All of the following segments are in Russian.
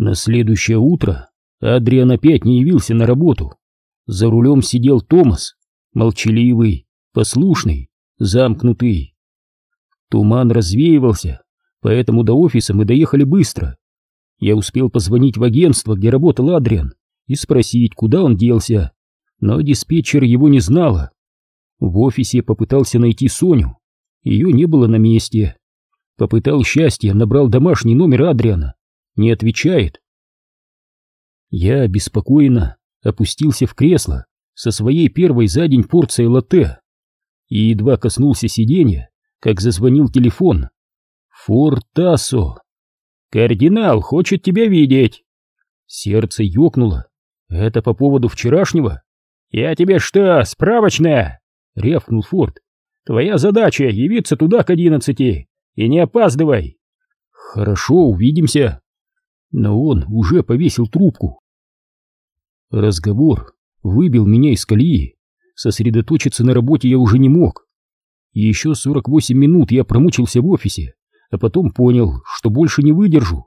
На следующее утро Адриан опять не явился на работу. За рулем сидел Томас, молчаливый, послушный, замкнутый. Туман развеивался, поэтому до офиса мы доехали быстро. Я успел позвонить в агентство, где работал Адриан, и спросить, куда он делся, но диспетчер его не знала. В офисе попытался найти Соню, ее не было на месте. Попытал счастье, набрал домашний номер Адриана, не отвечает. Я беспокойно опустился в кресло со своей первой за день порцией латте и едва коснулся сиденья, как зазвонил телефон. Фортасо. «Кардинал хочет тебя видеть!» Сердце ёкнуло. «Это по поводу вчерашнего?» «Я тебе что, справочная?» — рявкнул Форд. «Твоя задача — явиться туда к одиннадцати, и не опаздывай!» «Хорошо, увидимся!» Но он уже повесил трубку. Разговор выбил меня из колеи. Сосредоточиться на работе я уже не мог. Еще 48 минут я промучился в офисе, а потом понял, что больше не выдержу.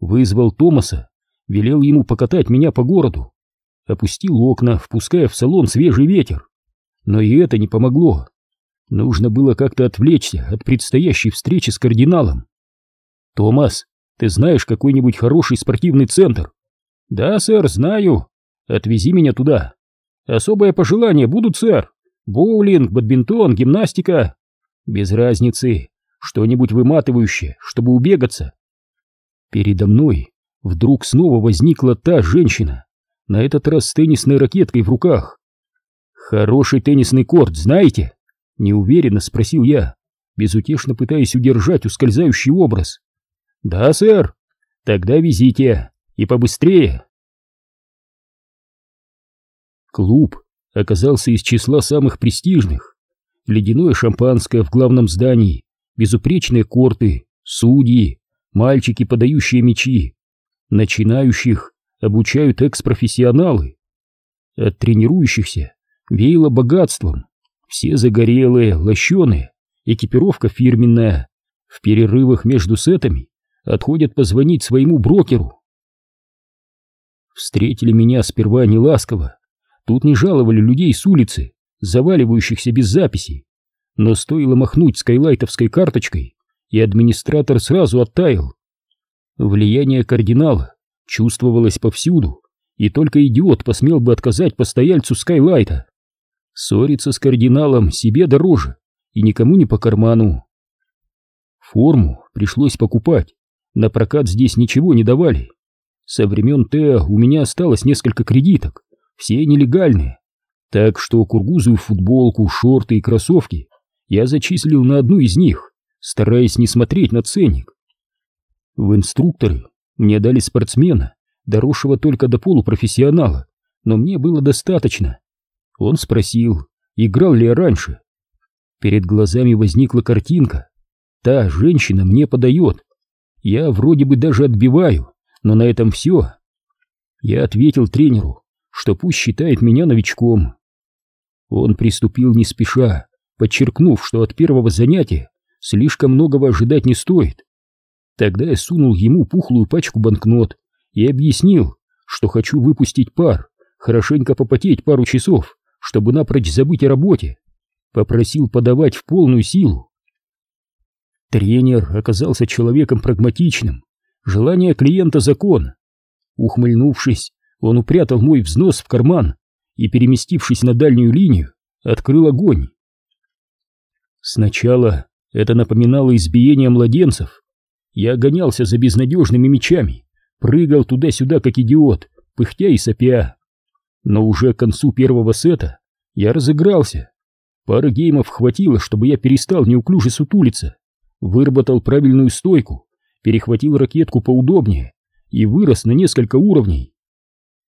Вызвал Томаса, велел ему покатать меня по городу. Опустил окна, впуская в салон свежий ветер. Но и это не помогло. Нужно было как-то отвлечься от предстоящей встречи с кардиналом. «Томас, ты знаешь какой-нибудь хороший спортивный центр?» «Да, сэр, знаю. Отвези меня туда. Особое пожелание будут, сэр. Боулинг, бадминтон, гимнастика. Без разницы. Что-нибудь выматывающее, чтобы убегаться. Передо мной вдруг снова возникла та женщина, на этот раз с теннисной ракеткой в руках. «Хороший теннисный корт, знаете?» — неуверенно спросил я, безутешно пытаясь удержать ускользающий образ. «Да, сэр. Тогда везите. И побыстрее». Клуб оказался из числа самых престижных. Ледяное шампанское в главном здании, безупречные корты, судьи, мальчики, подающие мячи. Начинающих обучают экс-профессионалы. От тренирующихся веяло богатством. Все загорелые, лощеные, экипировка фирменная. В перерывах между сетами отходят позвонить своему брокеру. Встретили меня сперва неласково, Тут не жаловали людей с улицы, заваливающихся без записи. Но стоило махнуть скайлайтовской карточкой, и администратор сразу оттаял. Влияние кардинала чувствовалось повсюду, и только идиот посмел бы отказать постояльцу скайлайта. Ссориться с кардиналом себе дороже и никому не по карману. Форму пришлось покупать, на прокат здесь ничего не давали. Со времен Теа у меня осталось несколько кредиток, все нелегальные. Так что кургузую футболку, шорты и кроссовки я зачислил на одну из них, стараясь не смотреть на ценник. В инструкторы мне дали спортсмена, доросшего только до полупрофессионала, но мне было достаточно. Он спросил, играл ли я раньше. Перед глазами возникла картинка. Та женщина мне подает. Я вроде бы даже отбиваю, но на этом все. Я ответил тренеру, что пусть считает меня новичком. Он приступил не спеша, подчеркнув, что от первого занятия слишком многого ожидать не стоит. Тогда я сунул ему пухлую пачку банкнот и объяснил, что хочу выпустить пар, хорошенько попотеть пару часов, чтобы напрочь забыть о работе. Попросил подавать в полную силу. Тренер оказался человеком прагматичным. Желание клиента — закон. Ухмыльнувшись, он упрятал мой взнос в карман и, переместившись на дальнюю линию, открыл огонь. Сначала это напоминало избиение младенцев. Я гонялся за безнадежными мечами, прыгал туда-сюда, как идиот, пыхтя и сопя. Но уже к концу первого сета я разыгрался. Пары геймов хватило, чтобы я перестал неуклюже сутулиться, выработал правильную стойку, перехватил ракетку поудобнее и вырос на несколько уровней.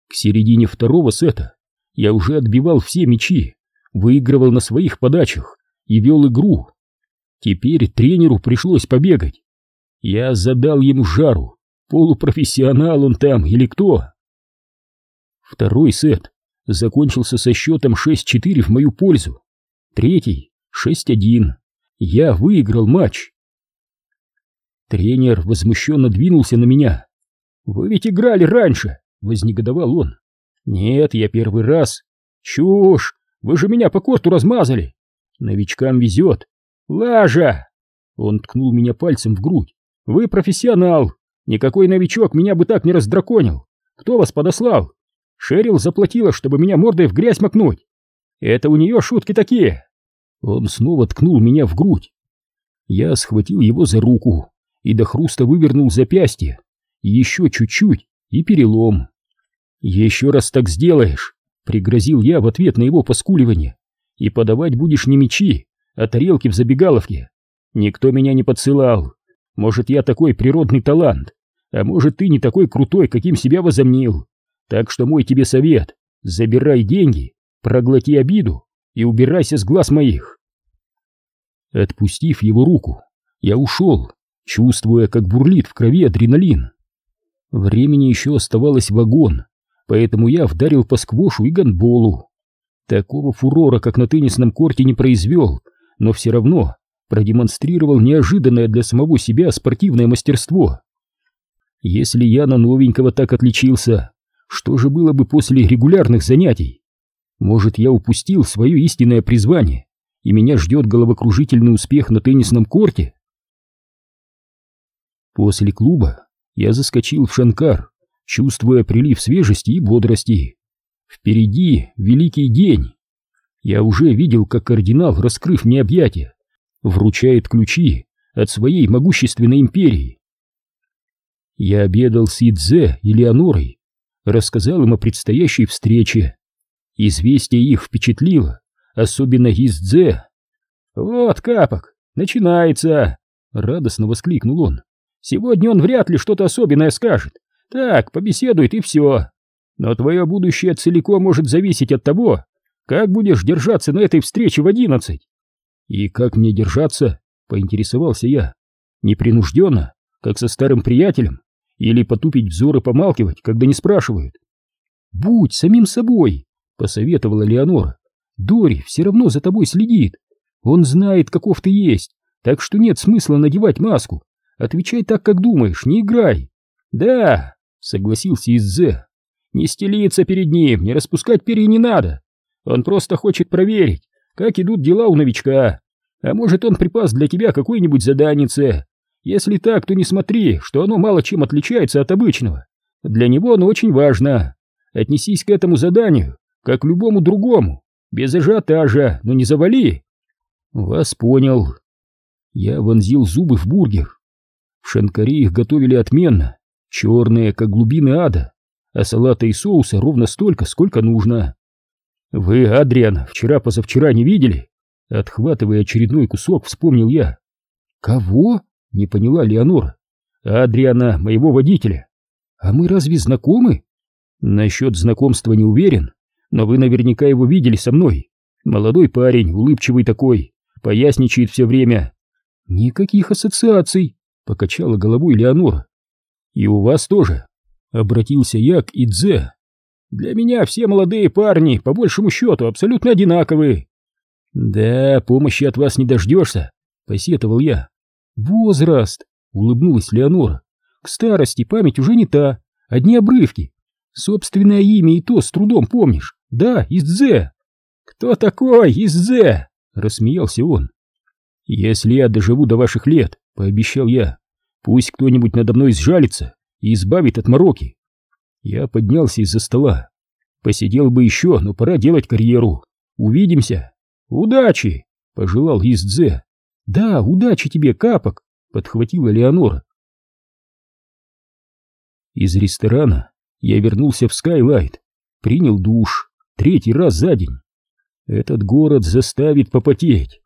К середине второго сета я уже отбивал все мячи, выигрывал на своих подачах и вел игру. Теперь тренеру пришлось побегать. Я задал ему жару, полупрофессионал он там или кто. Второй сет закончился со счетом 6-4 в мою пользу. Третий — 6-1. Я выиграл матч. Тренер возмущенно двинулся на меня. Вы ведь играли раньше, вознегодовал он. Нет, я первый раз. Чушь! Вы же меня по корту размазали. Новичкам везет. Лажа! Он ткнул меня пальцем в грудь. Вы профессионал. Никакой новичок меня бы так не раздраконил. Кто вас подослал? Шерил заплатила, чтобы меня мордой в грязь макнуть. Это у нее шутки такие. Он снова ткнул меня в грудь. Я схватил его за руку и до хруста вывернул запястье. Еще чуть-чуть и перелом. Еще раз так сделаешь, пригрозил я в ответ на его поскуливание. И подавать будешь не мечи, а тарелки в забегаловке. Никто меня не подсылал. Может, я такой природный талант, а может, ты не такой крутой, каким себя возомнил. Так что мой тебе совет — забирай деньги, проглоти обиду и убирайся с глаз моих. Отпустив его руку, я ушел, чувствуя, как бурлит в крови адреналин. Времени еще оставалось вагон, поэтому я вдарил по сквошу и гандболу. Такого фурора, как на теннисном корте, не произвел, но все равно продемонстрировал неожиданное для самого себя спортивное мастерство. Если я на новенького так отличился, что же было бы после регулярных занятий? Может, я упустил свое истинное призвание, и меня ждет головокружительный успех на теннисном корте? После клуба я заскочил в Шанкар, чувствуя прилив свежести и бодрости. Впереди великий день. Я уже видел, как кардинал, раскрыв мне объятия, вручает ключи от своей могущественной империи. Я обедал с Идзе и Леонорой, рассказал им о предстоящей встрече. Известие их впечатлило, особенно Идзе. «Вот, Капок, начинается!» — радостно воскликнул он. «Сегодня он вряд ли что-то особенное скажет. Так, побеседует и все. Но твое будущее целиком может зависеть от того, как будешь держаться на этой встрече в одиннадцать. «И как мне держаться?» — поинтересовался я. «Непринужденно, как со старым приятелем? Или потупить взор и помалкивать, когда не спрашивают?» «Будь самим собой», — посоветовала Леонора. «Дори все равно за тобой следит. Он знает, каков ты есть, так что нет смысла надевать маску. Отвечай так, как думаешь, не играй». «Да», — согласился Иззе. «Не стелиться перед ним, не распускать перья не надо. Он просто хочет проверить, как идут дела у новичка. А может, он припас для тебя какое-нибудь заданице? Если так, то не смотри, что оно мало чем отличается от обычного. Для него оно очень важно. Отнесись к этому заданию, как к любому другому, без ажиотажа, но не завали. Вас понял. Я вонзил зубы в бургер. В Шанкаре их готовили отменно, черные, как глубины ада, а салата и соуса ровно столько, сколько нужно. Вы, Адриан, вчера-позавчера не видели? Отхватывая очередной кусок, вспомнил я. «Кого?» — не поняла Леонора. «Адриана, моего водителя». «А мы разве знакомы?» «Насчет знакомства не уверен, но вы наверняка его видели со мной. Молодой парень, улыбчивый такой, поясничает все время». «Никаких ассоциаций», — покачала головой Леонора. «И у вас тоже», — обратился я к Идзе. «Для меня все молодые парни, по большему счету, абсолютно одинаковые. «Да, помощи от вас не дождешься», — посетовал я. «Возраст», — улыбнулась Леонора. «К старости память уже не та, одни обрывки. Собственное имя и то с трудом помнишь. Да, из Дзе». «Кто такой из Дзе?» — рассмеялся он. «Если я доживу до ваших лет», — пообещал я, — «пусть кто-нибудь надо мной сжалится и избавит от мороки». Я поднялся из-за стола. Посидел бы еще, но пора делать карьеру. Увидимся. «Удачи!» — пожелал Издзе. «Да, удачи тебе, Капок!» — подхватила Леонора. Из ресторана я вернулся в Скайлайт, принял душ, третий раз за день. Этот город заставит попотеть.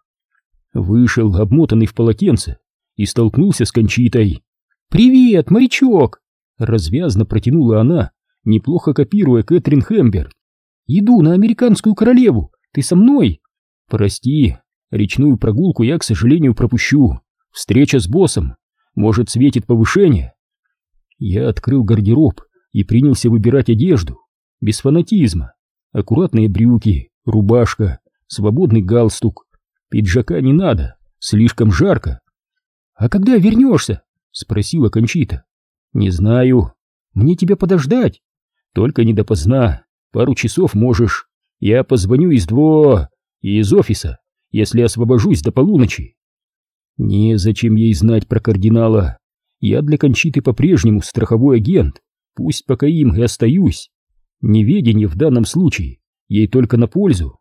Вышел, обмотанный в полотенце, и столкнулся с Кончитой. «Привет, морячок!» — развязно протянула она, неплохо копируя Кэтрин Хэмбер. «Иду на американскую королеву, ты со мной?» «Прости, речную прогулку я, к сожалению, пропущу. Встреча с боссом. Может, светит повышение?» Я открыл гардероб и принялся выбирать одежду. Без фанатизма. Аккуратные брюки, рубашка, свободный галстук. Пиджака не надо, слишком жарко. «А когда вернешься?» — спросила Кончита. «Не знаю. мне тебя подождать? Только не допоздна, пару часов можешь. Я позвоню из дво... из офиса, если освобожусь до полуночи. Незачем ей знать про кардинала. Я для Кончиты по-прежнему страховой агент, пусть пока им и остаюсь. Неведение в данном случае ей только на пользу.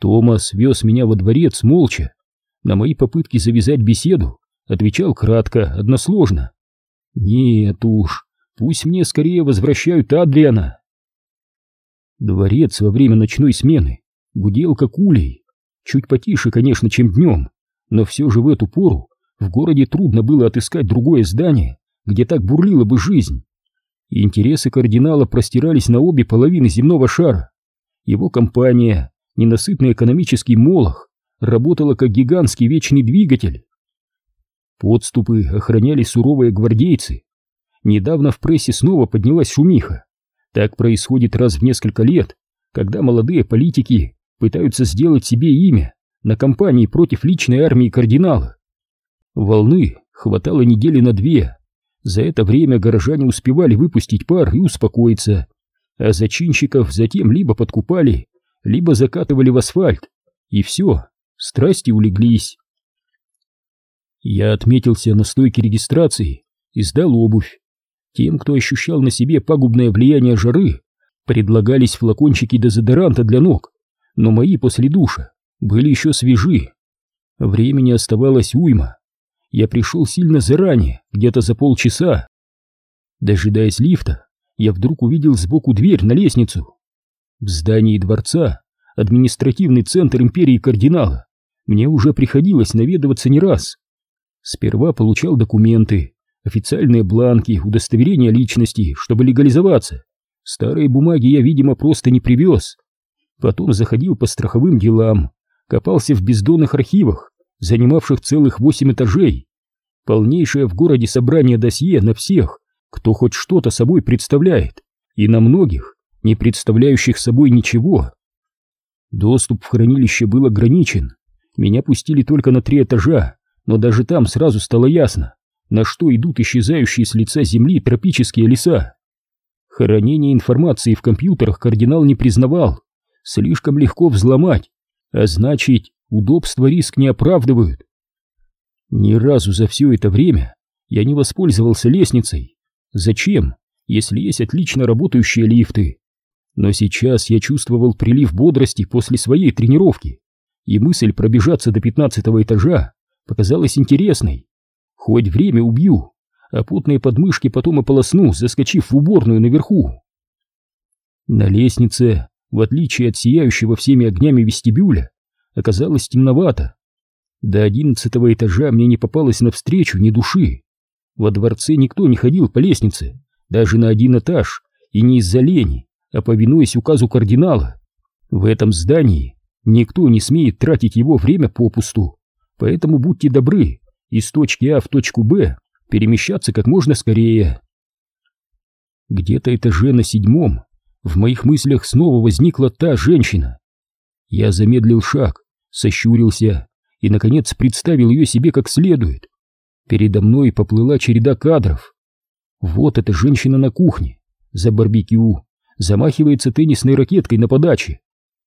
Томас вез меня во дворец молча. На мои попытки завязать беседу отвечал кратко, односложно. Нет уж, пусть мне скорее возвращают Адриана. Дворец во время ночной смены гудел как улей. Чуть потише, конечно, чем днем, но все же в эту пору в городе трудно было отыскать другое здание, где так бурлила бы жизнь. Интересы кардинала простирались на обе половины земного шара. Его компания, ненасытный экономический молох, работала как гигантский вечный двигатель. Подступы охраняли суровые гвардейцы. Недавно в прессе снова поднялась шумиха. Так происходит раз в несколько лет, когда молодые политики пытаются сделать себе имя на кампании против личной армии кардинала. Волны хватало недели на две. За это время горожане успевали выпустить пар и успокоиться, а зачинщиков затем либо подкупали, либо закатывали в асфальт, и все, страсти улеглись. Я отметился на стойке регистрации и сдал обувь. Тем, кто ощущал на себе пагубное влияние жары, предлагались флакончики дезодоранта для ног, но мои после душа были еще свежи. Времени оставалось уйма. Я пришел сильно заранее, где-то за полчаса. Дожидаясь лифта, я вдруг увидел сбоку дверь на лестницу. В здании дворца, административный центр империи кардинала, мне уже приходилось наведываться не раз. Сперва получал документы, официальные бланки, удостоверения личности, чтобы легализоваться. Старые бумаги я, видимо, просто не привез. Потом заходил по страховым делам, копался в бездонных архивах, занимавших целых восемь этажей. Полнейшее в городе собрание досье на всех, кто хоть что-то собой представляет, и на многих, не представляющих собой ничего. Доступ в хранилище был ограничен. Меня пустили только на три этажа, но даже там сразу стало ясно, на что идут исчезающие с лица земли тропические леса. Хранение информации в компьютерах кардинал не признавал, слишком легко взломать, а значит, удобства риск не оправдывают. Ни разу за все это время я не воспользовался лестницей. Зачем, если есть отлично работающие лифты? Но сейчас я чувствовал прилив бодрости после своей тренировки, и мысль пробежаться до пятнадцатого этажа показалась интересной. Хоть время убью, а потные подмышки потом ополосну, заскочив в уборную наверху. На лестнице, в отличие от сияющего всеми огнями вестибюля, оказалось темновато. До одиннадцатого этажа мне не попалось навстречу ни души. Во дворце никто не ходил по лестнице, даже на один этаж, и не из-за лени, а повинуясь указу кардинала. В этом здании никто не смеет тратить его время попусту, поэтому будьте добры, из точки А в точку Б перемещаться как можно скорее. Где-то этаже на седьмом в моих мыслях снова возникла та женщина. Я замедлил шаг, сощурился и, наконец, представил ее себе как следует. Передо мной поплыла череда кадров. Вот эта женщина на кухне, за барбекю, замахивается теннисной ракеткой на подаче,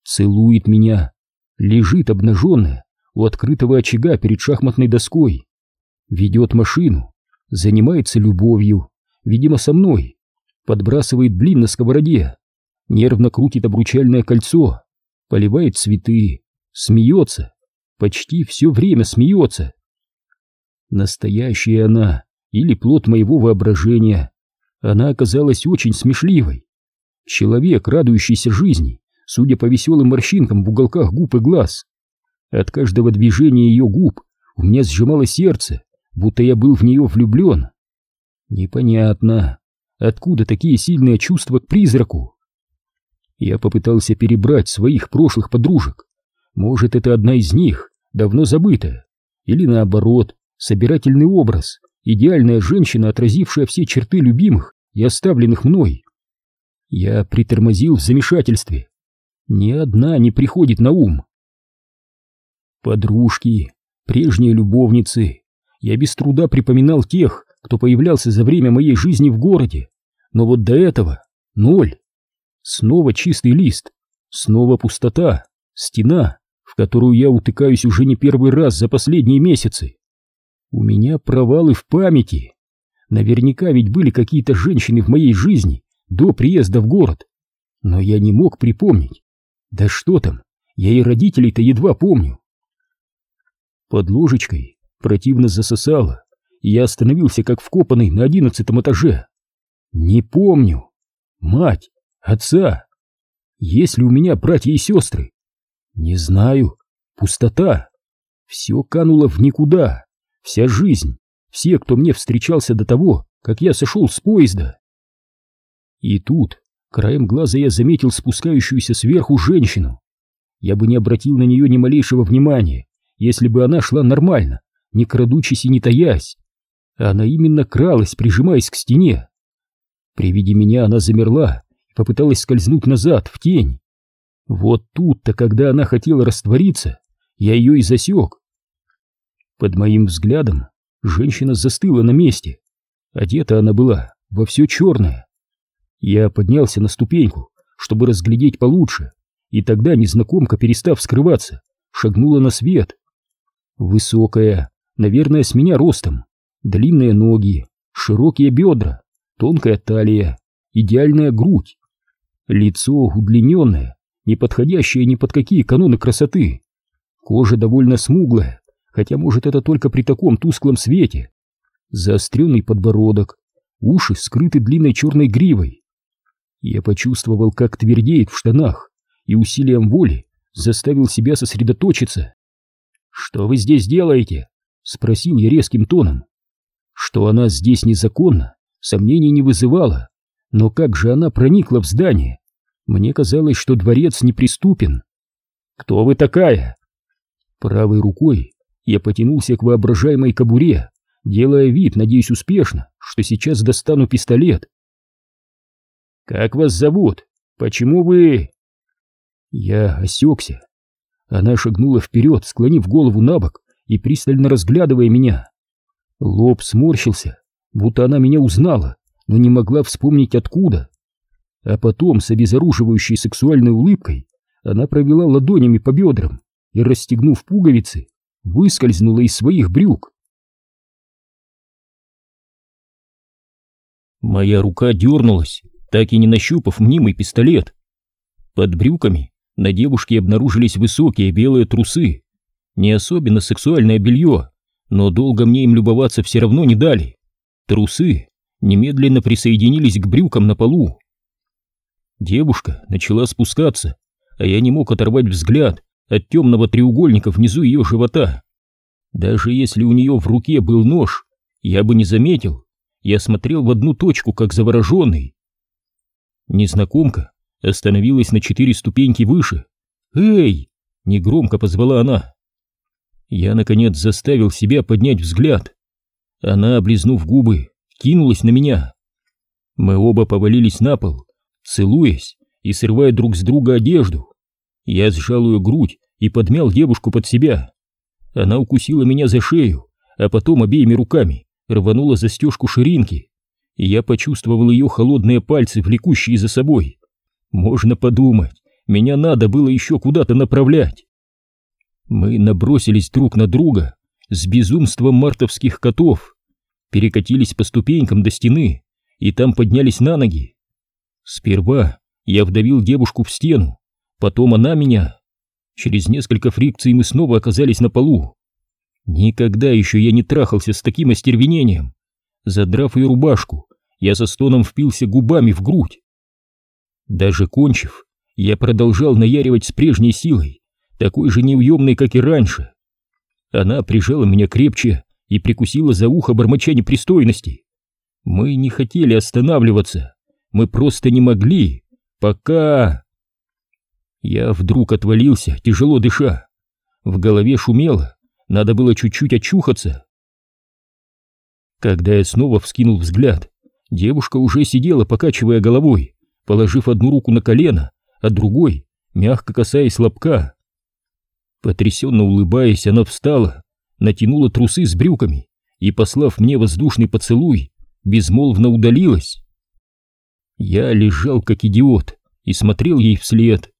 целует меня, лежит обнаженная у открытого очага перед шахматной доской, ведет машину, занимается любовью, видимо, со мной, подбрасывает блин на сковороде, нервно крутит обручальное кольцо, поливает цветы, смеется, почти все время смеется. Настоящая она или плод моего воображения, она оказалась очень смешливой. Человек, радующийся жизни, судя по веселым морщинкам в уголках губ и глаз. От каждого движения ее губ у меня сжимало сердце, будто я был в нее влюблен. Непонятно, откуда такие сильные чувства к призраку. Я попытался перебрать своих прошлых подружек. Может, это одна из них, давно забытая. Или наоборот, собирательный образ, идеальная женщина, отразившая все черты любимых и оставленных мной. Я притормозил в замешательстве. Ни одна не приходит на ум. Подружки, прежние любовницы. Я без труда припоминал тех, кто появлялся за время моей жизни в городе, но вот до этого ноль. Снова чистый лист, снова пустота, стена, в которую я утыкаюсь уже не первый раз за последние месяцы. У меня провалы в памяти. Наверняка ведь были какие-то женщины в моей жизни до приезда в город, но я не мог припомнить. Да что там, я и родителей-то едва помню. Под ложечкой противно засосало, и я остановился как вкопанный на одиннадцатом этаже. Не помню. Мать, отца. Есть ли у меня братья и сестры? Не знаю. Пустота. Все кануло в никуда. Вся жизнь. Все, кто мне встречался до того, как я сошел с поезда. И тут, краем глаза я заметил спускающуюся сверху женщину. Я бы не обратил на нее ни малейшего внимания, если бы она шла нормально, не крадучись и не таясь. Она именно кралась, прижимаясь к стене. При виде меня она замерла и попыталась скользнуть назад, в тень. Вот тут-то, когда она хотела раствориться, я ее и засек. Под моим взглядом женщина застыла на месте. Одета она была во все черное. Я поднялся на ступеньку, чтобы разглядеть получше, и тогда незнакомка, перестав скрываться, шагнула на свет. Высокая, наверное, с меня ростом, длинные ноги, широкие бедра, тонкая талия, идеальная грудь, лицо удлиненное, не подходящее ни под какие каноны красоты, кожа довольно смуглая, хотя может это только при таком тусклом свете, заостренный подбородок, уши скрыты длинной черной гривой. Я почувствовал, как твердеет в штанах, и усилием воли заставил себя сосредоточиться. «Что вы здесь делаете?» — спросил я резким тоном. Что она здесь незаконно, сомнений не вызывало, но как же она проникла в здание? Мне казалось, что дворец неприступен. «Кто вы такая?» Правой рукой я потянулся к воображаемой кобуре, делая вид, надеюсь успешно, что сейчас достану пистолет. «Как вас зовут? Почему вы...» Я осекся. Она шагнула вперед, склонив голову на бок и пристально разглядывая меня. Лоб сморщился, будто она меня узнала, но не могла вспомнить откуда. А потом, с обезоруживающей сексуальной улыбкой, она провела ладонями по бедрам и, расстегнув пуговицы, выскользнула из своих брюк. Моя рука дернулась, так и не нащупав мнимый пистолет. Под брюками на девушке обнаружились высокие белые трусы, не особенно сексуальное белье, но долго мне им любоваться все равно не дали. Трусы немедленно присоединились к брюкам на полу. Девушка начала спускаться, а я не мог оторвать взгляд от темного треугольника внизу ее живота. Даже если у нее в руке был нож, я бы не заметил. Я смотрел в одну точку, как завороженный. Незнакомка остановилась на четыре ступеньки выше. «Эй!» — негромко позвала она. Я, наконец, заставил себя поднять взгляд. Она, облизнув губы, кинулась на меня. Мы оба повалились на пол, целуясь и срывая друг с друга одежду. Я сжал ее грудь и подмял девушку под себя. Она укусила меня за шею, а потом обеими руками рванула застежку ширинки, и я почувствовал ее холодные пальцы, влекущие за собой. Можно подумать, меня надо было еще куда-то направлять. Мы набросились друг на друга с безумством мартовских котов, перекатились по ступенькам до стены и там поднялись на ноги. Сперва я вдавил девушку в стену, потом она меня. Через несколько фрикций мы снова оказались на полу. Никогда еще я не трахался с таким остервенением. Задрав ее рубашку, я со стоном впился губами в грудь. Даже кончив, я продолжал наяривать с прежней силой, такой же неуемной, как и раньше. Она прижала меня крепче и прикусила за ухо бормоча непристойности. Мы не хотели останавливаться, мы просто не могли, пока... Я вдруг отвалился, тяжело дыша. В голове шумело, надо было чуть-чуть очухаться. Когда я снова вскинул взгляд, девушка уже сидела, покачивая головой, положив одну руку на колено, а другой, мягко касаясь лобка. Потрясенно улыбаясь, она встала, натянула трусы с брюками и, послав мне воздушный поцелуй, безмолвно удалилась. Я лежал как идиот и смотрел ей вслед.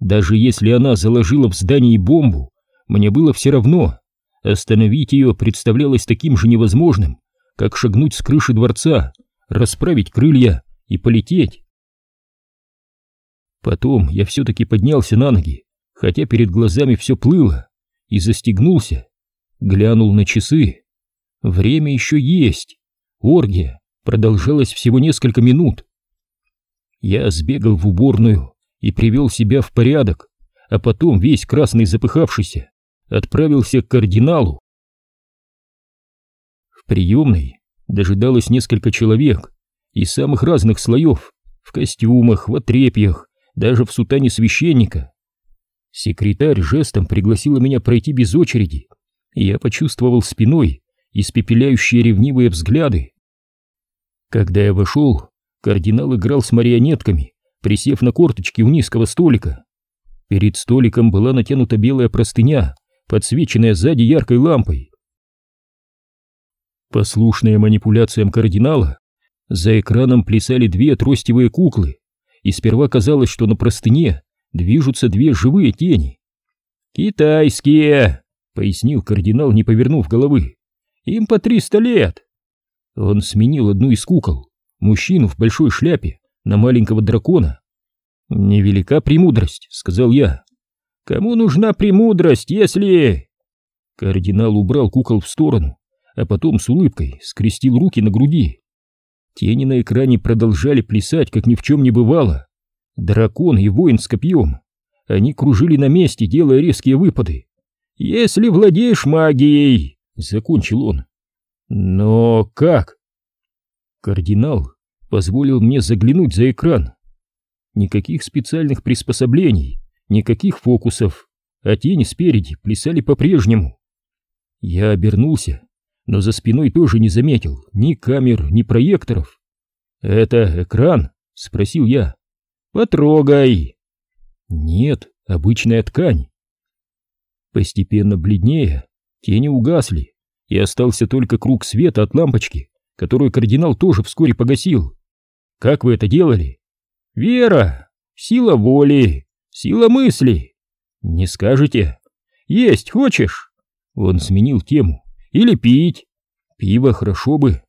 Даже если она заложила в здании бомбу, мне было все равно. Остановить ее представлялось таким же невозможным, как шагнуть с крыши дворца, расправить крылья и полететь. Потом я все-таки поднялся на ноги, хотя перед глазами все плыло, и застегнулся, глянул на часы. Время еще есть. Оргия продолжалась всего несколько минут. Я сбегал в уборную и привел себя в порядок, а потом весь красный запыхавшийся отправился к кардиналу. В приемной дожидалось несколько человек из самых разных слоев, в костюмах, в отрепьях, даже в сутане священника. Секретарь жестом пригласила меня пройти без очереди, и я почувствовал спиной испепеляющие ревнивые взгляды. Когда я вошел, кардинал играл с марионетками, присев на корточки у низкого столика. Перед столиком была натянута белая простыня, подсвеченная сзади яркой лампой. Послушная манипуляциям кардинала, за экраном плясали две тростевые куклы, и сперва казалось, что на простыне движутся две живые тени. «Китайские!» — пояснил кардинал, не повернув головы. «Им по триста лет!» Он сменил одну из кукол, мужчину в большой шляпе, на маленького дракона. «Невелика премудрость», — сказал я. Кому нужна премудрость, если...» Кардинал убрал кукол в сторону, а потом с улыбкой скрестил руки на груди. Тени на экране продолжали плясать, как ни в чем не бывало. Дракон и воин с копьем. Они кружили на месте, делая резкие выпады. «Если владеешь магией!» — закончил он. «Но как?» Кардинал позволил мне заглянуть за экран. Никаких специальных приспособлений, Никаких фокусов, а тени спереди плясали по-прежнему. Я обернулся, но за спиной тоже не заметил ни камер, ни проекторов. «Это экран?» — спросил я. «Потрогай!» «Нет, обычная ткань». Постепенно бледнее, тени угасли, и остался только круг света от лампочки, которую кардинал тоже вскоре погасил. «Как вы это делали?» «Вера! Сила воли! Сила мысли. Не скажете? Есть хочешь? Он сменил тему. Или пить? Пиво хорошо бы.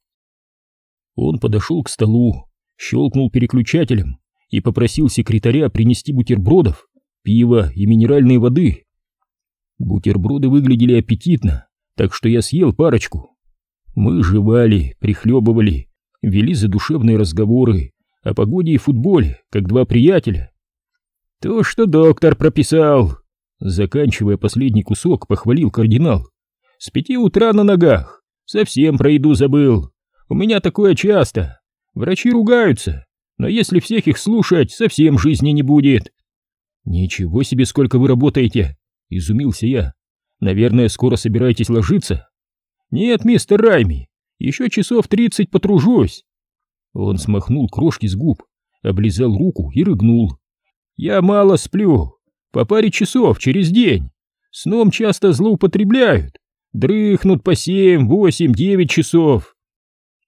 Он подошел к столу, щелкнул переключателем и попросил секретаря принести бутербродов, пива и минеральной воды. Бутерброды выглядели аппетитно, так что я съел парочку. Мы жевали, прихлебывали, вели задушевные разговоры о погоде и футболе, как два приятеля. «То, что доктор прописал!» Заканчивая последний кусок, похвалил кардинал. «С пяти утра на ногах. Совсем про еду забыл. У меня такое часто. Врачи ругаются, но если всех их слушать, совсем жизни не будет». «Ничего себе, сколько вы работаете!» — изумился я. «Наверное, скоро собираетесь ложиться?» «Нет, мистер Райми, еще часов тридцать потружусь». Он смахнул крошки с губ, облизал руку и рыгнул. Я мало сплю, по паре часов через день. Сном часто злоупотребляют, дрыхнут по семь, восемь, девять часов.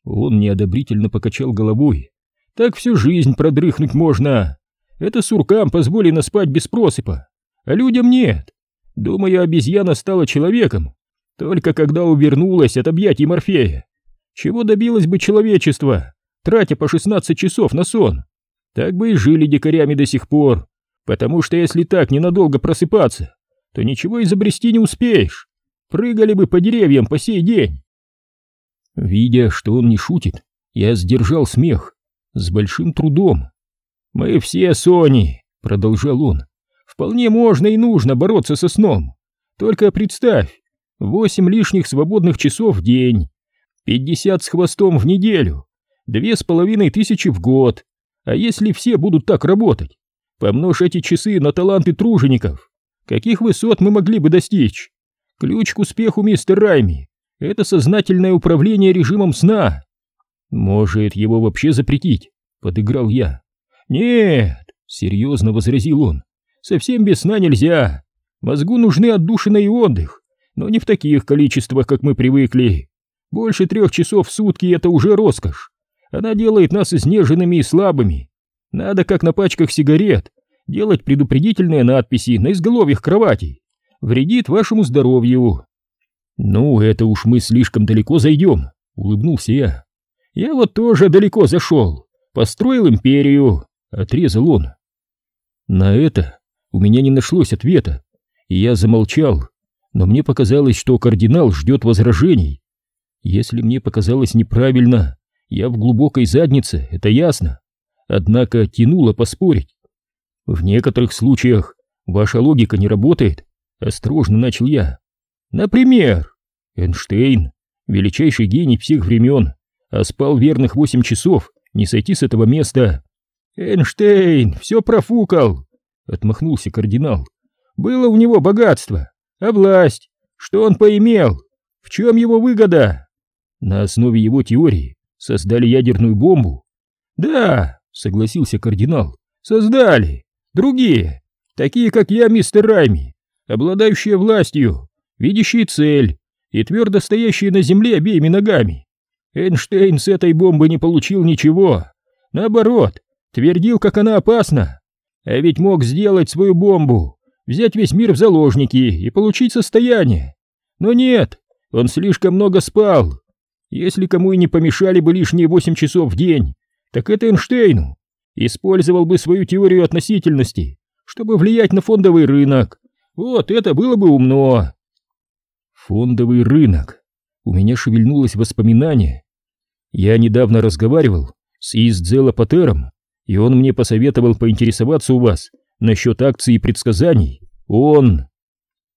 Он неодобрительно покачал головой. Так всю жизнь продрыхнуть можно. Это суркам позволено спать без просыпа, а людям нет. Думаю, обезьяна стала человеком, только когда увернулась от объятий Морфея. Чего добилось бы человечество, тратя по 16 часов на сон? Так бы и жили дикарями до сих пор, потому что если так ненадолго просыпаться, то ничего изобрести не успеешь. Прыгали бы по деревьям по сей день. Видя, что он не шутит, я сдержал смех с большим трудом. «Мы все Сони», — продолжал он. «Вполне можно и нужно бороться со сном. Только представь, восемь лишних свободных часов в день, пятьдесят с хвостом в неделю, две с половиной тысячи в год, а если все будут так работать, помножь эти часы на таланты тружеников, каких высот мы могли бы достичь? Ключ к успеху, мистер Райми, это сознательное управление режимом сна. Может, его вообще запретить? Подыграл я. Нет, серьезно возразил он. Совсем без сна нельзя. Мозгу нужны отдушина и отдых, но не в таких количествах, как мы привыкли. Больше трех часов в сутки это уже роскошь. Она делает нас изнеженными и слабыми. Надо, как на пачках сигарет, делать предупредительные надписи на изголовьях кроватей. Вредит вашему здоровью. Ну, это уж мы слишком далеко зайдем, улыбнулся я. Я вот тоже далеко зашел. Построил империю, отрезал он. На это у меня не нашлось ответа, и я замолчал, но мне показалось, что кардинал ждет возражений. Если мне показалось неправильно, я в глубокой заднице, это ясно. Однако тянуло поспорить. В некоторых случаях ваша логика не работает, осторожно начал я. Например, Эйнштейн, величайший гений всех времен, а спал верных восемь часов, не сойти с этого места. Эйнштейн все профукал, отмахнулся кардинал. Было у него богатство, а власть, что он поимел? В чем его выгода? На основе его теории создали ядерную бомбу. Да, согласился кардинал, создали. Другие, такие как я, мистер Райми, обладающие властью, видящие цель и твердо стоящие на земле обеими ногами. Эйнштейн с этой бомбы не получил ничего. Наоборот, твердил, как она опасна. А ведь мог сделать свою бомбу, взять весь мир в заложники и получить состояние. Но нет, он слишком много спал. Если кому и не помешали бы лишние восемь часов в день, так это Эйнштейну. Использовал бы свою теорию относительности, чтобы влиять на фондовый рынок. Вот это было бы умно. Фондовый рынок. У меня шевельнулось воспоминание. Я недавно разговаривал с Издзела Патером, и он мне посоветовал поинтересоваться у вас насчет акций и предсказаний. Он...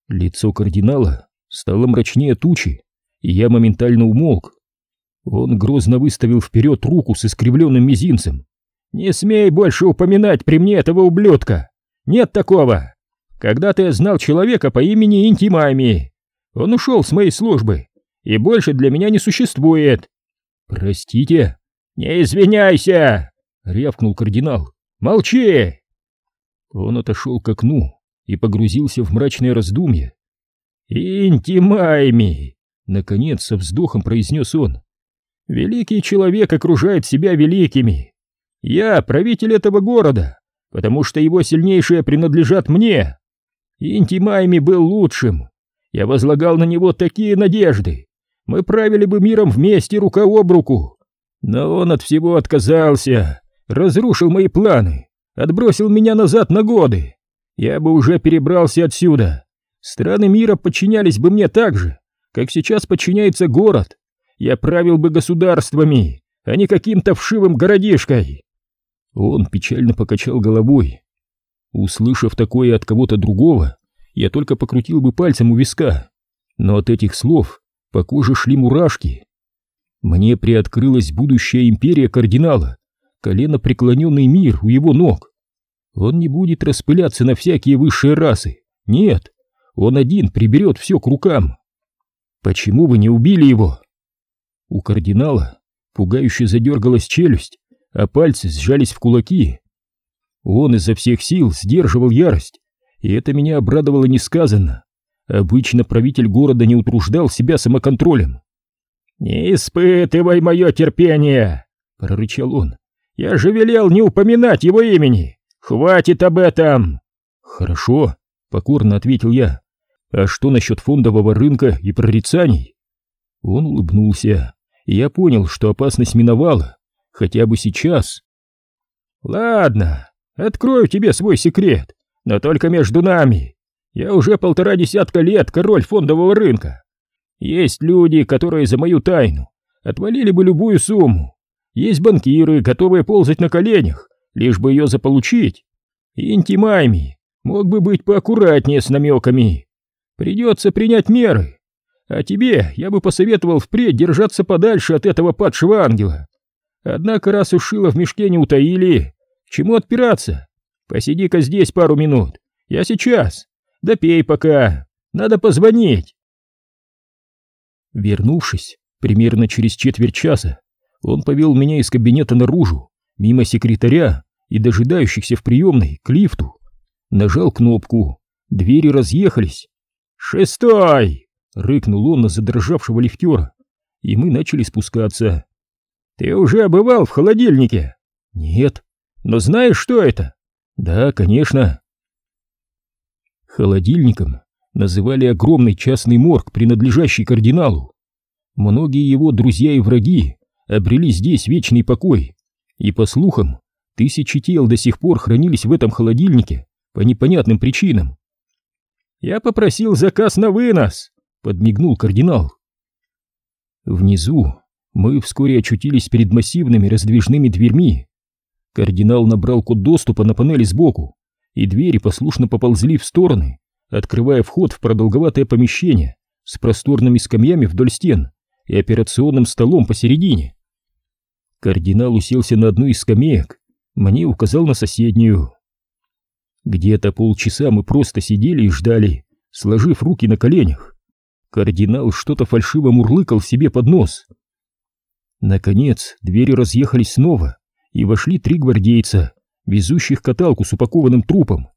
Лицо кардинала стало мрачнее тучи, и я моментально умолк. Он грозно выставил вперед руку с искривленным мизинцем. «Не смей больше упоминать при мне этого ублюдка! Нет такого! Когда-то я знал человека по имени Интимами. Он ушел с моей службы и больше для меня не существует!» «Простите?» «Не извиняйся!» — рявкнул кардинал. «Молчи!» Он отошел к окну и погрузился в мрачное раздумье. «Интимайми!» — наконец со вздохом произнес он. «Великий человек окружает себя великими. Я правитель этого города, потому что его сильнейшие принадлежат мне. Интимайми был лучшим. Я возлагал на него такие надежды. Мы правили бы миром вместе, рука об руку. Но он от всего отказался, разрушил мои планы, отбросил меня назад на годы. Я бы уже перебрался отсюда. Страны мира подчинялись бы мне так же, как сейчас подчиняется город. Я правил бы государствами, а не каким-то вшивым городишкой. Он печально покачал головой. Услышав такое от кого-то другого, я только покрутил бы пальцем у виска. Но от этих слов по коже шли мурашки. Мне приоткрылась будущая империя кардинала, колено преклоненный мир у его ног. Он не будет распыляться на всякие высшие расы. Нет, он один приберет все к рукам. Почему вы не убили его? У кардинала пугающе задергалась челюсть, а пальцы сжались в кулаки. Он изо всех сил сдерживал ярость, и это меня обрадовало несказанно. Обычно правитель города не утруждал себя самоконтролем. «Не испытывай мое терпение!» — прорычал он. «Я же велел не упоминать его имени! Хватит об этом!» «Хорошо», — покорно ответил я. «А что насчет фондового рынка и прорицаний?» Он улыбнулся, и я понял, что опасность миновала, хотя бы сейчас. «Ладно, открою тебе свой секрет, но только между нами. Я уже полтора десятка лет король фондового рынка. Есть люди, которые за мою тайну отвалили бы любую сумму. Есть банкиры, готовые ползать на коленях, лишь бы ее заполучить. Интимайми мог бы быть поаккуратнее с намеками. Придется принять меры. А тебе я бы посоветовал впредь держаться подальше от этого падшего ангела. Однако раз уж шило в мешке не утаили, чему отпираться? Посиди-ка здесь пару минут. Я сейчас. Допей пока. Надо позвонить. Вернувшись, примерно через четверть часа, он повел меня из кабинета наружу, мимо секретаря и дожидающихся в приемной к лифту. Нажал кнопку, двери разъехались. «Шестой!» — рыкнул он на задрожавшего лифтера. и мы начали спускаться. «Ты уже бывал в холодильнике?» «Нет». «Но знаешь, что это?» «Да, конечно». Холодильником называли огромный частный морг, принадлежащий кардиналу. Многие его друзья и враги обрели здесь вечный покой, и, по слухам, тысячи тел до сих пор хранились в этом холодильнике по непонятным причинам. «Я попросил заказ на вынос», — подмигнул кардинал. Внизу мы вскоре очутились перед массивными раздвижными дверьми. Кардинал набрал код доступа на панели сбоку, и двери послушно поползли в стороны, открывая вход в продолговатое помещение с просторными скамьями вдоль стен и операционным столом посередине. Кардинал уселся на одну из скамеек, мне указал на соседнюю. Где-то полчаса мы просто сидели и ждали, сложив руки на коленях. Кардинал что-то фальшиво мурлыкал себе под нос. Наконец, двери разъехались снова, и вошли три гвардейца, везущих каталку с упакованным трупом.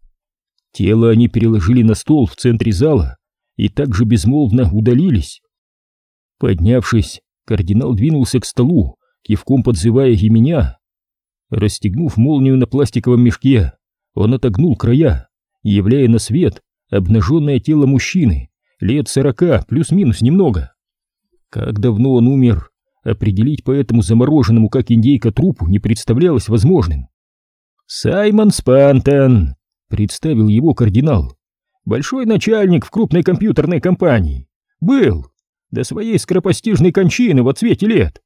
Тело они переложили на стол в центре зала и также безмолвно удалились. Поднявшись, кардинал двинулся к столу, кивком подзывая и меня. Расстегнув молнию на пластиковом мешке, он отогнул края, являя на свет обнаженное тело мужчины, лет сорока, плюс-минус немного. Как давно он умер, определить по этому замороженному, как индейка, трупу не представлялось возможным. «Саймон Спантон», — представил его кардинал, — «большой начальник в крупной компьютерной компании. Был, до своей скоропостижной кончины в отсвете лет.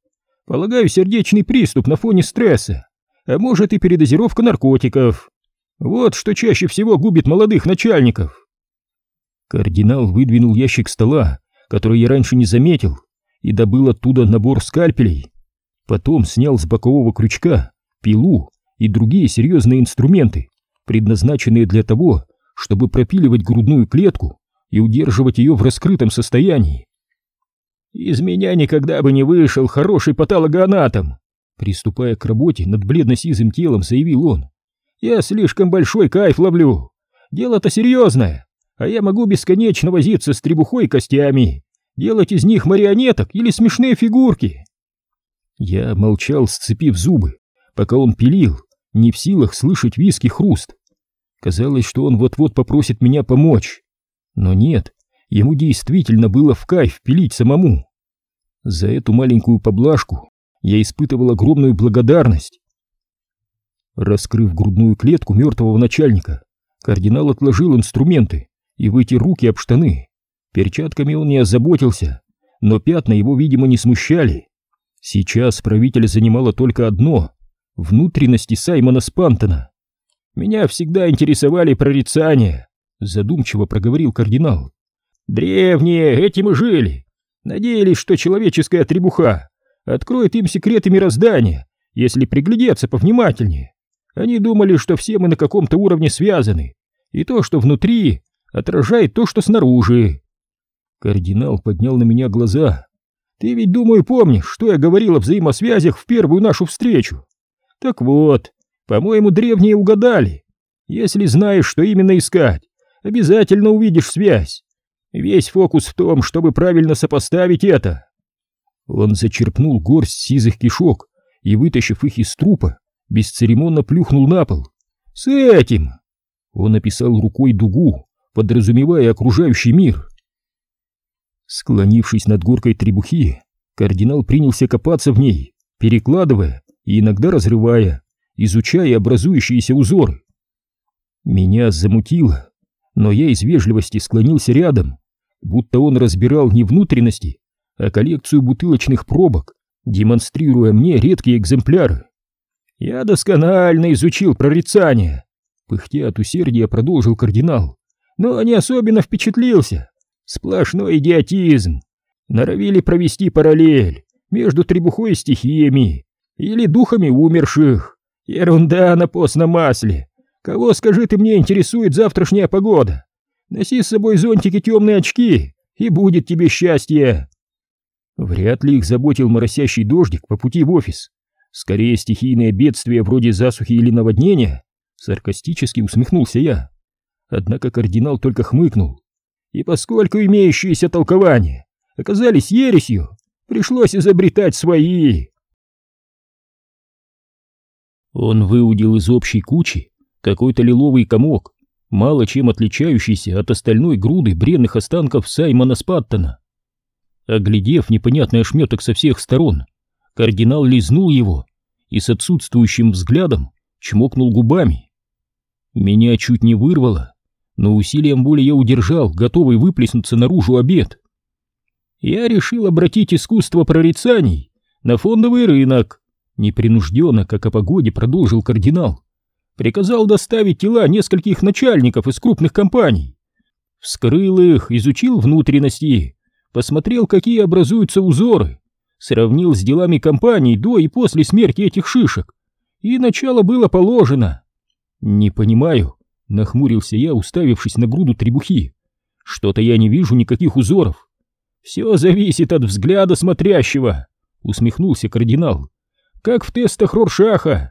Полагаю, сердечный приступ на фоне стресса, а может и передозировка наркотиков. Вот что чаще всего губит молодых начальников. Кардинал выдвинул ящик стола, который я раньше не заметил, и добыл оттуда набор скальпелей. Потом снял с бокового крючка пилу и другие серьезные инструменты, предназначенные для того, чтобы пропиливать грудную клетку и удерживать ее в раскрытом состоянии. Из меня никогда бы не вышел хороший патологоанатом. Приступая к работе над бледно-сизым телом, заявил он. Я слишком большой кайф ловлю. Дело-то серьезное, а я могу бесконечно возиться с требухой и костями, делать из них марионеток или смешные фигурки. Я молчал, сцепив зубы, пока он пилил, не в силах слышать виски хруст. Казалось, что он вот-вот попросит меня помочь. Но нет, ему действительно было в кайф пилить самому. За эту маленькую поблажку я испытывал огромную благодарность. Раскрыв грудную клетку мертвого начальника, кардинал отложил инструменты и вытер руки об штаны. Перчатками он не озаботился, но пятна его, видимо, не смущали. Сейчас правителя занимало только одно — внутренности Саймона Спантона. «Меня всегда интересовали прорицания», — задумчиво проговорил кардинал. «Древние этим и жили. Надеялись, что человеческая требуха откроет им секреты мироздания, если приглядеться повнимательнее. Они думали, что все мы на каком-то уровне связаны, и то, что внутри, отражает то, что снаружи. Кардинал поднял на меня глаза. Ты ведь, думаю, помнишь, что я говорил о взаимосвязях в первую нашу встречу? Так вот, по-моему, древние угадали. Если знаешь, что именно искать, обязательно увидишь связь. Весь фокус в том, чтобы правильно сопоставить это. Он зачерпнул горсть сизых кишок и, вытащив их из трупа, бесцеремонно плюхнул на пол. «С этим!» Он описал рукой дугу, подразумевая окружающий мир. Склонившись над горкой требухи, кардинал принялся копаться в ней, перекладывая и иногда разрывая, изучая образующиеся узоры. Меня замутило, но я из вежливости склонился рядом, будто он разбирал не внутренности, а коллекцию бутылочных пробок, демонстрируя мне редкие экземпляры. Я досконально изучил прорицание, пыхтя от усердия продолжил кардинал, но не особенно впечатлился. Сплошной идиотизм. Норовили провести параллель между требухой и стихиями или духами умерших. Ерунда на постном масле. Кого, скажи ты мне, интересует завтрашняя погода? Носи с собой зонтики темные очки, и будет тебе счастье. Вряд ли их заботил моросящий дождик по пути в офис. Скорее стихийное бедствие вроде засухи или наводнения. Саркастически усмехнулся я. Однако кардинал только хмыкнул. И поскольку имеющиеся толкования оказались ересью, Пришлось изобретать свои. Он выудил из общей кучи какой-то лиловый комок, мало чем отличающийся от остальной груды бренных останков Саймона Спаттона. Оглядев непонятный ошметок со всех сторон, кардинал лизнул его и с отсутствующим взглядом чмокнул губами. Меня чуть не вырвало, но усилием воли я удержал, готовый выплеснуться наружу обед. Я решил обратить искусство прорицаний на фондовый рынок, Непринужденно, как о погоде, продолжил кардинал. Приказал доставить тела нескольких начальников из крупных компаний. Вскрыл их, изучил внутренности, посмотрел, какие образуются узоры, сравнил с делами компаний до и после смерти этих шишек. И начало было положено. Не понимаю, нахмурился я, уставившись на груду требухи. Что-то я не вижу никаких узоров. Все зависит от взгляда смотрящего, усмехнулся кардинал как в тестах Роршаха.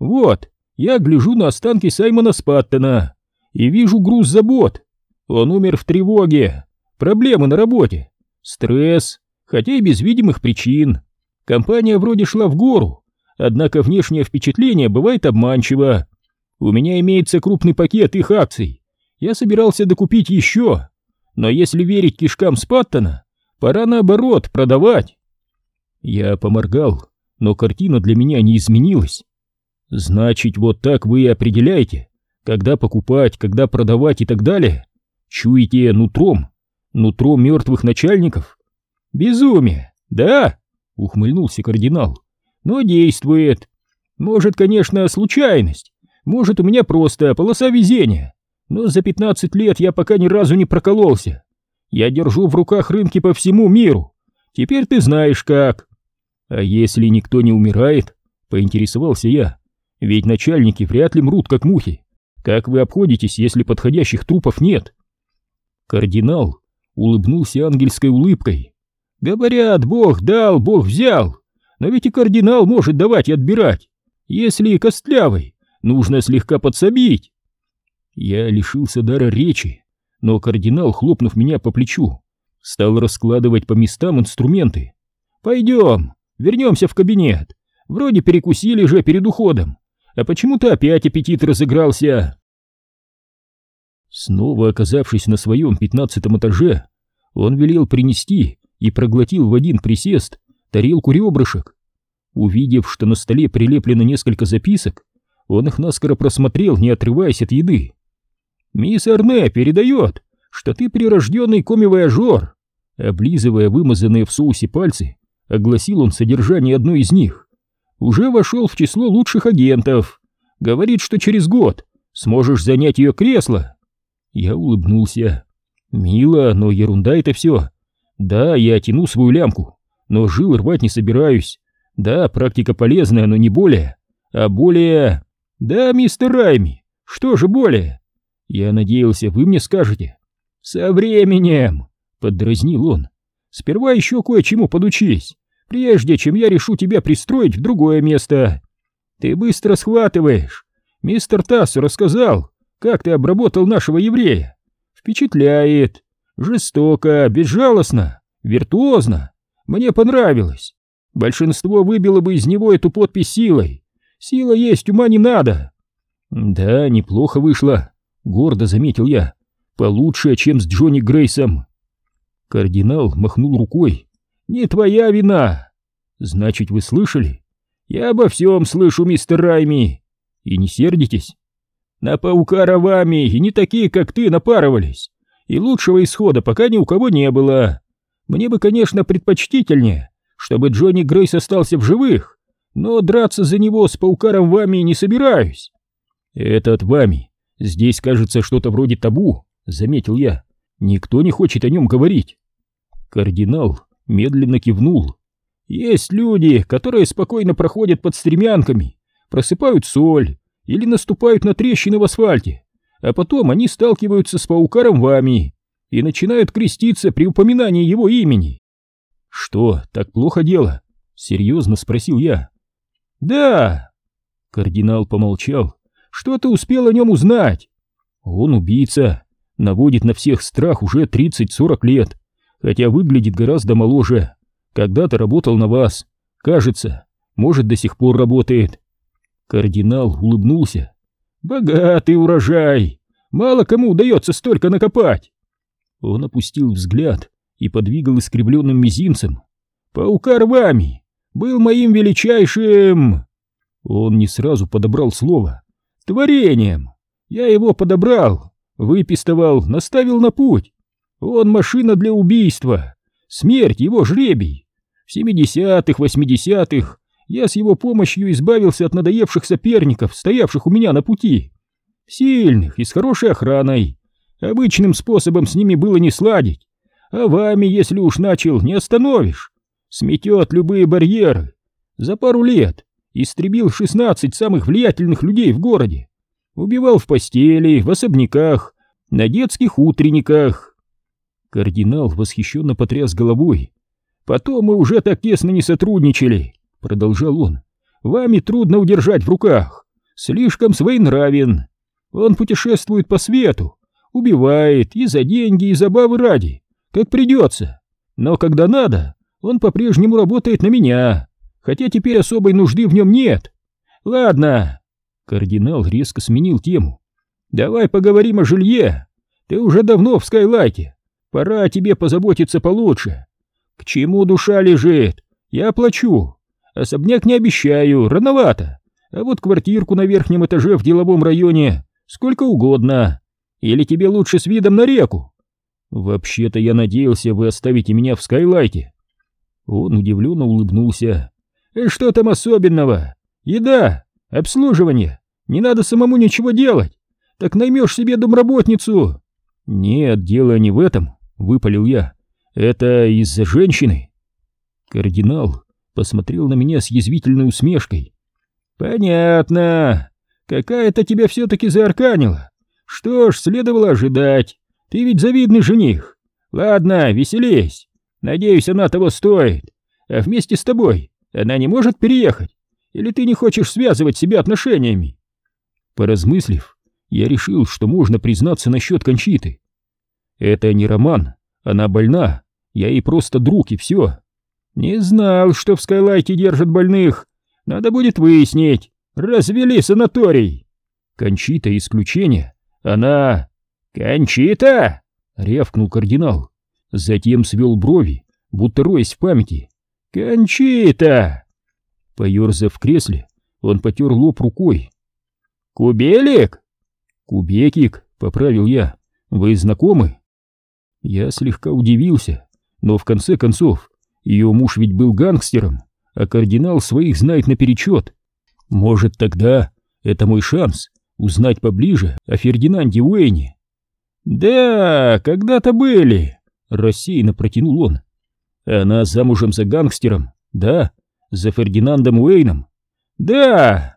Вот, я гляжу на останки Саймона Спаттона и вижу груз забот. Он умер в тревоге, проблемы на работе, стресс, хотя и без видимых причин. Компания вроде шла в гору, однако внешнее впечатление бывает обманчиво. У меня имеется крупный пакет их акций. Я собирался докупить еще, но если верить кишкам Спаттона, пора наоборот продавать. Я поморгал, но картина для меня не изменилась. Значит, вот так вы и определяете, когда покупать, когда продавать и так далее? Чуете нутром, нутром мертвых начальников? Безумие, да? Ухмыльнулся кардинал. Но действует. Может, конечно, случайность. Может, у меня просто полоса везения. Но за 15 лет я пока ни разу не прокололся. Я держу в руках рынки по всему миру. Теперь ты знаешь как. «А если никто не умирает?» — поинтересовался я. «Ведь начальники вряд ли мрут, как мухи. Как вы обходитесь, если подходящих трупов нет?» Кардинал улыбнулся ангельской улыбкой. «Говорят, Бог дал, Бог взял. Но ведь и кардинал может давать и отбирать. Если костлявый, нужно слегка подсобить». Я лишился дара речи, но кардинал, хлопнув меня по плечу, стал раскладывать по местам инструменты. «Пойдем, Вернемся в кабинет. Вроде перекусили же перед уходом. А почему-то опять аппетит разыгрался. Снова оказавшись на своем пятнадцатом этаже, он велел принести и проглотил в один присест тарелку ребрышек. Увидев, что на столе прилеплено несколько записок, он их наскоро просмотрел, не отрываясь от еды. «Мисс Арне передает, что ты прирожденный коми-вояжер», облизывая вымазанные в соусе пальцы, огласил он содержание одной из них. Уже вошел в число лучших агентов. Говорит, что через год сможешь занять ее кресло. Я улыбнулся. Мило, но ерунда это все. Да, я тяну свою лямку, но жил рвать не собираюсь. Да, практика полезная, но не более. А более... Да, мистер Райми, что же более? Я надеялся, вы мне скажете. Со временем, поддразнил он. Сперва еще кое-чему подучись, прежде чем я решу тебя пристроить в другое место. Ты быстро схватываешь. Мистер Тассу рассказал, как ты обработал нашего еврея. Впечатляет. Жестоко, безжалостно, виртуозно. Мне понравилось. Большинство выбило бы из него эту подпись силой. Сила есть, ума не надо. Да, неплохо вышло, гордо заметил я. Получше, чем с Джонни Грейсом. Кардинал махнул рукой. «Не твоя вина!» «Значит, вы слышали?» «Я обо всем слышу, мистер Райми!» «И не сердитесь?» «На паука ровами и не такие, как ты, напарывались. И лучшего исхода пока ни у кого не было. Мне бы, конечно, предпочтительнее, чтобы Джонни Грейс остался в живых, но драться за него с паукаром вами не собираюсь». «Это от вами. Здесь, кажется, что-то вроде табу», — заметил я. Никто не хочет о нем говорить. Кардинал медленно кивнул. Есть люди, которые спокойно проходят под стремянками, просыпают соль или наступают на трещины в асфальте, а потом они сталкиваются с паукаром вами и начинают креститься при упоминании его имени. Что, так плохо дело? Серьезно спросил я. Да. Кардинал помолчал. Что ты успел о нем узнать? Он убийца наводит на всех страх уже 30-40 лет, хотя выглядит гораздо моложе. Когда-то работал на вас. Кажется, может, до сих пор работает. Кардинал улыбнулся. Богатый урожай! Мало кому удается столько накопать. Он опустил взгляд и подвигал искривленным мизинцем. Паука рвами был моим величайшим... Он не сразу подобрал слово. Творением. Я его подобрал, выпистовал, наставил на путь. Он машина для убийства. Смерть его жребий. В семидесятых, восьмидесятых я с его помощью избавился от надоевших соперников, стоявших у меня на пути. Сильных и с хорошей охраной. Обычным способом с ними было не сладить. А вами, если уж начал, не остановишь. Сметет любые барьеры. За пару лет истребил 16 самых влиятельных людей в городе. Убивал в постели, в особняках, на детских утренниках. Кардинал восхищенно потряс головой. Потом мы уже так тесно не сотрудничали, продолжал он. Вами трудно удержать в руках. Слишком своенравен. Он путешествует по свету, убивает и за деньги, и забавы ради, как придется. Но когда надо, он по-прежнему работает на меня, хотя теперь особой нужды в нем нет. Ладно. Кардинал резко сменил тему. Давай поговорим о жилье. Ты уже давно в Скайлайте. Пора тебе позаботиться получше. К чему душа лежит? Я плачу. Особняк не обещаю, рановато. А вот квартирку на верхнем этаже в деловом районе сколько угодно. Или тебе лучше с видом на реку? Вообще-то я надеялся, вы оставите меня в Скайлайте. Он удивленно улыбнулся. И что там особенного? Еда, обслуживание. Не надо самому ничего делать. Так наймешь себе домработницу. Нет, дело не в этом, выпалил я. Это из-за женщины. Кардинал посмотрел на меня с язвительной усмешкой. Понятно. Какая-то тебя все-таки заарканила. Что ж, следовало ожидать. Ты ведь завидный жених. Ладно, веселись. Надеюсь, она того стоит. А вместе с тобой она не может переехать? Или ты не хочешь связывать себя отношениями?» Поразмыслив, я решил, что можно признаться насчет Кончиты. Это не роман, она больна, я ей просто друг и все. Не знал, что в Скайлайте держат больных. Надо будет выяснить. Развели санаторий. Кончита исключение. Она... Кончита! Рявкнул кардинал. Затем свел брови, будто роясь в памяти. «Кончита!» Поерзав в кресле, он потер лоб рукой. «Кубелик?» «Кубекик», — поправил я. «Вы знакомы?» Я слегка удивился, но в конце концов, ее муж ведь был гангстером, а кардинал своих знает наперечет. Может, тогда это мой шанс узнать поближе о Фердинанде Уэйне. «Да, когда-то были», — рассеянно протянул он. Она замужем за гангстером, да? За Фердинандом Уэйном? Да!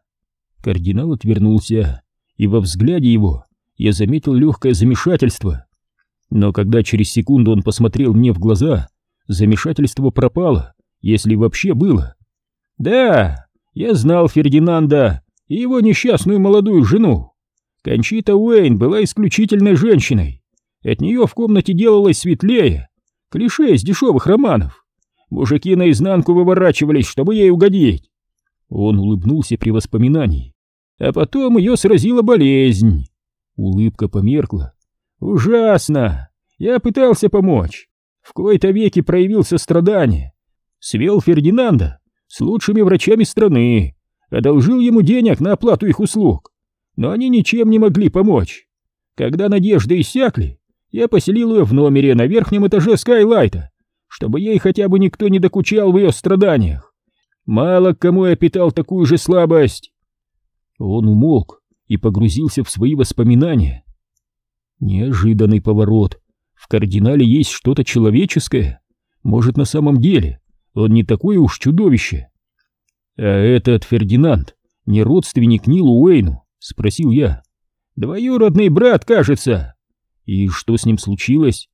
Кардинал отвернулся, и во взгляде его я заметил легкое замешательство. Но когда через секунду он посмотрел мне в глаза, замешательство пропало, если вообще было. Да, я знал Фердинанда и его несчастную молодую жену. Кончита Уэйн была исключительной женщиной. От нее в комнате делалось светлее, Клише из дешевых романов. Мужики наизнанку выворачивались, чтобы ей угодить. Он улыбнулся при воспоминании. А потом ее сразила болезнь. Улыбка померкла. Ужасно! Я пытался помочь. В кои-то веки проявил сострадание. Свел Фердинанда с лучшими врачами страны. Одолжил ему денег на оплату их услуг. Но они ничем не могли помочь. Когда надежды иссякли, я поселил ее в номере на верхнем этаже Скайлайта, чтобы ей хотя бы никто не докучал в ее страданиях. Мало кому я питал такую же слабость. Он умолк и погрузился в свои воспоминания. Неожиданный поворот. В кардинале есть что-то человеческое. Может, на самом деле он не такое уж чудовище. А этот Фердинанд не родственник Нилу Уэйну? Спросил я. Двоюродный брат, кажется. И что с ним случилось?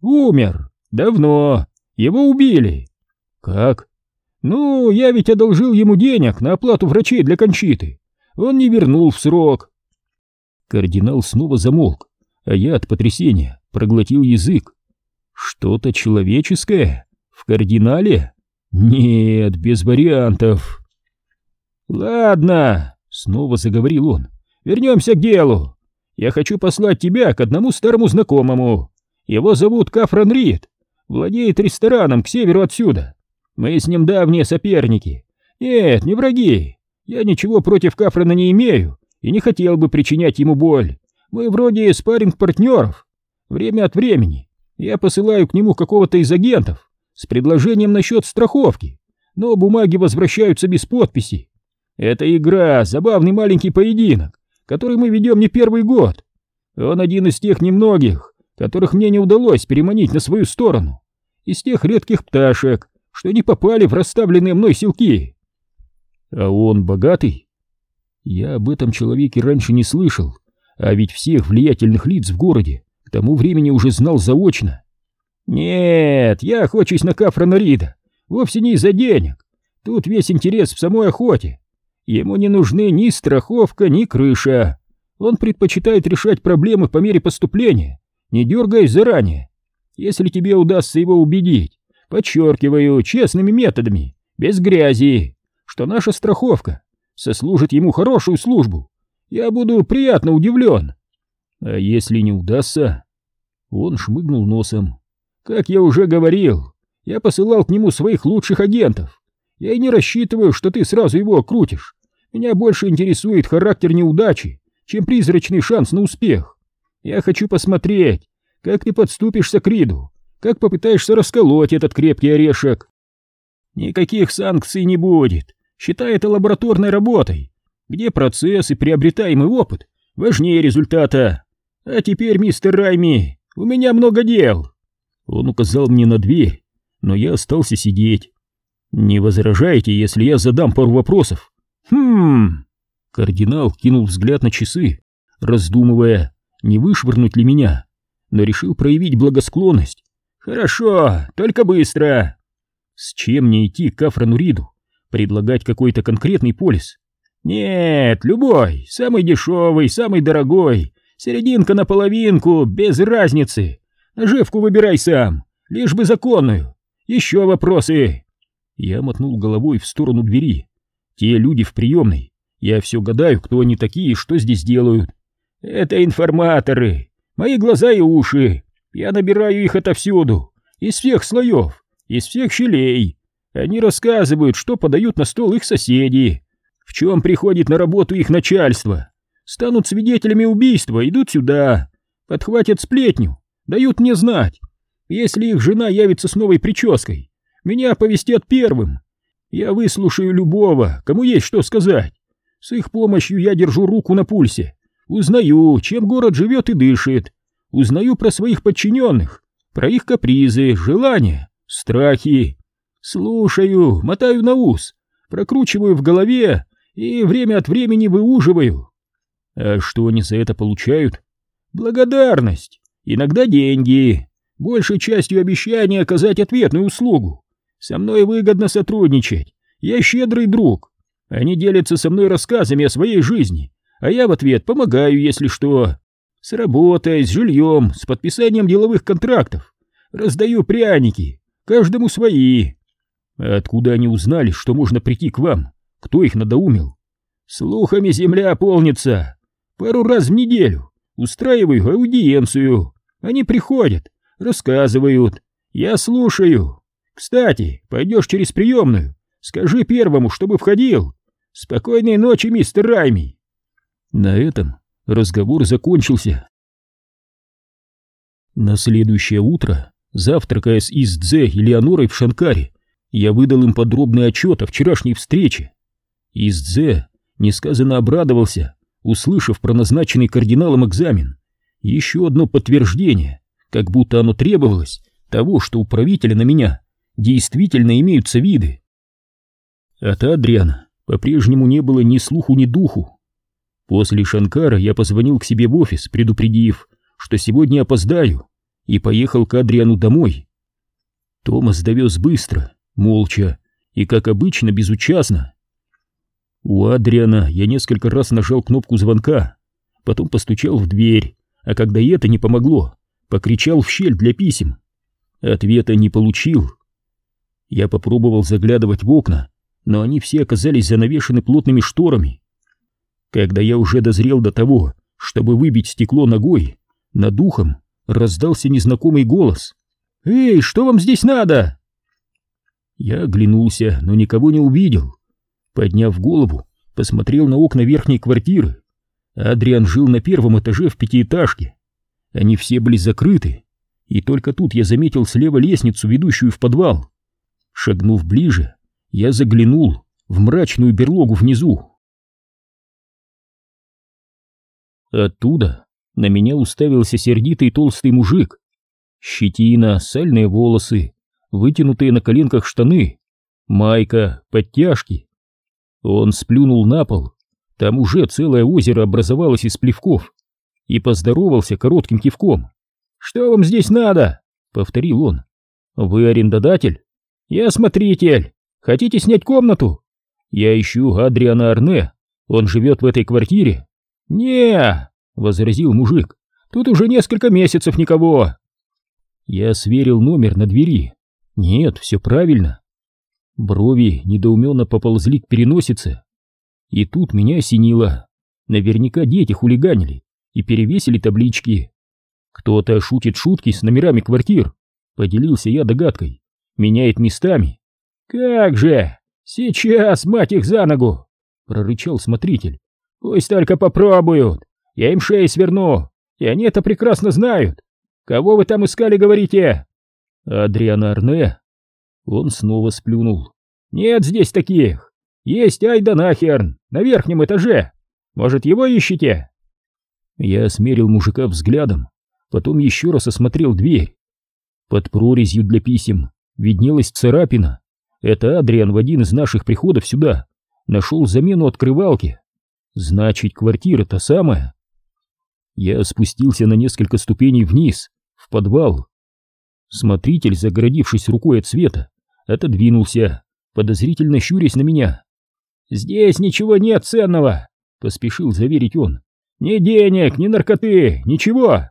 Умер. Давно. Его убили. Как? Ну, я ведь одолжил ему денег на оплату врачей для Кончиты. Он не вернул в срок. Кардинал снова замолк, а я от потрясения проглотил язык. Что-то человеческое? В кардинале? Нет, без вариантов. Ладно, снова заговорил он. Вернемся к делу. Я хочу послать тебя к одному старому знакомому. Его зовут Кафран Рид. Владеет рестораном к северу отсюда. Мы с ним давние соперники. Нет, не враги. Я ничего против Кафрана не имею и не хотел бы причинять ему боль. Мы вроде спарринг-партнеров. Время от времени я посылаю к нему какого-то из агентов с предложением насчет страховки, но бумаги возвращаются без подписи. Это игра, забавный маленький поединок, который мы ведем не первый год. Он один из тех немногих, которых мне не удалось переманить на свою сторону, из тех редких пташек, что не попали в расставленные мной силки. А он богатый? Я об этом человеке раньше не слышал, а ведь всех влиятельных лиц в городе к тому времени уже знал заочно. Нет, я охочусь на Кафрана Рида, вовсе не из-за денег. Тут весь интерес в самой охоте. Ему не нужны ни страховка, ни крыша. Он предпочитает решать проблемы по мере поступления, не дергаясь заранее. Если тебе удастся его убедить, подчеркиваю, честными методами, без грязи, что наша страховка сослужит ему хорошую службу, я буду приятно удивлен. А если не удастся? Он шмыгнул носом. Как я уже говорил, я посылал к нему своих лучших агентов. Я и не рассчитываю, что ты сразу его окрутишь. Меня больше интересует характер неудачи, чем призрачный шанс на успех. Я хочу посмотреть, как ты подступишься к Риду, как попытаешься расколоть этот крепкий орешек. Никаких санкций не будет. Считай это лабораторной работой, где процесс и приобретаемый опыт важнее результата. А теперь, мистер Райми, у меня много дел. Он указал мне на дверь, но я остался сидеть. Не возражаете, если я задам пару вопросов? Хм. Кардинал кинул взгляд на часы, раздумывая, не вышвырнуть ли меня, но решил проявить благосклонность. Хорошо, только быстро. С чем мне идти к Афрану Риду? Предлагать какой-то конкретный полис? Нет, любой, самый дешевый, самый дорогой, серединка на половинку, без разницы. Наживку выбирай сам, лишь бы законную. Еще вопросы? Я мотнул головой в сторону двери. Те люди в приемной. Я все гадаю, кто они такие и что здесь делают. Это информаторы, мои глаза и уши. Я набираю их отовсюду, из всех слоев, из всех щелей. Они рассказывают, что подают на стол их соседи, в чем приходит на работу их начальство. Станут свидетелями убийства, идут сюда, подхватят сплетню, дают мне знать. Если их жена явится с новой прической, меня оповестят первым. Я выслушаю любого, кому есть что сказать. С их помощью я держу руку на пульсе. Узнаю, чем город живет и дышит. Узнаю про своих подчиненных, про их капризы, желания, страхи. Слушаю, мотаю на ус, прокручиваю в голове и время от времени выуживаю. А что они за это получают? Благодарность, иногда деньги, большей частью обещание оказать ответную услугу. Со мной выгодно сотрудничать, я щедрый друг. Они делятся со мной рассказами о своей жизни, а я в ответ помогаю, если что. С работой, с жильем, с подписанием деловых контрактов. Раздаю пряники, каждому свои. Откуда они узнали, что можно прийти к вам? Кто их надоумил? Слухами земля полнится. Пару раз в неделю устраиваю аудиенцию. Они приходят, рассказывают. Я слушаю. Кстати, пойдешь через приемную. Скажи первому, чтобы входил. Спокойной ночи, мистер Райми. На этом разговор закончился. На следующее утро, завтракая с Издзе и Леонорой в Шанкаре, я выдал им подробный отчет о вчерашней встрече. Издзе несказанно обрадовался, услышав про назначенный кардиналом экзамен. Еще одно подтверждение, как будто оно требовалось, того, что у правителя на меня действительно имеются виды. От Адриана по-прежнему не было ни слуху, ни духу. После Шанкара я позвонил к себе в офис, предупредив, что сегодня опоздаю, и поехал к Адриану домой. Томас довез быстро, молча и, как обычно, безучастно. У Адриана я несколько раз нажал кнопку звонка, потом постучал в дверь, а когда это не помогло, покричал в щель для писем. Ответа не получил. Я попробовал заглядывать в окна, но они все оказались занавешены плотными шторами. Когда я уже дозрел до того, чтобы выбить стекло ногой, над духом раздался незнакомый голос. «Эй, что вам здесь надо?» Я оглянулся, но никого не увидел. Подняв голову, посмотрел на окна верхней квартиры. Адриан жил на первом этаже в пятиэтажке. Они все были закрыты, и только тут я заметил слева лестницу, ведущую в подвал. Шагнув ближе, я заглянул в мрачную берлогу внизу. Оттуда на меня уставился сердитый толстый мужик. Щетина, сальные волосы, вытянутые на коленках штаны, майка, подтяжки. Он сплюнул на пол, там уже целое озеро образовалось из плевков, и поздоровался коротким кивком. «Что вам здесь надо?» — повторил он. «Вы арендодатель?» «Я смотритель. Хотите снять комнату?» «Я ищу Адриана Арне. Он живет в этой квартире?» «Не!» — возразил мужик. «Тут уже несколько месяцев никого!» Я сверил номер на двери. «Нет, все правильно». Брови недоуменно поползли к переносице. И тут меня осенило. Наверняка дети хулиганили и перевесили таблички. Кто-то шутит шутки с номерами квартир. Поделился я догадкой. Меняет местами. «Как же! Сейчас, мать их за ногу!» Прорычал смотритель. Пусть только попробуют. Я им шеи сверну. И они это прекрасно знают. Кого вы там искали, говорите? Адриана Арне. Он снова сплюнул. Нет здесь таких. Есть Айда Нахерн на верхнем этаже. Может, его ищете? Я осмерил мужика взглядом, потом еще раз осмотрел дверь. Под прорезью для писем виднелась царапина. Это Адриан в один из наших приходов сюда нашел замену открывалки. Значит, квартира та самая. Я спустился на несколько ступеней вниз, в подвал. Смотритель, загородившись рукой от света, отодвинулся, подозрительно щурясь на меня. «Здесь ничего нет ценного!» — поспешил заверить он. «Ни денег, ни наркоты, ничего!»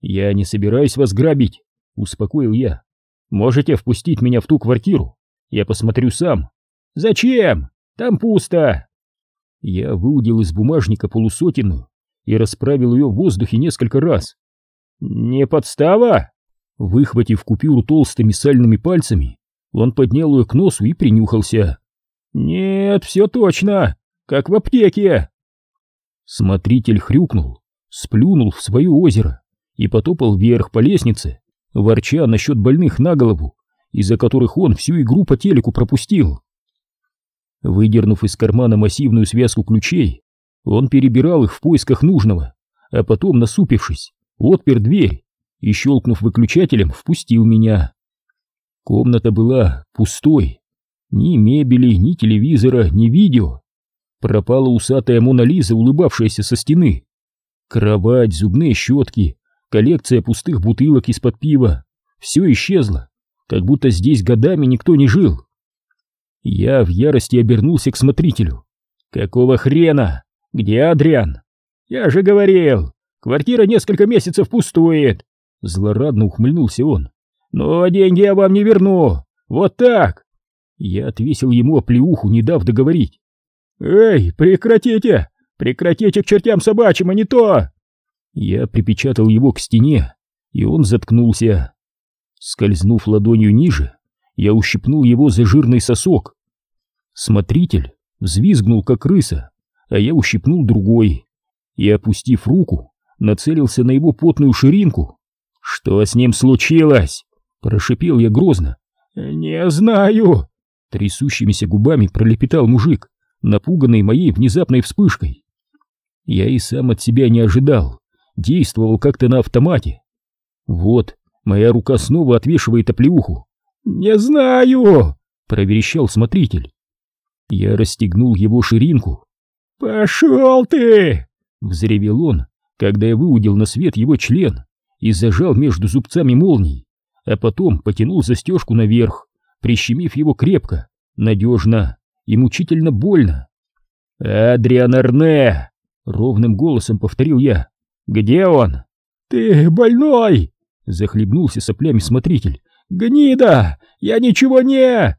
«Я не собираюсь вас грабить», — успокоил я. «Можете впустить меня в ту квартиру? Я посмотрю сам». «Зачем? Там пусто!» Я выудил из бумажника полусотенную и расправил ее в воздухе несколько раз. «Не подстава?» Выхватив купюру толстыми сальными пальцами, он поднял ее к носу и принюхался. «Нет, все точно, как в аптеке!» Смотритель хрюкнул, сплюнул в свое озеро и потопал вверх по лестнице, ворча насчет больных на голову, из-за которых он всю игру по телеку пропустил. Выдернув из кармана массивную связку ключей, он перебирал их в поисках нужного, а потом, насупившись, отпер дверь и, щелкнув выключателем, впустил меня. Комната была пустой. Ни мебели, ни телевизора, ни видео. Пропала усатая Мона Лиза, улыбавшаяся со стены. Кровать, зубные щетки, коллекция пустых бутылок из-под пива. Все исчезло, как будто здесь годами никто не жил. Я в ярости обернулся к смотрителю. «Какого хрена? Где Адриан?» «Я же говорил, квартира несколько месяцев пустует!» Злорадно ухмыльнулся он. «Но деньги я вам не верну! Вот так!» Я отвесил ему оплеуху, не дав договорить. «Эй, прекратите! Прекратите к чертям собачьим, а не то!» Я припечатал его к стене, и он заткнулся. Скользнув ладонью ниже, я ущипнул его за жирный сосок. Смотритель взвизгнул, как крыса, а я ущипнул другой и, опустив руку, нацелился на его потную ширинку. «Что с ним случилось?» — прошипел я грозно. «Не знаю!» — трясущимися губами пролепетал мужик, напуганный моей внезапной вспышкой. Я и сам от себя не ожидал, действовал как-то на автомате. Вот, моя рука снова отвешивает оплеуху, «Не знаю!» — проверещал смотритель. Я расстегнул его ширинку. «Пошел ты!» — взревел он, когда я выудил на свет его член и зажал между зубцами молний, а потом потянул застежку наверх, прищемив его крепко, надежно и мучительно больно. «Адриан Арне!» — ровным голосом повторил я. «Где он?» «Ты больной!» — захлебнулся соплями смотритель. Гнида! Я ничего не...»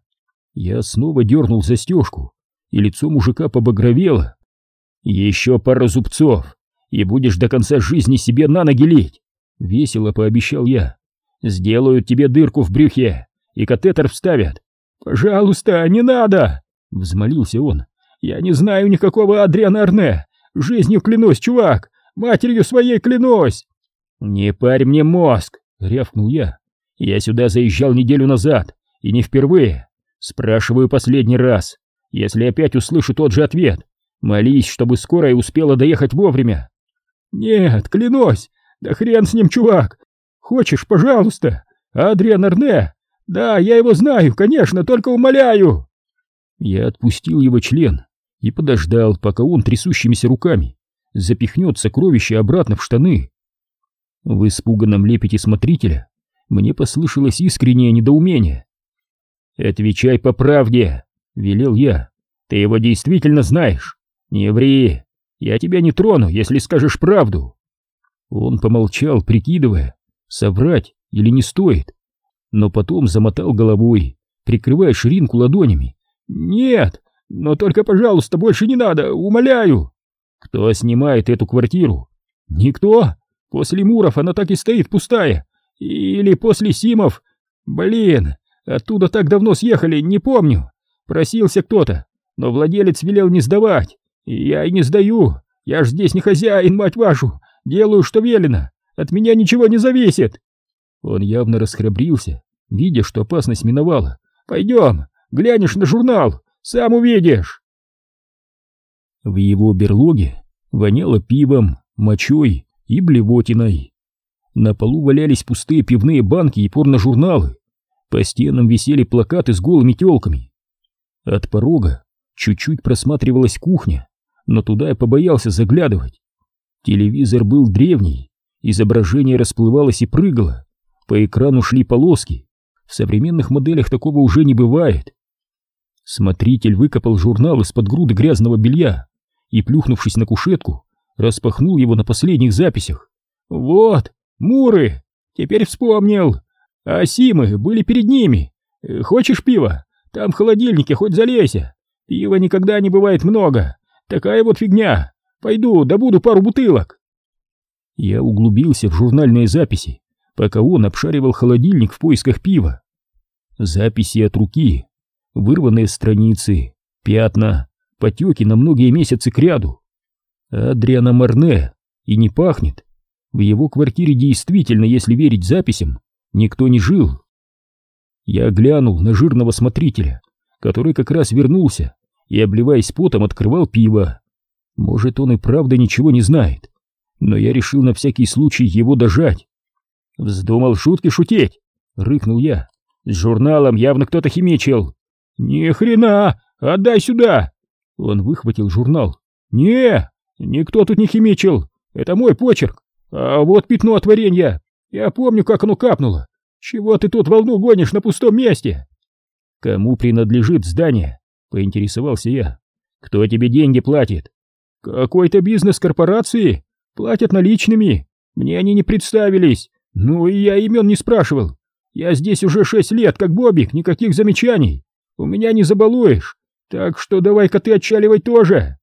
Я снова дернул застежку, и лицо мужика побагровело. «Еще пара зубцов, и будешь до конца жизни себе на ноги лить!» — весело пообещал я. «Сделают тебе дырку в брюхе, и катетер вставят». «Пожалуйста, не надо!» — взмолился он. «Я не знаю никакого Адриана Арне! Жизнью клянусь, чувак! Матерью своей клянусь!» «Не парь мне мозг!» — рявкнул я. «Я сюда заезжал неделю назад, и не впервые. Спрашиваю последний раз. Если опять услышу тот же ответ, молись, чтобы скорая успела доехать вовремя». «Нет, клянусь! Да хрен с ним, чувак! Хочешь, пожалуйста? Адриан Арне? Да, я его знаю, конечно, только умоляю!» Я отпустил его член и подождал, пока он трясущимися руками запихнет сокровище обратно в штаны. В испуганном лепете смотрителя мне послышалось искреннее недоумение. «Отвечай по правде!» — велел я. «Ты его действительно знаешь? Не ври! Я тебя не трону, если скажешь правду!» Он помолчал, прикидывая, соврать или не стоит, но потом замотал головой, прикрывая ширинку ладонями. «Нет, но только, пожалуйста, больше не надо, умоляю!» «Кто снимает эту квартиру?» «Никто! После Муров она так и стоит пустая! Или после Симов! Блин, оттуда так давно съехали, не помню! Просился кто-то, но владелец велел не сдавать, и я и не сдаю! Я ж здесь не хозяин, мать вашу! Делаю, что велено! От меня ничего не зависит!» Он явно расхрабрился, видя, что опасность миновала. «Пойдем, глянешь на журнал, сам увидишь!» В его берлоге воняло пивом, мочой и блевотиной. На полу валялись пустые пивные банки и порножурналы. По стенам висели плакаты с голыми телками. От порога чуть-чуть просматривалась кухня, но туда я побоялся заглядывать. Телевизор был древний, изображение расплывалось и прыгало, по экрану шли полоски. В современных моделях такого уже не бывает. Смотритель выкопал журнал из-под груды грязного белья и, плюхнувшись на кушетку, распахнул его на последних записях. «Вот, Муры! Теперь вспомнил! А Симы были перед ними! Хочешь пива? Там в холодильнике хоть залейся! Пива никогда не бывает много! Такая вот фигня! Пойду, добуду пару бутылок!» Я углубился в журнальные записи, пока он обшаривал холодильник в поисках пива. Записи от руки, вырванные страницы, пятна, потеки на многие месяцы кряду. Адриана Марне и не пахнет. В его квартире действительно, если верить записям, никто не жил. Я глянул на жирного смотрителя, который как раз вернулся и, обливаясь потом, открывал пиво. Может, он и правда ничего не знает, но я решил на всякий случай его дожать. Вздумал шутки шутить, рыкнул я. С журналом явно кто-то химичил. Ни хрена, отдай сюда. Он выхватил журнал. Не, никто тут не химичил. Это мой почерк. А вот пятно от варенья. Я помню, как оно капнуло. Чего ты тут волну гонишь на пустом месте? Кому принадлежит здание? Поинтересовался я. Кто тебе деньги платит? Какой-то бизнес корпорации. Платят наличными. Мне они не представились. Ну и я имен не спрашивал. Я здесь уже шесть лет, как Бобик, никаких замечаний. У меня не забалуешь. Так что давай-ка ты отчаливай тоже.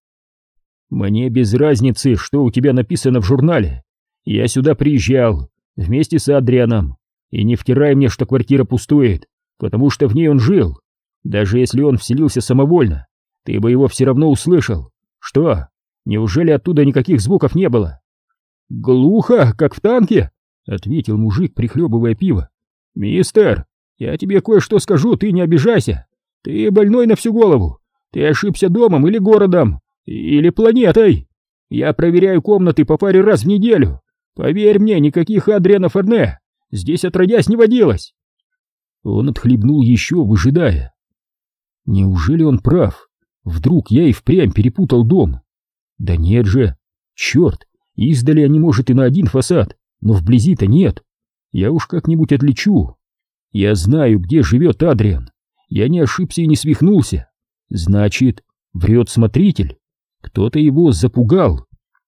Мне без разницы, что у тебя написано в журнале. Я сюда приезжал, вместе с Адрианом. И не втирай мне, что квартира пустует, потому что в ней он жил. Даже если он вселился самовольно, ты бы его все равно услышал. Что, неужели оттуда никаких звуков не было? Глухо, как в танке, ответил мужик, прихлебывая пиво. Мистер, я тебе кое-что скажу, ты не обижайся. Ты больной на всю голову. Ты ошибся домом или городом, или планетой. Я проверяю комнаты по паре раз в неделю. Поверь мне, никаких Адриана Ферне здесь отродясь не водилось. Он отхлебнул еще, выжидая. Неужели он прав? Вдруг я и впрямь перепутал дом? Да нет же. Черт, издали они, может, и на один фасад, но вблизи-то нет. Я уж как-нибудь отличу. Я знаю, где живет Адриан. Я не ошибся и не свихнулся. Значит, врет смотритель. Кто-то его запугал.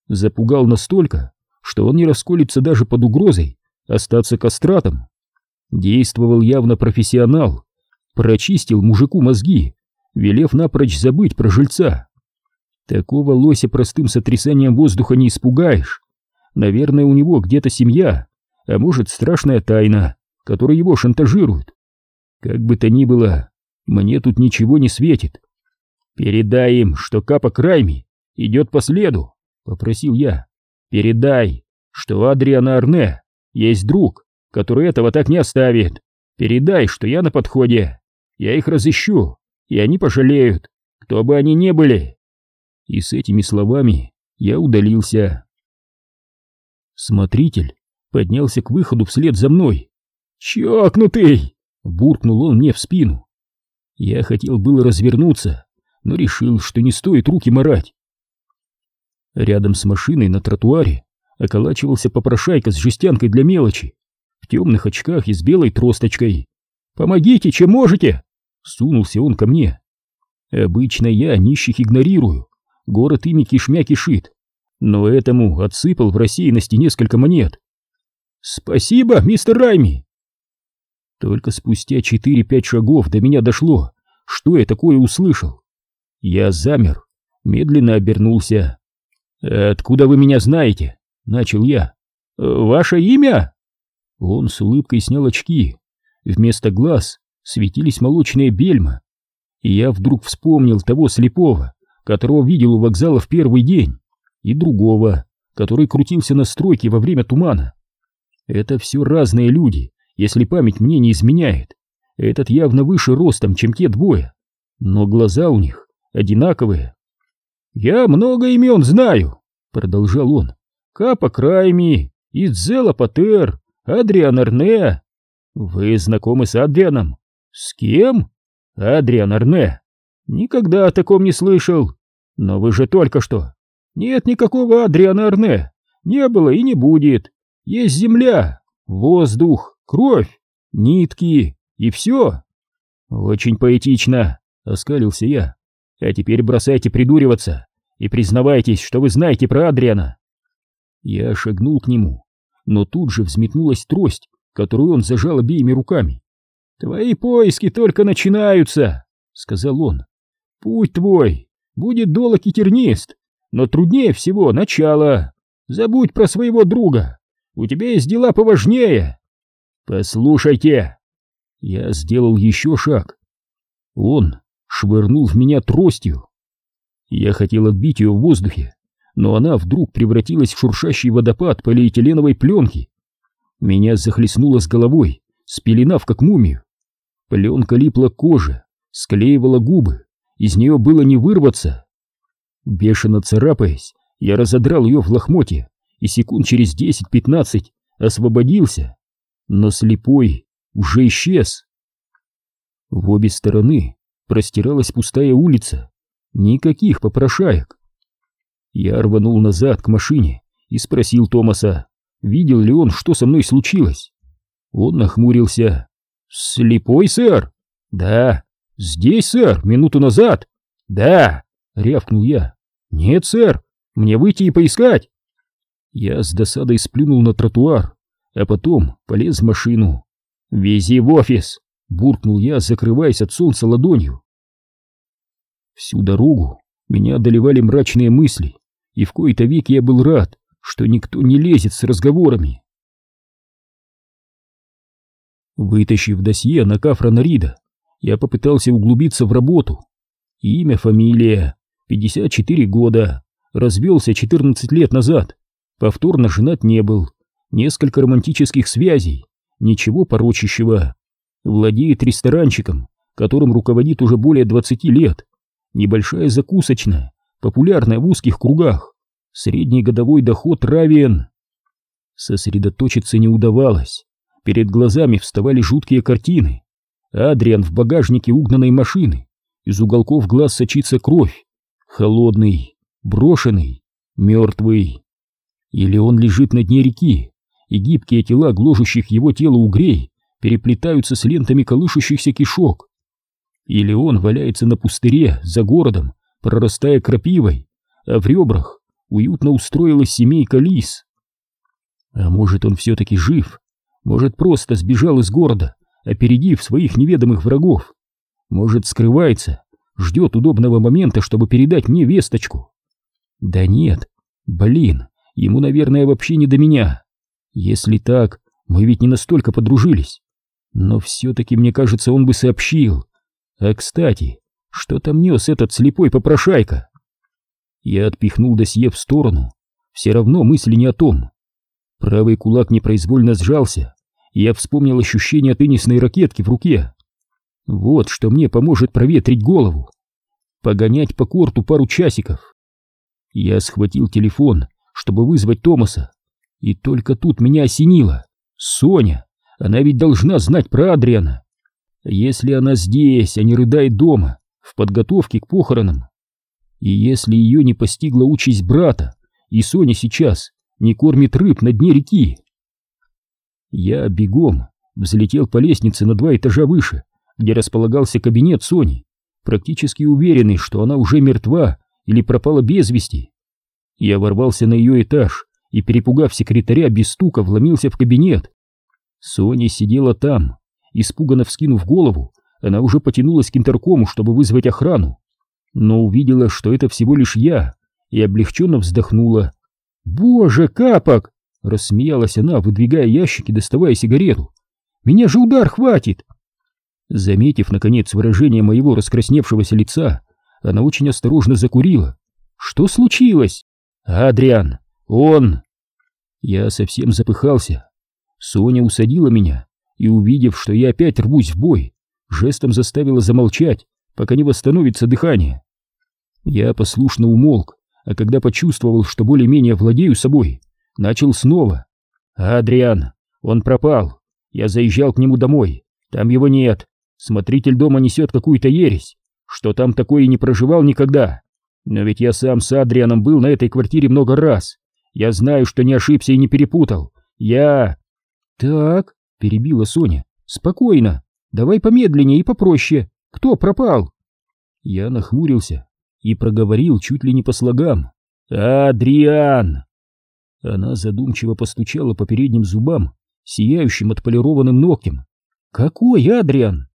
Запугал настолько, что он не расколется даже под угрозой остаться кастратом. Действовал явно профессионал, прочистил мужику мозги, велев напрочь забыть про жильца. Такого лося простым сотрясанием воздуха не испугаешь. Наверное, у него где-то семья, а может страшная тайна, которая его шантажирует. Как бы то ни было, мне тут ничего не светит. Передай им, что Капа Крайми идет по следу, попросил я. Передай, что Адриана Арне есть друг, который этого так не оставит. Передай, что я на подходе. Я их разыщу, и они пожалеют, кто бы они ни были. И с этими словами я удалился. Смотритель поднялся к выходу вслед за мной. «Чокнутый!» — буркнул он мне в спину. Я хотел было развернуться, но решил, что не стоит руки марать. Рядом с машиной на тротуаре околачивался попрошайка с жестянкой для мелочи, в темных очках и с белой тросточкой. «Помогите, чем можете!» — сунулся он ко мне. Обычно я нищих игнорирую, город ими кишмя кишит, но этому отсыпал в рассеянности несколько монет. «Спасибо, мистер Райми!» Только спустя четыре-пять шагов до меня дошло, что я такое услышал. Я замер, медленно обернулся. «Откуда вы меня знаете?» — начал я. «Ваше имя?» Он с улыбкой снял очки. Вместо глаз светились молочные бельма. И я вдруг вспомнил того слепого, которого видел у вокзала в первый день, и другого, который крутился на стройке во время тумана. Это все разные люди, если память мне не изменяет. Этот явно выше ростом, чем те двое, но глаза у них одинаковые. «Я много имен знаю», — продолжал он. «Капа Крайми, Идзела Патер, Адриан Арне. Вы знакомы с Адрианом?» «С кем?» «Адриан Арне. Никогда о таком не слышал. Но вы же только что...» «Нет никакого Адриана Арне. Не было и не будет. Есть земля, воздух, кровь, нитки и все». «Очень поэтично», — оскалился я. «А теперь бросайте придуриваться и признавайтесь, что вы знаете про Адриана». Я шагнул к нему, но тут же взметнулась трость, которую он зажал обеими руками. «Твои поиски только начинаются», — сказал он. «Путь твой будет долг и тернист, но труднее всего начало. Забудь про своего друга, у тебя есть дела поважнее». «Послушайте!» Я сделал еще шаг. Он швырнул в меня тростью. Я хотел отбить ее в воздухе, но она вдруг превратилась в шуршащий водопад полиэтиленовой пленки. Меня захлестнуло с головой, спеленав как мумию. Пленка липла к коже, склеивала губы, из нее было не вырваться. Бешено царапаясь, я разодрал ее в лохмотье и секунд через десять-пятнадцать освободился, но слепой уже исчез. В обе стороны простиралась пустая улица, никаких попрошаек. Я рванул назад к машине и спросил Томаса, видел ли он, что со мной случилось. Он нахмурился. «Слепой, сэр?» «Да». «Здесь, сэр, минуту назад?» «Да», — рявкнул я. «Нет, сэр, мне выйти и поискать». Я с досадой сплюнул на тротуар, а потом полез в машину. «Вези в офис!» — буркнул я, закрываясь от солнца ладонью. Всю дорогу меня одолевали мрачные мысли, и в кои-то веки я был рад, что никто не лезет с разговорами. Вытащив досье на Кафрана Рида, я попытался углубиться в работу. Имя, фамилия, 54 года, развелся 14 лет назад, повторно женат не был, несколько романтических связей, ничего порочащего. Владеет ресторанчиком, которым руководит уже более 20 лет, небольшая закусочная, популярная в узких кругах, средний годовой доход равен. Сосредоточиться не удавалось. Перед глазами вставали жуткие картины. Адриан в багажнике угнанной машины. Из уголков глаз сочится кровь. Холодный, брошенный, мертвый. Или он лежит на дне реки, и гибкие тела гложущих его тело угрей переплетаются с лентами колышущихся кишок. Или он валяется на пустыре за городом, прорастая крапивой, а в ребрах уютно устроилась семейка лис. А может, он все-таки жив, Может, просто сбежал из города, опередив своих неведомых врагов. Может, скрывается, ждет удобного момента, чтобы передать мне весточку. Да нет, блин, ему, наверное, вообще не до меня. Если так, мы ведь не настолько подружились. Но все-таки, мне кажется, он бы сообщил. А, кстати, что там нес этот слепой попрошайка? Я отпихнул досье в сторону. Все равно мысли не о том. Правый кулак непроизвольно сжался, я вспомнил ощущение теннисной ракетки в руке. Вот что мне поможет проветрить голову. Погонять по корту пару часиков. Я схватил телефон, чтобы вызвать Томаса. И только тут меня осенило. Соня, она ведь должна знать про Адриана. Если она здесь, а не рыдает дома, в подготовке к похоронам. И если ее не постигла участь брата, и Соня сейчас не кормит рыб на дне реки. Я бегом взлетел по лестнице на два этажа выше, где располагался кабинет Сони, практически уверенный, что она уже мертва или пропала без вести. Я ворвался на ее этаж и, перепугав секретаря, без стука вломился в кабинет. Соня сидела там, испуганно вскинув голову, она уже потянулась к интеркому, чтобы вызвать охрану, но увидела, что это всего лишь я, и облегченно вздохнула. «Боже, капок!» — рассмеялась она, выдвигая ящики, доставая сигарету. «Меня же удар хватит!» Заметив, наконец, выражение моего раскрасневшегося лица, она очень осторожно закурила. «Что случилось?» «Адриан! Он!» Я совсем запыхался. Соня усадила меня и, увидев, что я опять рвусь в бой, жестом заставила замолчать, пока не восстановится дыхание. Я послушно умолк, а когда почувствовал, что более-менее владею собой, начал снова. «Адриан, он пропал. Я заезжал к нему домой. Там его нет. Смотритель дома несет какую-то ересь, что там такое не проживал никогда. Но ведь я сам с Адрианом был на этой квартире много раз. Я знаю, что не ошибся и не перепутал. Я...» «Так», — перебила Соня, — «спокойно. Давай помедленнее и попроще. Кто пропал?» Я нахмурился и проговорил чуть ли не по слогам. «Адриан!» Она задумчиво постучала по передним зубам, сияющим отполированным ногтем. «Какой Адриан?»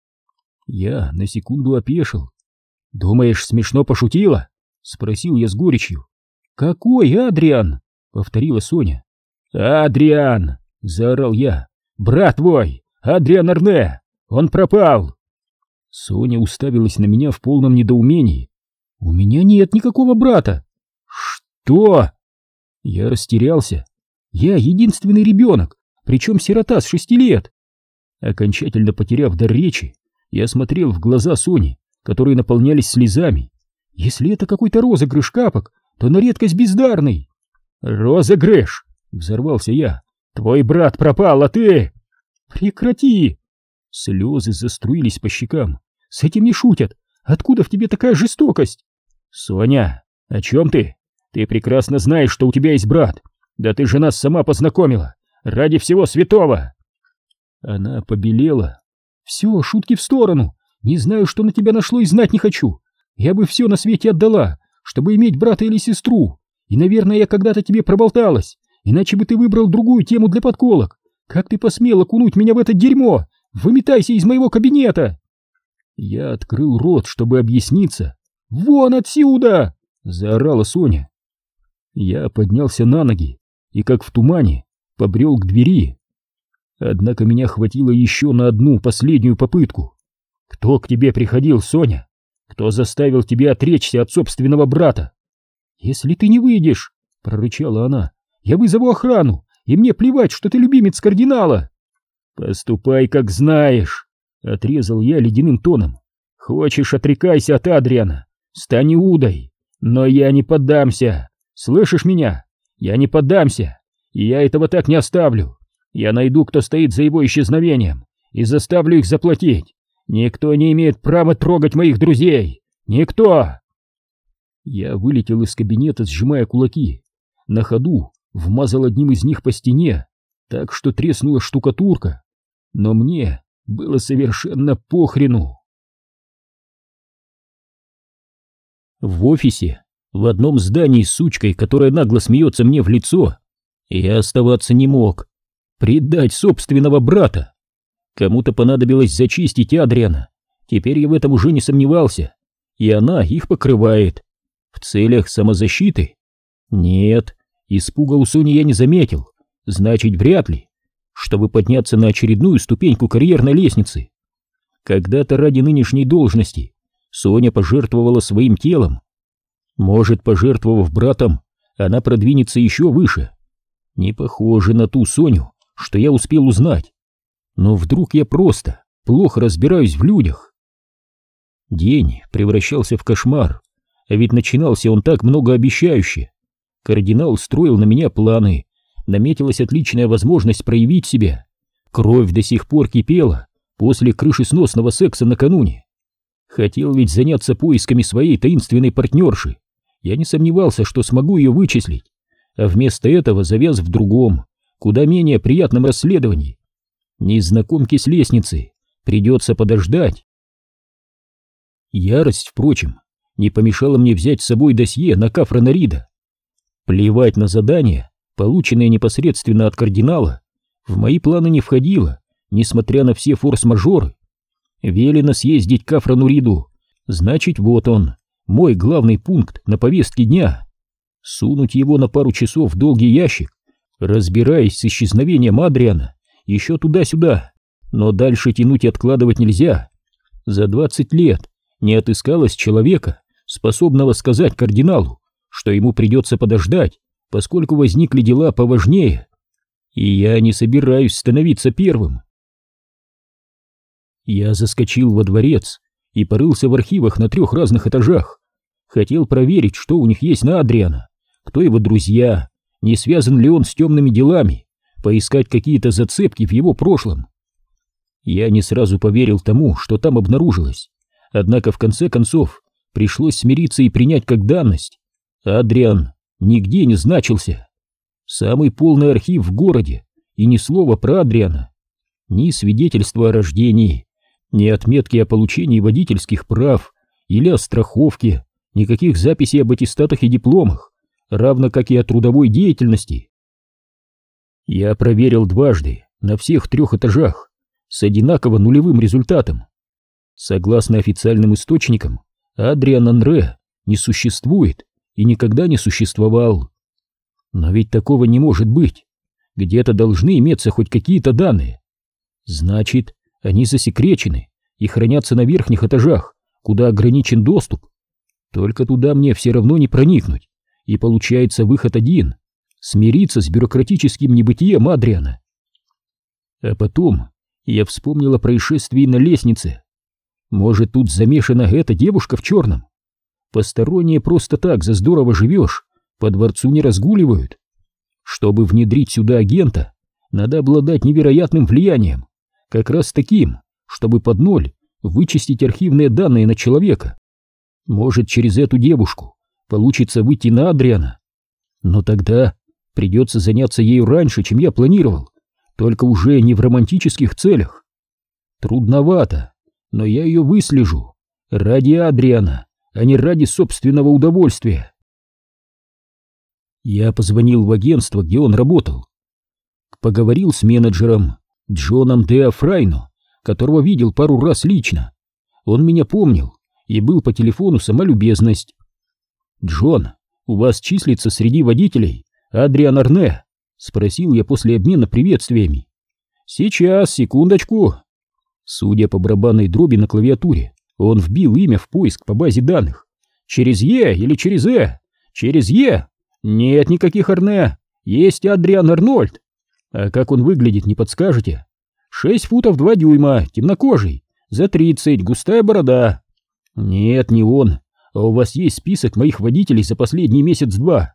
Я на секунду опешил. «Думаешь, смешно пошутила?» — спросил я с горечью. «Какой Адриан?» — повторила Соня. «Адриан!» — заорал я. «Брат твой! Адриан Арне! Он пропал!» Соня уставилась на меня в полном недоумении. «У меня нет никакого брата!» «Что?» Я растерялся. «Я единственный ребенок, причем сирота с шести лет!» Окончательно потеряв дар речи, я смотрел в глаза Сони, которые наполнялись слезами. «Если это какой-то розыгрыш капок, то на редкость бездарный!» «Розыгрыш!» — взорвался я. «Твой брат пропал, а ты...» «Прекрати!» Слезы заструились по щекам. «С этим не шутят! Откуда в тебе такая жестокость?» «Соня, о чем ты? Ты прекрасно знаешь, что у тебя есть брат. Да ты же нас сама познакомила. Ради всего святого!» Она побелела. «Все, шутки в сторону. Не знаю, что на тебя нашло и знать не хочу. Я бы все на свете отдала, чтобы иметь брата или сестру. И, наверное, я когда-то тебе проболталась, иначе бы ты выбрал другую тему для подколок. Как ты посмела кунуть меня в это дерьмо? Выметайся из моего кабинета!» Я открыл рот, чтобы объясниться. «Вон отсюда!» — заорала Соня. Я поднялся на ноги и, как в тумане, побрел к двери. Однако меня хватило еще на одну последнюю попытку. «Кто к тебе приходил, Соня? Кто заставил тебя отречься от собственного брата?» «Если ты не выйдешь», — прорычала она, — «я вызову охрану, и мне плевать, что ты любимец кардинала!» «Поступай, как знаешь!» — отрезал я ледяным тоном. «Хочешь, отрекайся от Адриана, стань удой, но я не поддамся! Слышишь меня? Я не поддамся, и я этого так не оставлю! Я найду, кто стоит за его исчезновением, и заставлю их заплатить! Никто не имеет права трогать моих друзей! Никто!» Я вылетел из кабинета, сжимая кулаки. На ходу вмазал одним из них по стене, так что треснула штукатурка но мне было совершенно похрену. В офисе, в одном здании с сучкой, которая нагло смеется мне в лицо, я оставаться не мог. Предать собственного брата. Кому-то понадобилось зачистить Адриана. Теперь я в этом уже не сомневался. И она их покрывает. В целях самозащиты? Нет, испуга у Сони я не заметил. Значит, вряд ли. Чтобы подняться на очередную ступеньку карьерной лестницы. Когда-то ради нынешней должности Соня пожертвовала своим телом. Может, пожертвовав братом, она продвинется еще выше. Не похоже на ту Соню, что я успел узнать. Но вдруг я просто плохо разбираюсь в людях. День превращался в кошмар, ведь начинался он так многообещающе. Кардинал строил на меня планы, наметилась отличная возможность проявить себя. Кровь до сих пор кипела после крышесносного секса накануне. Хотел ведь заняться поисками своей таинственной партнерши. Я не сомневался, что смогу ее вычислить, а вместо этого завяз в другом, куда менее приятном расследовании. Незнакомки с лестницы придется подождать. Ярость, впрочем, не помешала мне взять с собой досье на Кафрана Рида. Плевать на задание, полученное непосредственно от кардинала, в мои планы не входило, несмотря на все форс-мажоры. Велено съездить к Кафрану Риду, значит, вот он, мой главный пункт на повестке дня. Сунуть его на пару часов в долгий ящик, разбираясь с исчезновением Адриана, еще туда-сюда, но дальше тянуть и откладывать нельзя. За двадцать лет не отыскалось человека, способного сказать кардиналу, что ему придется подождать, поскольку возникли дела поважнее. И я не собираюсь становиться первым. Я заскочил во дворец и порылся в архивах на трех разных этажах. Хотел проверить, что у них есть на Адриана, кто его друзья, не связан ли он с темными делами, поискать какие-то зацепки в его прошлом. Я не сразу поверил тому, что там обнаружилось, однако в конце концов пришлось смириться и принять как данность. Адриан нигде не значился. Самый полный архив в городе, и ни слова про Адриана. Ни свидетельства о рождении, ни отметки о получении водительских прав или о страховке, никаких записей об аттестатах и дипломах, равно как и о трудовой деятельности. Я проверил дважды, на всех трех этажах, с одинаково нулевым результатом. Согласно официальным источникам, Адриан Анре не существует и никогда не существовал. Но ведь такого не может быть. Где-то должны иметься хоть какие-то данные. Значит, они засекречены и хранятся на верхних этажах, куда ограничен доступ. Только туда мне все равно не проникнуть, и получается выход один — смириться с бюрократическим небытием Адриана. А потом я вспомнил о происшествии на лестнице. Может, тут замешана эта девушка в черном? Посторонние просто так за здорово живешь, по дворцу не разгуливают. Чтобы внедрить сюда агента, надо обладать невероятным влиянием, как раз таким, чтобы под ноль вычистить архивные данные на человека. Может, через эту девушку получится выйти на Адриана. Но тогда придется заняться ею раньше, чем я планировал, только уже не в романтических целях. Трудновато, но я ее выслежу ради Адриана, а не ради собственного удовольствия. Я позвонил в агентство, где он работал. Поговорил с менеджером Джоном Деа Фрайно, которого видел пару раз лично. Он меня помнил и был по телефону сама. «Джон, у вас числится среди водителей Адриан Арне?» — спросил я после обмена приветствиями. «Сейчас, секундочку». Судя по барабанной дроби на клавиатуре, он вбил имя в поиск по базе данных. «Через Е или через Э? Через Е? Нет никаких Арне. Есть Адриан Арнольд. А как он выглядит, не подскажете? Шесть футов два дюйма, темнокожий, за тридцать, густая борода. Нет, не он. А у вас есть список моих водителей за последний месяц-два?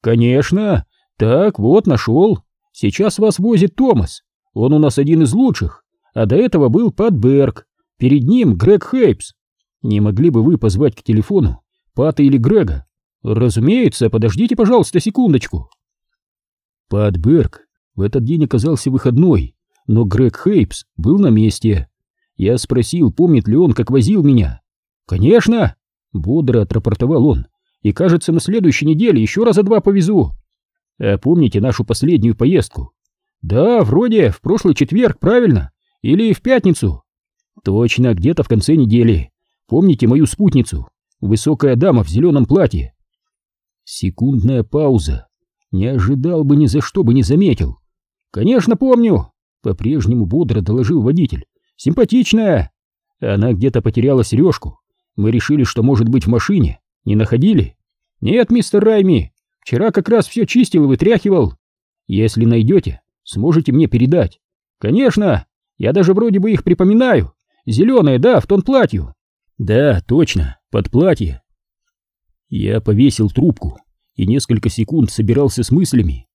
Конечно. Так, вот, нашел. Сейчас вас возит Томас. Он у нас один из лучших. А до этого был Пат Берг. Перед ним Грег Хейпс. Не могли бы вы позвать к телефону Пата или Грега? Разумеется, подождите, пожалуйста, секундочку. Пат Берг в этот день оказался выходной, но Грег Хейпс был на месте. Я спросил, помнит ли он, как возил меня. «Конечно!» — бодро отрапортовал он. «И кажется, на следующей неделе еще раза два повезу. А помните нашу последнюю поездку? Да, вроде в прошлый четверг, правильно? Или в пятницу? Точно, где-то в конце недели. Помните мою спутницу? Высокая дама в зеленом платье. Секундная пауза. Не ожидал бы ни за что бы не заметил. Конечно, помню. По-прежнему бодро доложил водитель. Симпатичная. Она где-то потеряла сережку. Мы решили, что может быть в машине. Не находили? Нет, мистер Райми. Вчера как раз все чистил и вытряхивал. Если найдете, сможете мне передать. Конечно, я даже вроде бы их припоминаю. Зеленые, да, в тон платью. Да, точно, под платье. Я повесил трубку и несколько секунд собирался с мыслями.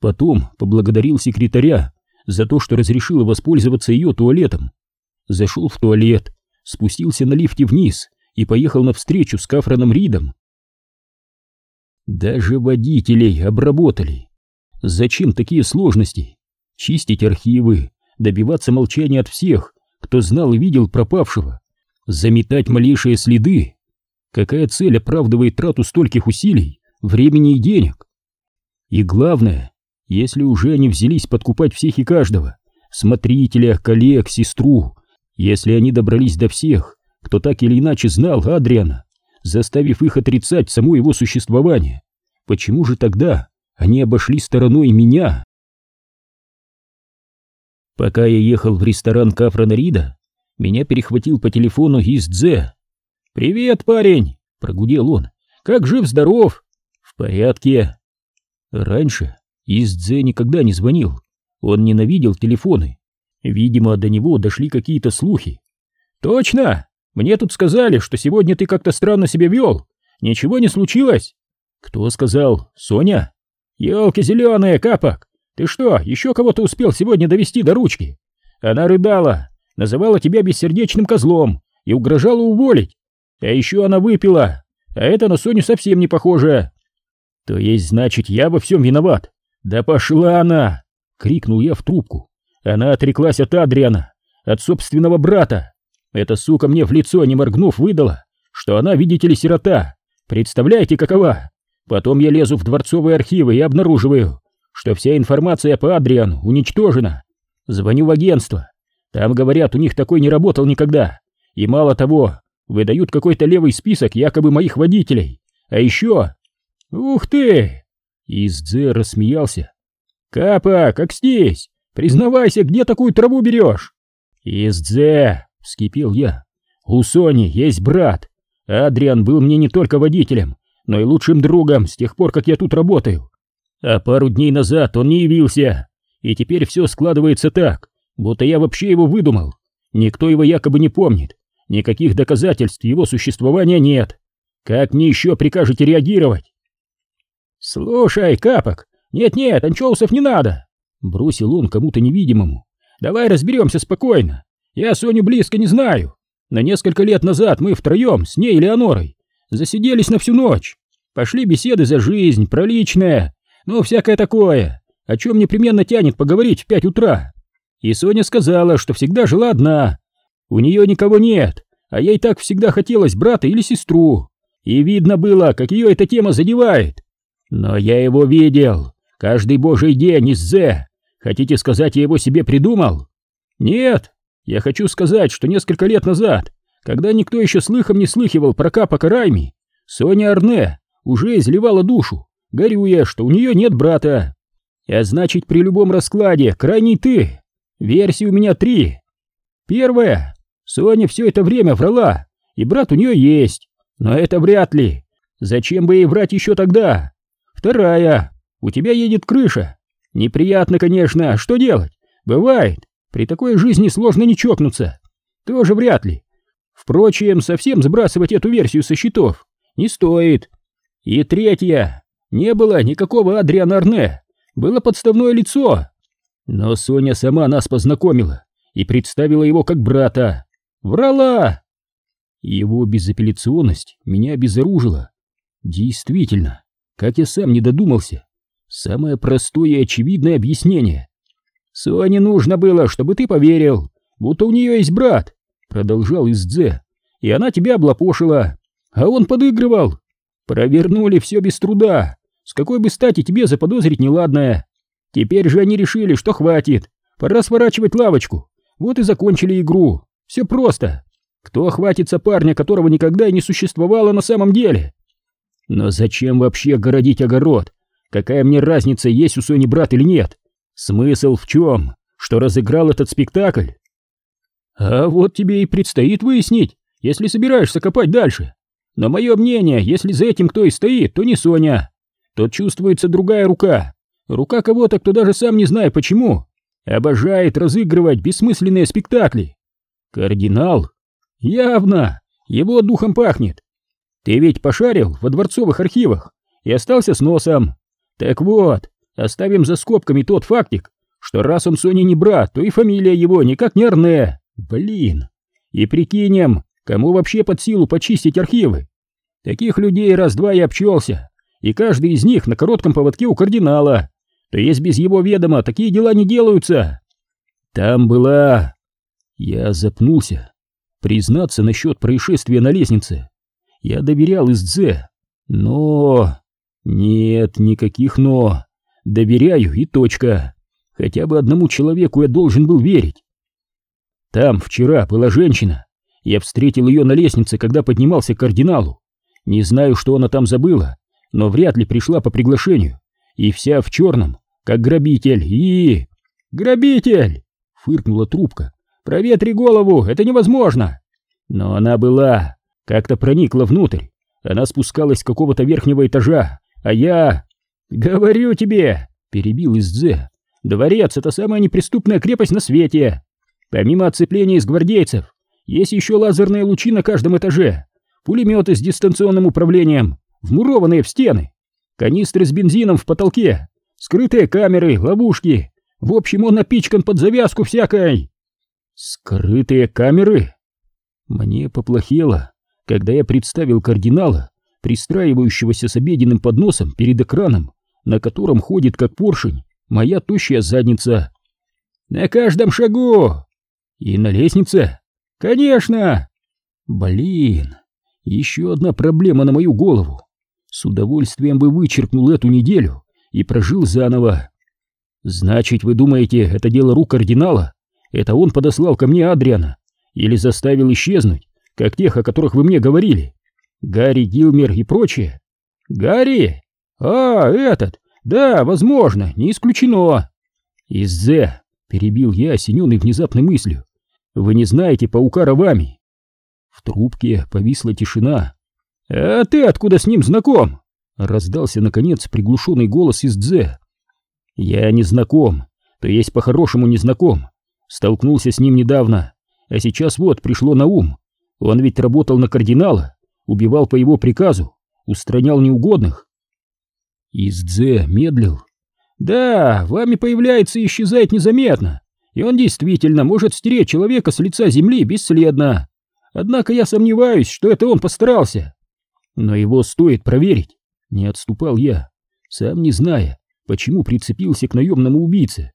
Потом поблагодарил секретаря за то, что разрешила воспользоваться ее туалетом. Зашел в туалет, спустился на лифте вниз и поехал навстречу с Кафраном Ридом. Даже водителей обработали. Зачем такие сложности? Чистить архивы, добиваться молчания от всех, кто знал и видел пропавшего, заметать малейшие следы. Какая цель оправдывает трату стольких усилий, времени и денег? И главное, если уже они взялись подкупать всех и каждого, смотрителя, коллег, сестру, если они добрались до всех, кто так или иначе знал Адриана, заставив их отрицать само его существование, почему же тогда они обошли стороной меня? Пока я ехал в ресторан Кафрана Рида, меня перехватил по телефону Издзе. «Привет, парень!» — прогудел он. «Как жив-здоров?» «В порядке». Раньше Издзе никогда не звонил. Он ненавидел телефоны. Видимо, до него дошли какие-то слухи. «Точно! Мне тут сказали, что сегодня ты как-то странно себя вел. Ничего не случилось?» «Кто сказал? Соня?» «Елки зеленые, Капок! Ты что, еще кого-то успел сегодня довести до ручки?» Она рыдала, называла тебя бессердечным козлом и угрожала уволить. А еще она выпила, а это на Соню совсем не похоже. То есть, значит, я во всем виноват? Да пошла она! Крикнул я в трубку. Она отреклась от Адриана, от собственного брата. Эта сука мне в лицо, не моргнув, выдала, что она, видите ли, сирота. Представляете, какова? Потом я лезу в дворцовые архивы и обнаруживаю, что вся информация по Адриану уничтожена. Звоню в агентство. Там, говорят, у них такой не работал никогда. И мало того, выдают какой-то левый список якобы моих водителей. А еще... Ух ты! Издзе рассмеялся. Капа, как здесь? Признавайся, где такую траву берешь? Издзе, вскипел я. У Сони есть брат. Адриан был мне не только водителем, но и лучшим другом с тех пор, как я тут работаю. А пару дней назад он не явился, и теперь все складывается так, будто я вообще его выдумал. Никто его якобы не помнит, никаких доказательств его существования нет. Как мне еще прикажете реагировать? Слушай, Капок, нет-нет, анчоусов не надо, бросил он кому-то невидимому. Давай разберемся спокойно. Я Соню близко не знаю. На несколько лет назад мы втроем с ней и Леонорой засиделись на всю ночь. Пошли беседы за жизнь, про личное, ну, всякое такое, о чем непременно тянет поговорить в пять утра. И Соня сказала, что всегда жила одна. У нее никого нет, а ей так всегда хотелось брата или сестру. И видно было, как ее эта тема задевает. Но я его видел, каждый божий день из Зе. Хотите сказать, я его себе придумал? Нет, я хочу сказать, что несколько лет назад, когда никто еще слыхом не слыхивал про Капа Карайми, Соня Арне уже изливала душу, горюя, что у нее нет брата. А значит, при любом раскладе крайний ты. Версий у меня три. Первая. Соня все это время врала, и брат у нее есть. Но это вряд ли. Зачем бы ей врать еще тогда? Вторая. У тебя едет крыша. Неприятно, конечно, что делать? Бывает. При такой жизни сложно не чокнуться. Тоже вряд ли. Впрочем, совсем сбрасывать эту версию со счетов не стоит. И третья. Не было никакого Адриана Арне. Было подставное лицо. Но Соня сама нас познакомила и представила его как брата. Врала! Его безапелляционность меня обезоружила. Действительно, как я сам не додумался. Самое простое и очевидное объяснение. Соне нужно было, чтобы ты поверил, будто у нее есть брат, продолжал Издзе, и она тебя облапошила, а он подыгрывал. Провернули все без труда. С какой бы стати тебе заподозрить неладное? Теперь же они решили, что хватит, пора сворачивать лавочку. Вот и закончили игру. Все просто. Кто хватится парня, которого никогда и не существовало на самом деле? Но зачем вообще городить огород? Какая мне разница, есть у Сони брат или нет? Смысл в чем? Что разыграл этот спектакль? А вот тебе и предстоит выяснить, если собираешься копать дальше. Но мое мнение, если за этим кто и стоит, то не Соня. Тут чувствуется другая рука. Рука кого-то, кто даже сам не знает почему, обожает разыгрывать бессмысленные спектакли. Кардинал? Явно. Его духом пахнет. Ты ведь пошарил во дворцовых архивах и остался с носом. Так вот, оставим за скобками тот фактик, что раз он Сони не брат, то и фамилия его никак не Арне. Блин. И прикинем, кому вообще под силу почистить архивы. Таких людей раз-два и обчелся, и каждый из них на коротком поводке у кардинала. То есть без его ведома такие дела не делаются. Там была... Я запнулся. Признаться насчет происшествия на лестнице. Я доверял Издзе, но... Нет, никаких «но». Доверяю и точка. Хотя бы одному человеку я должен был верить. Там вчера была женщина. Я встретил ее на лестнице, когда поднимался к кардиналу. Не знаю, что она там забыла, но вряд ли пришла по приглашению. И вся в черном, как грабитель, и... «Грабитель!» — фыркнула трубка. «Проветри голову, это невозможно!» Но она была, как-то проникла внутрь. Она спускалась с какого-то верхнего этажа, а я... «Говорю тебе!» — перебил Издзе. «Дворец — это самая неприступная крепость на свете! Помимо оцепления из гвардейцев, есть еще лазерные лучи на каждом этаже, пулеметы с дистанционным управлением, вмурованные в стены, канистры с бензином в потолке, скрытые камеры, ловушки. В общем, он напичкан под завязку всякой. Скрытые камеры? Мне поплохело, когда я представил кардинала, пристраивающегося с обеденным подносом перед экраном, на котором ходит как поршень моя тощая задница. На каждом шагу! И на лестнице? Конечно! Блин, еще одна проблема на мою голову. С удовольствием бы вычеркнул эту неделю и прожил заново. Значит, вы думаете, это дело рук кардинала? Это он подослал ко мне Адриана? Или заставил исчезнуть, как тех, о которых вы мне говорили? Гарри, Гилмер и прочее? Гарри? А, этот? Да, возможно, не исключено. Из-за, перебил я, осененный внезапной мыслью. Вы не знаете паука Равами? В трубке повисла тишина. «А ты откуда с ним знаком?» Раздался, наконец, приглушенный голос из Дзе. «Я не знаком, то есть по-хорошему не знаком. Столкнулся с ним недавно, а сейчас вот пришло на ум. Он ведь работал на кардинала, убивал по его приказу, устранял неугодных». Издзе медлил. «Да, вами появляется и исчезает незаметно, и он действительно может стереть человека с лица земли бесследно. Однако я сомневаюсь, что это он постарался. Но его стоит проверить, не отступал я, сам не зная, почему прицепился к наемному убийце,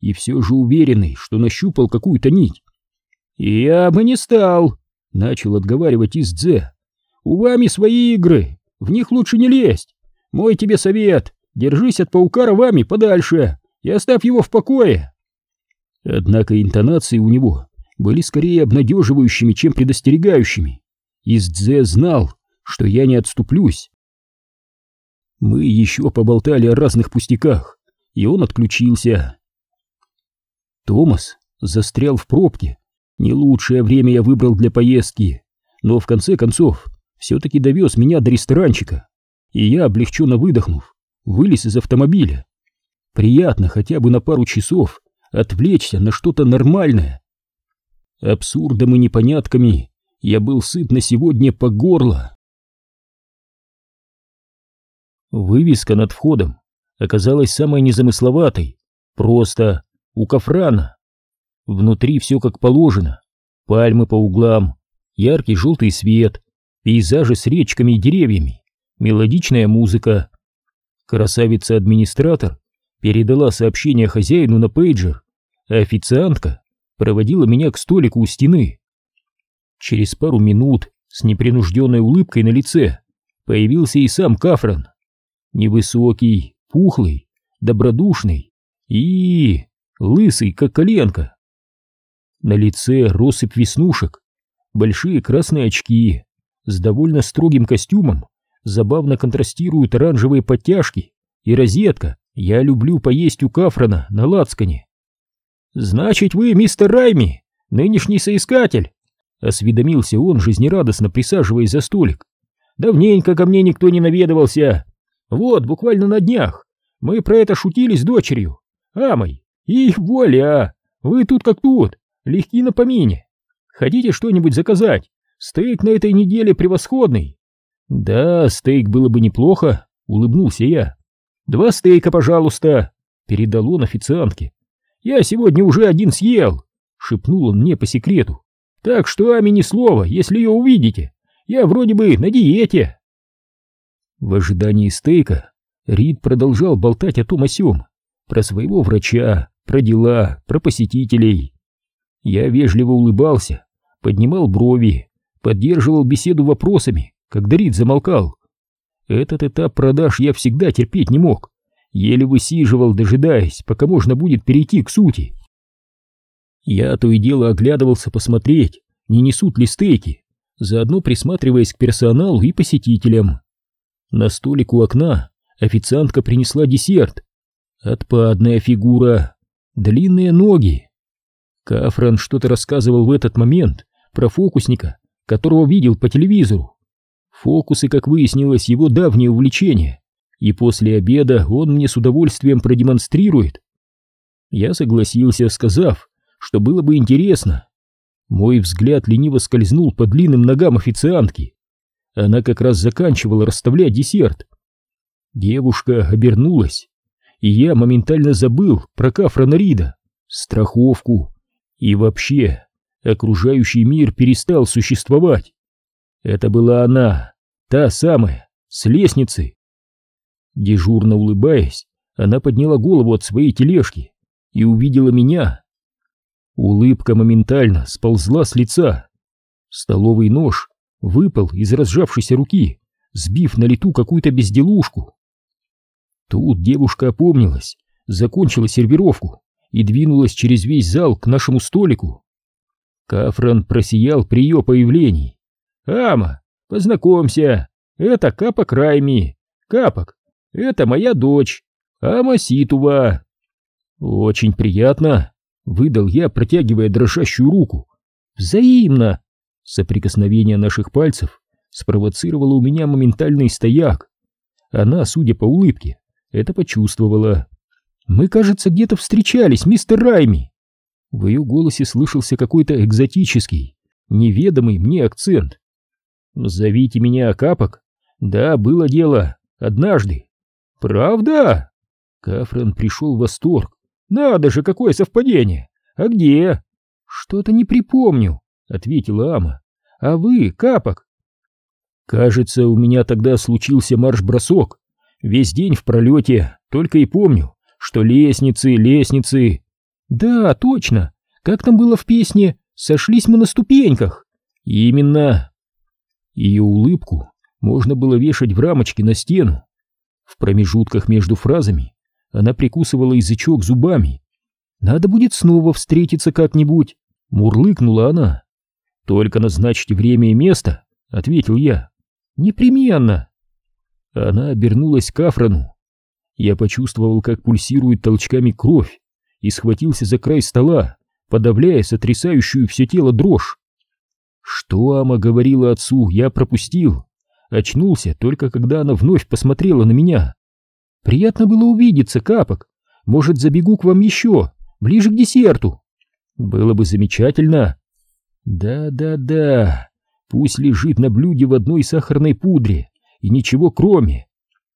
и все же уверенный, что нащупал какую-то нить. «Я бы не стал», — начал отговаривать Издзе. «У вами свои игры, в них лучше не лезть. Мой тебе совет, держись от паука вами подальше и оставь его в покое». Однако интонации у него были скорее обнадеживающими, чем предостерегающими. Издзе знал, что я не отступлюсь. Мы еще поболтали о разных пустяках, и он отключился. Томас застрял в пробке. Не лучшее время я выбрал для поездки, но в конце концов все-таки довез меня до ресторанчика, и я, облегченно выдохнув, вылез из автомобиля. Приятно хотя бы на пару часов отвлечься на что-то нормальное. Абсурдом и непонятками я был сыт на сегодня по горло. Вывеска над входом оказалась самой незамысловатой, просто у кафрана. Внутри все как положено, пальмы по углам, яркий желтый свет, пейзажи с речками и деревьями, мелодичная музыка. Красавица-администратор передала сообщение хозяину на пейджер, а официантка проводила меня к столику у стены. Через пару минут с непринужденной улыбкой на лице появился и сам Кафран. Невысокий, пухлый, добродушный, и лысый, как коленка. На лице россыпь веснушек, большие красные очки, с довольно строгим костюмом забавно контрастируют оранжевые подтяжки и розетка «Я люблю поесть у Кафрана» на лацкане. «Значит, вы, мистер Райми, нынешний соискатель?» — осведомился он, жизнерадостно присаживаясь за столик. «Давненько ко мне никто не наведывался. Вот, буквально на днях. Мы про это шутили с дочерью. Амой. И воля! Вы тут как тут, легки на помине. Хотите что-нибудь заказать? Стейк на этой неделе превосходный. Да, стейк было бы неплохо, улыбнулся я. Два стейка, пожалуйста, передал он официантке. Я сегодня уже один съел, шепнул он мне по секрету. Так что Ами ни слова, если ее увидите. Я вроде бы на диете. В ожидании стейка Рид продолжал болтать о том о сём, про своего врача, про дела, про посетителей. Я вежливо улыбался, поднимал брови, поддерживал беседу вопросами, когда Рид замолкал. Этот этап продаж я всегда терпеть не мог, еле высиживал, дожидаясь, пока можно будет перейти к сути. Я то и дело оглядывался посмотреть, не несут ли стейки, заодно присматриваясь к персоналу и посетителям. На столик у окна официантка принесла десерт. Отпадная фигура, длинные ноги. Кафран что-то рассказывал в этот момент про фокусника, которого видел по телевизору. Фокусы, как выяснилось, его давнее увлечение, и после обеда он мне с удовольствием продемонстрирует. Я согласился, сказав, что было бы интересно. Мой взгляд лениво скользнул по длинным ногам официантки. Она как раз заканчивала расставлять десерт. Девушка обернулась, и я моментально забыл про Кафрана Рида, страховку и вообще окружающий мир перестал существовать. Это была она, та самая, с лестницы. Дежурно улыбаясь, она подняла голову от своей тележки и увидела меня. Улыбка моментально сползла с лица. Столовый нож выпал из разжавшейся руки, сбив на лету какую-то безделушку. Тут девушка опомнилась, закончила сервировку и двинулась через весь зал к нашему столику. Кафран просиял при ее появлении. «Ама, познакомься, это Капок Райми. Капок, это моя дочь, Ама Ситува». «Очень приятно», — выдал я, протягивая дрожащую руку. «Взаимно!» Соприкосновение наших пальцев спровоцировало у меня моментальный стояк. Она, судя по улыбке, это почувствовала. «Мы, кажется, где-то встречались, мистер Райми!» В ее голосе слышался какой-то экзотический, неведомый мне акцент. «Зовите меня Капок?» «Да, было дело. Однажды». «Правда?» Кафран пришел в восторг. «Надо же, какое совпадение! А где?» «Что-то не припомню», — ответила Ама. «А вы, Капок?» «Кажется, у меня тогда случился марш-бросок. Весь день в пролете, только и помню, что лестницы, лестницы, «Да, точно! Как там было в песне? Сошлись мы на ступеньках!» «Именно!» Ее улыбку можно было вешать в рамочке на стену. В промежутках между фразами она прикусывала язычок зубами. «Надо будет снова встретиться как-нибудь!» — мурлыкнула она. «Только назначьте время и место!» — ответил я. «Непременно!» Она обернулась к Афрану. Я почувствовал, как пульсирует толчками кровь и схватился за край стола, подавляя сотрясающую все тело дрожь. Что Ама говорила отцу, я пропустил. Очнулся только когда она вновь посмотрела на меня. «Приятно было увидеться, Капок. Может, забегу к вам еще, ближе к десерту?» «Было бы замечательно». «Да-да-да, пусть лежит на блюде в одной сахарной пудре, и ничего кроме».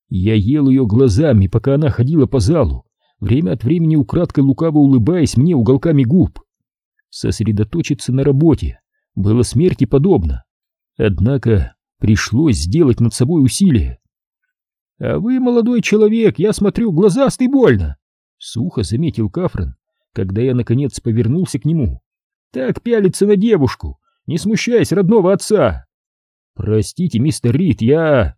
Я ел ее глазами, пока она ходила по залу, время от времени украдкой лукаво улыбаясь мне уголками губ. Сосредоточиться на работе было смерти подобно. Однако пришлось сделать над собой усилие. «А вы, молодой человек, я смотрю, глазастый больно!» — сухо заметил Кафран, когда я, наконец, повернулся к нему. «Так пялится на девушку, не смущаясь родного отца!» «Простите, мистер Рид, я...»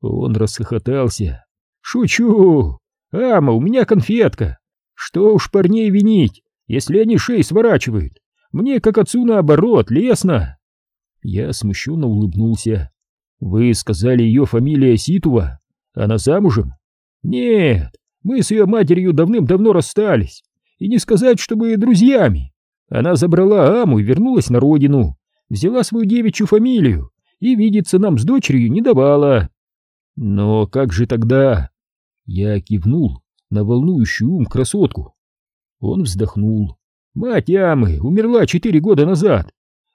Он расхохотался. «Шучу! «Ама, у меня конфетка! Что уж парней винить, если они шеи сворачивают. Мне, как отцу, наоборот, лестно. Я смущенно улыбнулся. Вы сказали, ее фамилия Ситува? Она замужем? Нет, мы с ее матерью давным-давно расстались. И не сказать, чтобы друзьями. Она забрала Аму и вернулась на родину. Взяла свою девичью фамилию и видеться нам с дочерью не давала. Но как же тогда? Я кивнул на волнующую ум красотку. Он вздохнул. Мать Амы умерла четыре года назад,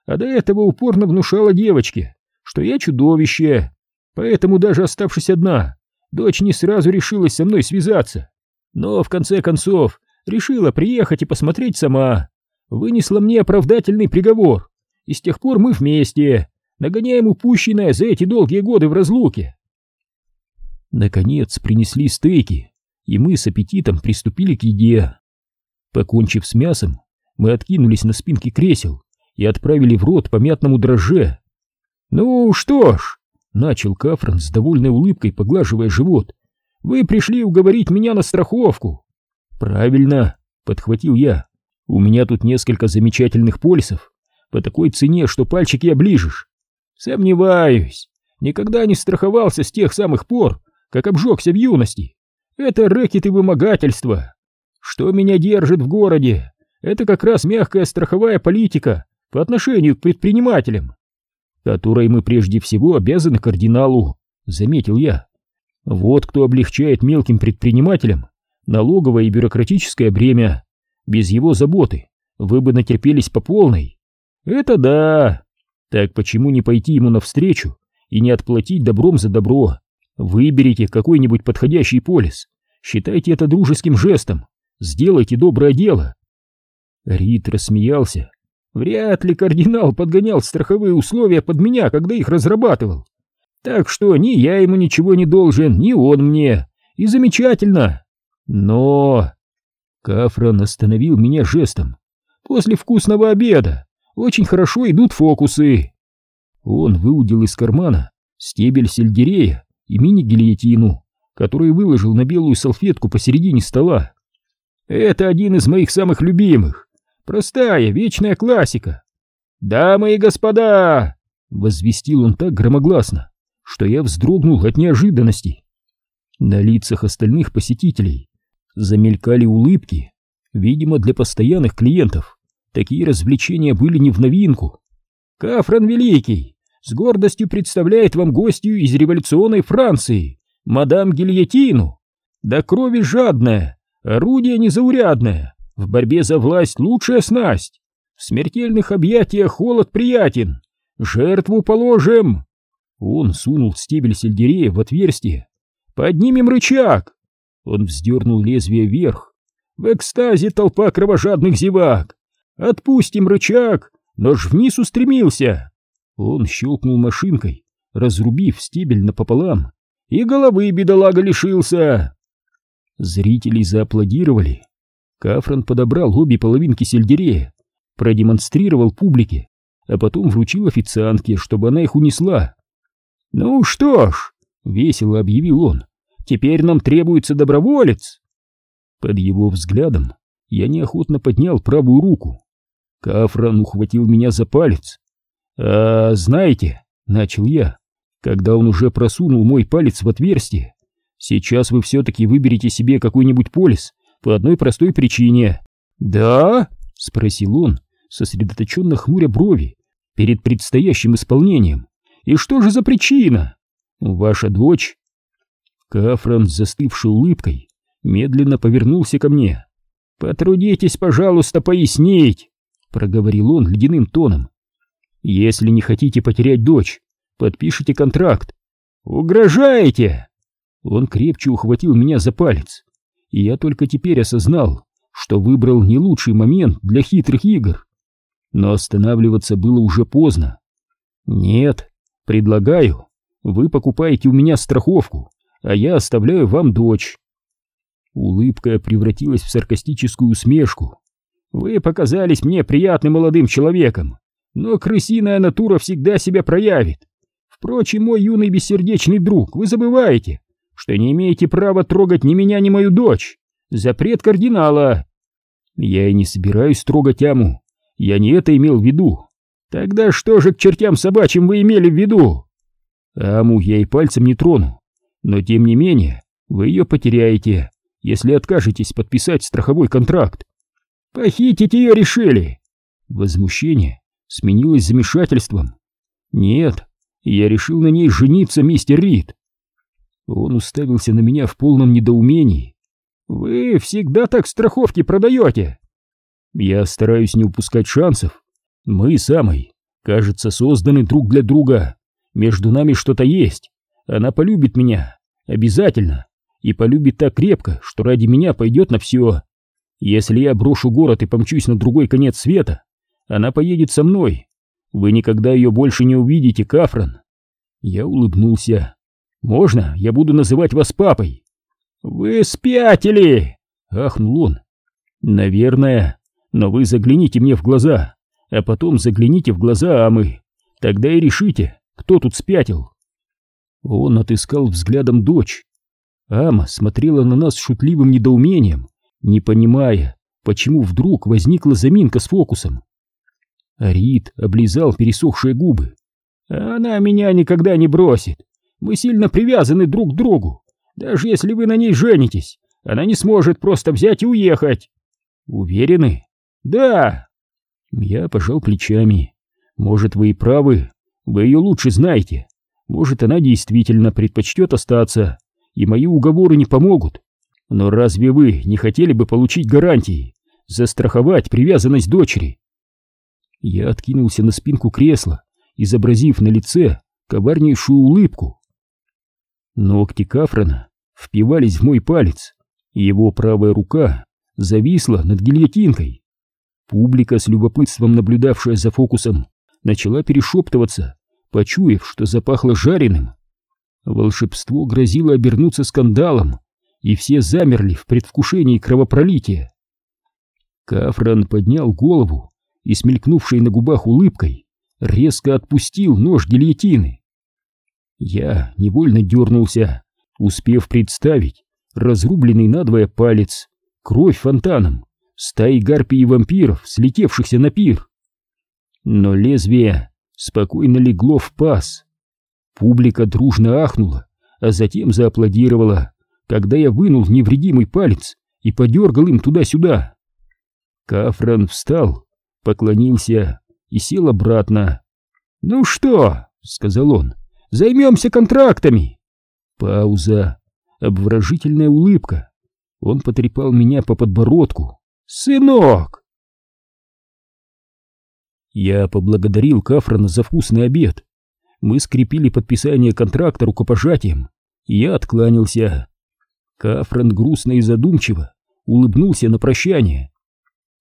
а до этого упорно внушала девочке, что я чудовище. Поэтому даже оставшись одна, дочь не сразу решилась со мной связаться. Но в конце концов решила приехать и посмотреть сама. Вынесла мне оправдательный приговор, и с тех пор мы вместе, нагоняем упущенное за эти долгие годы в разлуке. Наконец принесли стейки, и мы с аппетитом приступили к еде. Покончив с мясом, мы откинулись на спинки кресел и отправили в рот по мятному дрожже. «Ну что ж», — начал Кафран с довольной улыбкой, поглаживая живот, — «вы пришли уговорить меня на страховку». «Правильно», — подхватил я, — «у меня тут несколько замечательных полисов, по такой цене, что пальчики оближешь». «Сомневаюсь, никогда не страховался с тех самых пор, как обжегся в юности. Это рэкет и вымогательство. Что меня держит в городе, это как раз мягкая страховая политика по отношению к предпринимателям, которой мы прежде всего обязаны кардиналу, заметил я. Вот кто облегчает мелким предпринимателям налоговое и бюрократическое бремя. Без его заботы вы бы натерпелись по полной. Это да. Так почему не пойти ему навстречу и не отплатить добром за добро? Выберите какой-нибудь подходящий полис, считайте это дружеским жестом, сделайте доброе дело. Рид рассмеялся. Вряд ли кардинал подгонял страховые условия под меня, когда их разрабатывал. Так что ни я ему ничего не должен, ни он мне. И замечательно. Но... Кафран остановил меня жестом. После вкусного обеда очень хорошо идут фокусы. Он выудил из кармана стебель сельдерея и мини-гильотину, который выложил на белую салфетку посередине стола. Это один из моих самых любимых. Простая, вечная классика. «Дамы и господа!» — возвестил он так громогласно, что я вздрогнул от неожиданности. На лицах остальных посетителей замелькали улыбки, видимо, для постоянных клиентов. Такие развлечения были не в новинку. «Кафран Великий с гордостью представляет вам гостью из революционной Франции, мадам Гильотину. До крови жадная, орудие незаурядное, в борьбе за власть лучшая снасть. В смертельных объятиях холод приятен, жертву положим. Он сунул стебель сельдерея в отверстие. Поднимем рычаг. Он вздернул лезвие вверх. В экстазе толпа кровожадных зевак. Отпустим рычаг, нож вниз устремился. Он щелкнул машинкой, разрубив стебель напополам, и головы бедолага лишился. Зрители зааплодировали. Кафран подобрал обе половинки сельдерея, продемонстрировал публике, а потом вручил официантке, чтобы она их унесла. «Ну что ж», — весело объявил он, — «теперь нам требуется доброволец». Под его взглядом я неохотно поднял правую руку. Кафран ухватил меня за палец, «А, знаете», — начал я, когда он уже просунул мой палец в отверстие, «сейчас вы все-таки выберете себе какой-нибудь полис по одной простой причине». «Да?» — спросил он, сосредоточенно хмуря брови перед предстоящим исполнением. «И что же за причина?» «Ваша дочь». Кафран с застывшей улыбкой медленно повернулся ко мне. «Потрудитесь, пожалуйста, пояснить», — проговорил он ледяным тоном. Если не хотите потерять дочь, подпишите контракт. Угрожаете? Он крепче ухватил меня за палец, и я только теперь осознал, что выбрал не лучший момент для хитрых игр. Но останавливаться было уже поздно. Нет, предлагаю, вы покупаете у меня страховку, а я оставляю вам дочь. Улыбка превратилась в саркастическую усмешку. Вы показались мне приятным молодым человеком, но крысиная натура всегда себя проявит. Впрочем, мой юный бессердечный друг, вы забываете, что не имеете права трогать ни меня, ни мою дочь. Запрет кардинала. Я и не собираюсь трогать Аму. Я не это имел в виду. Тогда что же к чертям собачьим вы имели в виду? Аму я и пальцем не трону. Но тем не менее, вы ее потеряете, если откажетесь подписать страховой контракт. Похитить ее решили. Возмущение сменилось замешательством. Нет, я решил на ней жениться, мистер Рид. Он уставился на меня в полном недоумении. Вы всегда так страховки продаете. Я стараюсь не упускать шансов. Мы с Амой, кажется, созданы друг для друга. Между нами что-то есть. Она полюбит меня. Обязательно. И полюбит так крепко, что ради меня пойдет на все. Если я брошу город и помчусь на другой конец света, она поедет со мной. Вы никогда ее больше не увидите, Кафран. Я улыбнулся. Можно я буду называть вас папой? Вы спятили! Ахнул он. Наверное, но вы загляните мне в глаза, а потом загляните в глаза Амы. Тогда и решите, кто тут спятил. Он отыскал взглядом дочь. Ама смотрела на нас шутливым недоумением, не понимая, почему вдруг возникла заминка с фокусом. Рид облизал пересохшие губы. «Она меня никогда не бросит. Мы сильно привязаны друг к другу. Даже если вы на ней женитесь, она не сможет просто взять и уехать». «Уверены?» «Да». Я пожал плечами. «Может, вы и правы. Вы ее лучше знаете. Может, она действительно предпочтет остаться, и мои уговоры не помогут. Но разве вы не хотели бы получить гарантии, застраховать привязанность дочери?» Я откинулся на спинку кресла, изобразив на лице коварнейшую улыбку. Ногти Кафрана впивались в мой палец, и его правая рука зависла над гильотинкой. Публика, с любопытством наблюдавшая за фокусом, начала перешептываться, почуяв, что запахло жареным. Волшебство грозило обернуться скандалом, и все замерли в предвкушении кровопролития. Кафран поднял голову и, смелькнувшей на губах улыбкой, резко отпустил нож гильотины. Я невольно дернулся, успев представить разрубленный надвое палец, кровь фонтаном, стаи гарпий и вампиров, слетевшихся на пир. Но лезвие спокойно легло в паз. Публика дружно ахнула, а затем зааплодировала, когда я вынул невредимый палец и подергал им туда-сюда. Кафран встал, поклонился и сел обратно. «Ну что?» — сказал он. «Займемся контрактами!» Пауза, обворожительная улыбка. Он потрепал меня по подбородку. «Сынок!» Я поблагодарил Кафрана за вкусный обед. Мы скрепили подписание контракта рукопожатием, я откланялся. Кафран грустно и задумчиво улыбнулся на прощание.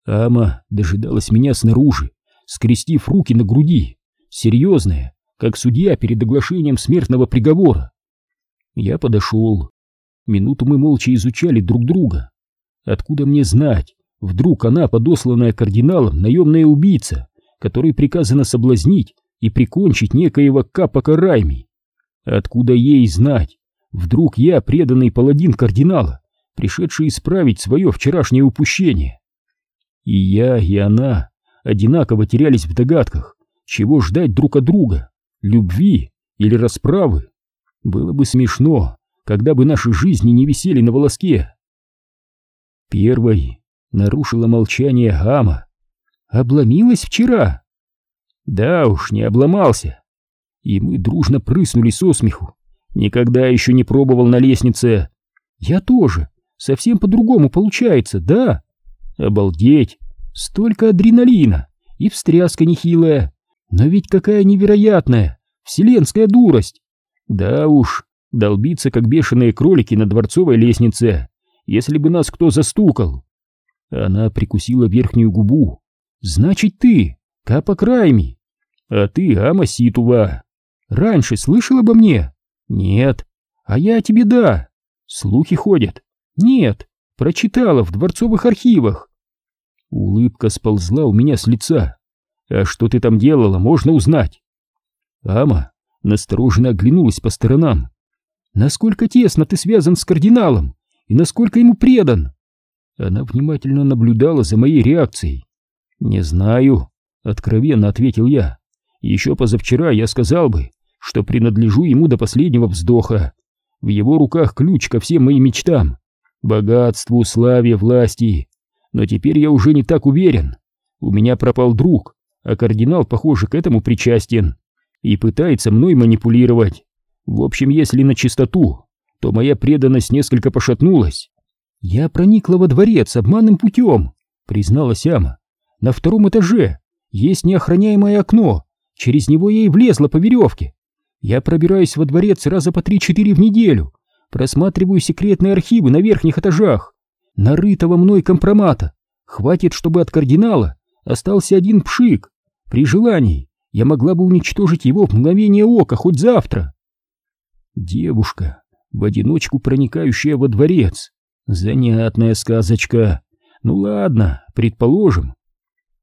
Ама дожидалась меня снаружи, скрестив руки на груди, серьезная, как судья перед оглашением смертного приговора. Я подошел. Минуту мы молча изучали друг друга. Откуда мне знать, вдруг она, подосланная кардиналом, наемная убийца, которой приказано соблазнить и прикончить некоего Капака Райми? Откуда ей знать, Вдруг я преданный паладин кардинала, пришедший исправить свое вчерашнее упущение. И я, и она одинаково терялись в догадках, чего ждать друг от друга, любви или расправы. Было бы смешно, когда бы наши жизни не висели на волоске. Первой нарушила молчание Гама. Обломилась вчера? Да уж, не обломался. И мы дружно прыснули со смеху. Никогда еще не пробовал на лестнице. Я тоже. Совсем по-другому получается, да? Обалдеть. Столько адреналина. И встряска нехилая. Но ведь какая невероятная, вселенская дурость. Да уж, долбиться как бешеные кролики на дворцовой лестнице, если бы нас кто застукал. Она прикусила верхнюю губу. Значит, ты, Капа Крайми. А ты, Ама Ситува. Раньше слышал обо мне? Нет. А я тебе да. Слухи ходят. Нет. Прочитала в дворцовых архивах. Улыбка сползла у меня с лица. А что ты там делала, можно узнать. Ама настороженно оглянулась по сторонам. Насколько тесно ты связан с кардиналом и насколько ему предан? Она внимательно наблюдала за моей реакцией. «Не знаю», — откровенно ответил я. «Еще позавчера я сказал бы, что принадлежу ему до последнего вздоха. В его руках ключ ко всем моим мечтам, богатству, славе, власти. Но теперь я уже не так уверен. У меня пропал друг, а кардинал, похоже, к этому причастен и пытается мной манипулировать. В общем, если на чистоту, то моя преданность несколько пошатнулась. Я проникла во дворец обманным путем, призналась Ама. На втором этаже есть неохраняемое окно, через него я и влезла по веревке. Я пробираюсь во дворец раза по три-четыре в неделю, просматриваю секретные архивы на верхних этажах. Нарытого мной компромата хватит, чтобы от кардинала остался один пшик. При желании я могла бы уничтожить его в мгновение ока хоть завтра. Девушка, в одиночку проникающая во дворец. Занятная сказочка. Ну ладно, предположим.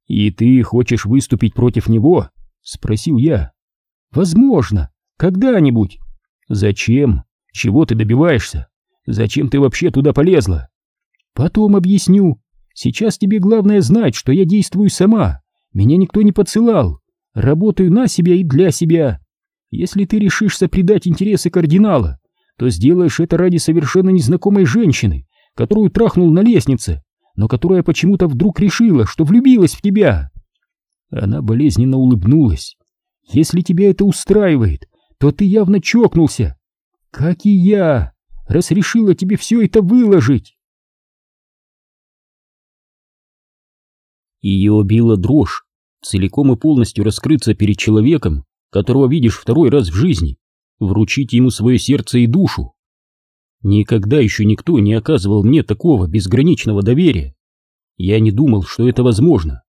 И ты хочешь выступить против него? Спросил я. Возможно, когда-нибудь. Зачем? Чего ты добиваешься? Зачем ты вообще туда полезла? Потом объясню. Сейчас тебе главное знать, что я действую сама. Меня никто не подсылал. Работаю на себя и для себя. Если ты решишься предать интересы кардинала, то сделаешь это ради совершенно незнакомой женщины, которую трахнул на лестнице, но которая почему-то вдруг решила, что влюбилась в тебя. Она болезненно улыбнулась. Если тебя это устраивает, то ты явно чокнулся. Как и я, раз решила тебе все это выложить. Ее била дрожь, целиком и полностью раскрыться перед человеком, которого видишь второй раз в жизни, вручить ему свое сердце и душу. Никогда еще никто не оказывал мне такого безграничного доверия. Я не думал, что это возможно.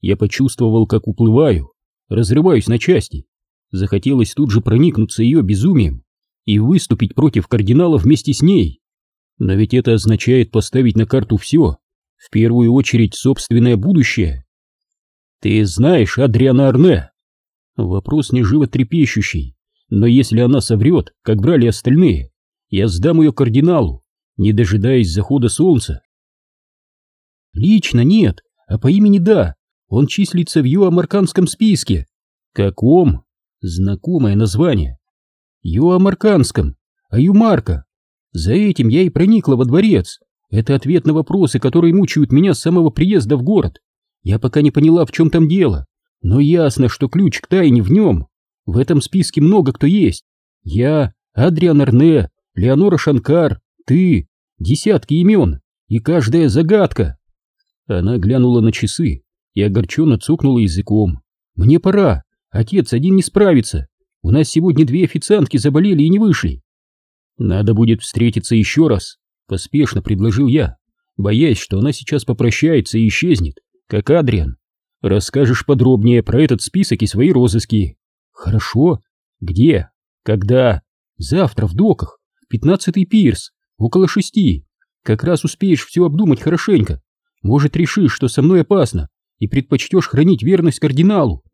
Я почувствовал, как уплываю, разрываюсь на части. Захотелось тут же проникнуться ее безумием и выступить против кардинала вместе с ней. Но ведь это означает поставить на карту все, в первую очередь собственное будущее. Ты знаешь Адриана Арне? Вопрос не животрепещущий, но если она соврет, как брали остальные, я сдам ее кардиналу, не дожидаясь захода солнца. Лично нет, а по имени да, он числится в юамарканском списке. Каком? Знакомое название. Юамарканском, а Юмарка. За этим я и проникла во дворец. Это ответ на вопросы, которые мучают меня с самого приезда в город. Я пока не поняла, в чем там дело, но ясно, что ключ к тайне в нем. В этом списке много кто есть. Я, Адриан Арне, Леонора Шанкар, ты, десятки имен, и каждая загадка. Она глянула на часы и огорченно цокнула языком. Мне пора, отец один не справится. У нас сегодня две официантки заболели и не вышли. Надо будет встретиться еще раз, поспешно предложил я, боясь, что она сейчас попрощается и исчезнет как Адриан. Расскажешь подробнее про этот список и свои розыски. Хорошо. Где? Когда? Завтра в доках. Пятнадцатый пирс. Около шести. Как раз успеешь все обдумать хорошенько. Может, решишь, что со мной опасно, и предпочтешь хранить верность кардиналу.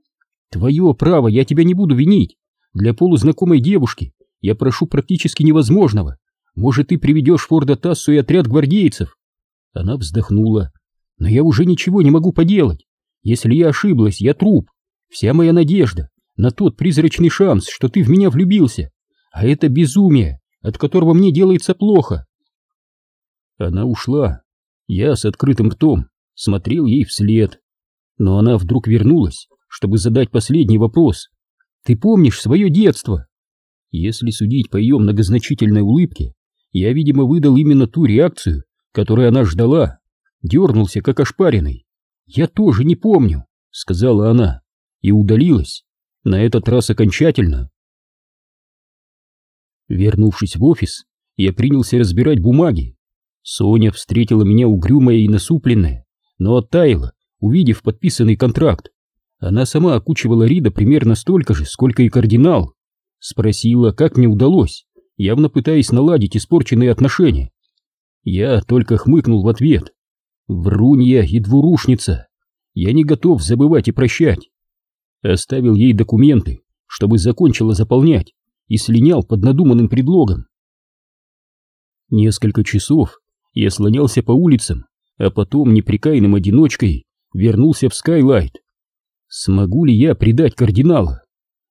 Твое право, я тебя не буду винить. Для полузнакомой девушки я прошу практически невозможного. Может, ты приведешь Форда Тассу и отряд гвардейцев. Она вздохнула. Но я уже ничего не могу поделать. Если я ошиблась, я труп. Вся моя надежда на тот призрачный шанс, что ты в меня влюбился. А это безумие, от которого мне делается плохо. Она ушла. Я с открытым ртом смотрел ей вслед. Но она вдруг вернулась, чтобы задать последний вопрос. Ты помнишь свое детство? Если судить по ее многозначительной улыбке, я, видимо, выдал именно ту реакцию, которую она ждала дернулся, как ошпаренный. «Я тоже не помню», — сказала она, и удалилась, на этот раз окончательно. Вернувшись в офис, я принялся разбирать бумаги. Соня встретила меня угрюмая и насупленная, но оттаяла, увидев подписанный контракт. Она сама окучивала Рида примерно столько же, сколько и кардинал. Спросила, как мне удалось, явно пытаясь наладить испорченные отношения. Я только хмыкнул в ответ. Врунья и двурушница. Я не готов забывать и прощать. Оставил ей документы, чтобы закончила заполнять, и слинял под надуманным предлогом. Несколько часов я слонялся по улицам, а потом неприкаянным одиночкой вернулся в Скайлайт. Смогу ли я предать кардинала?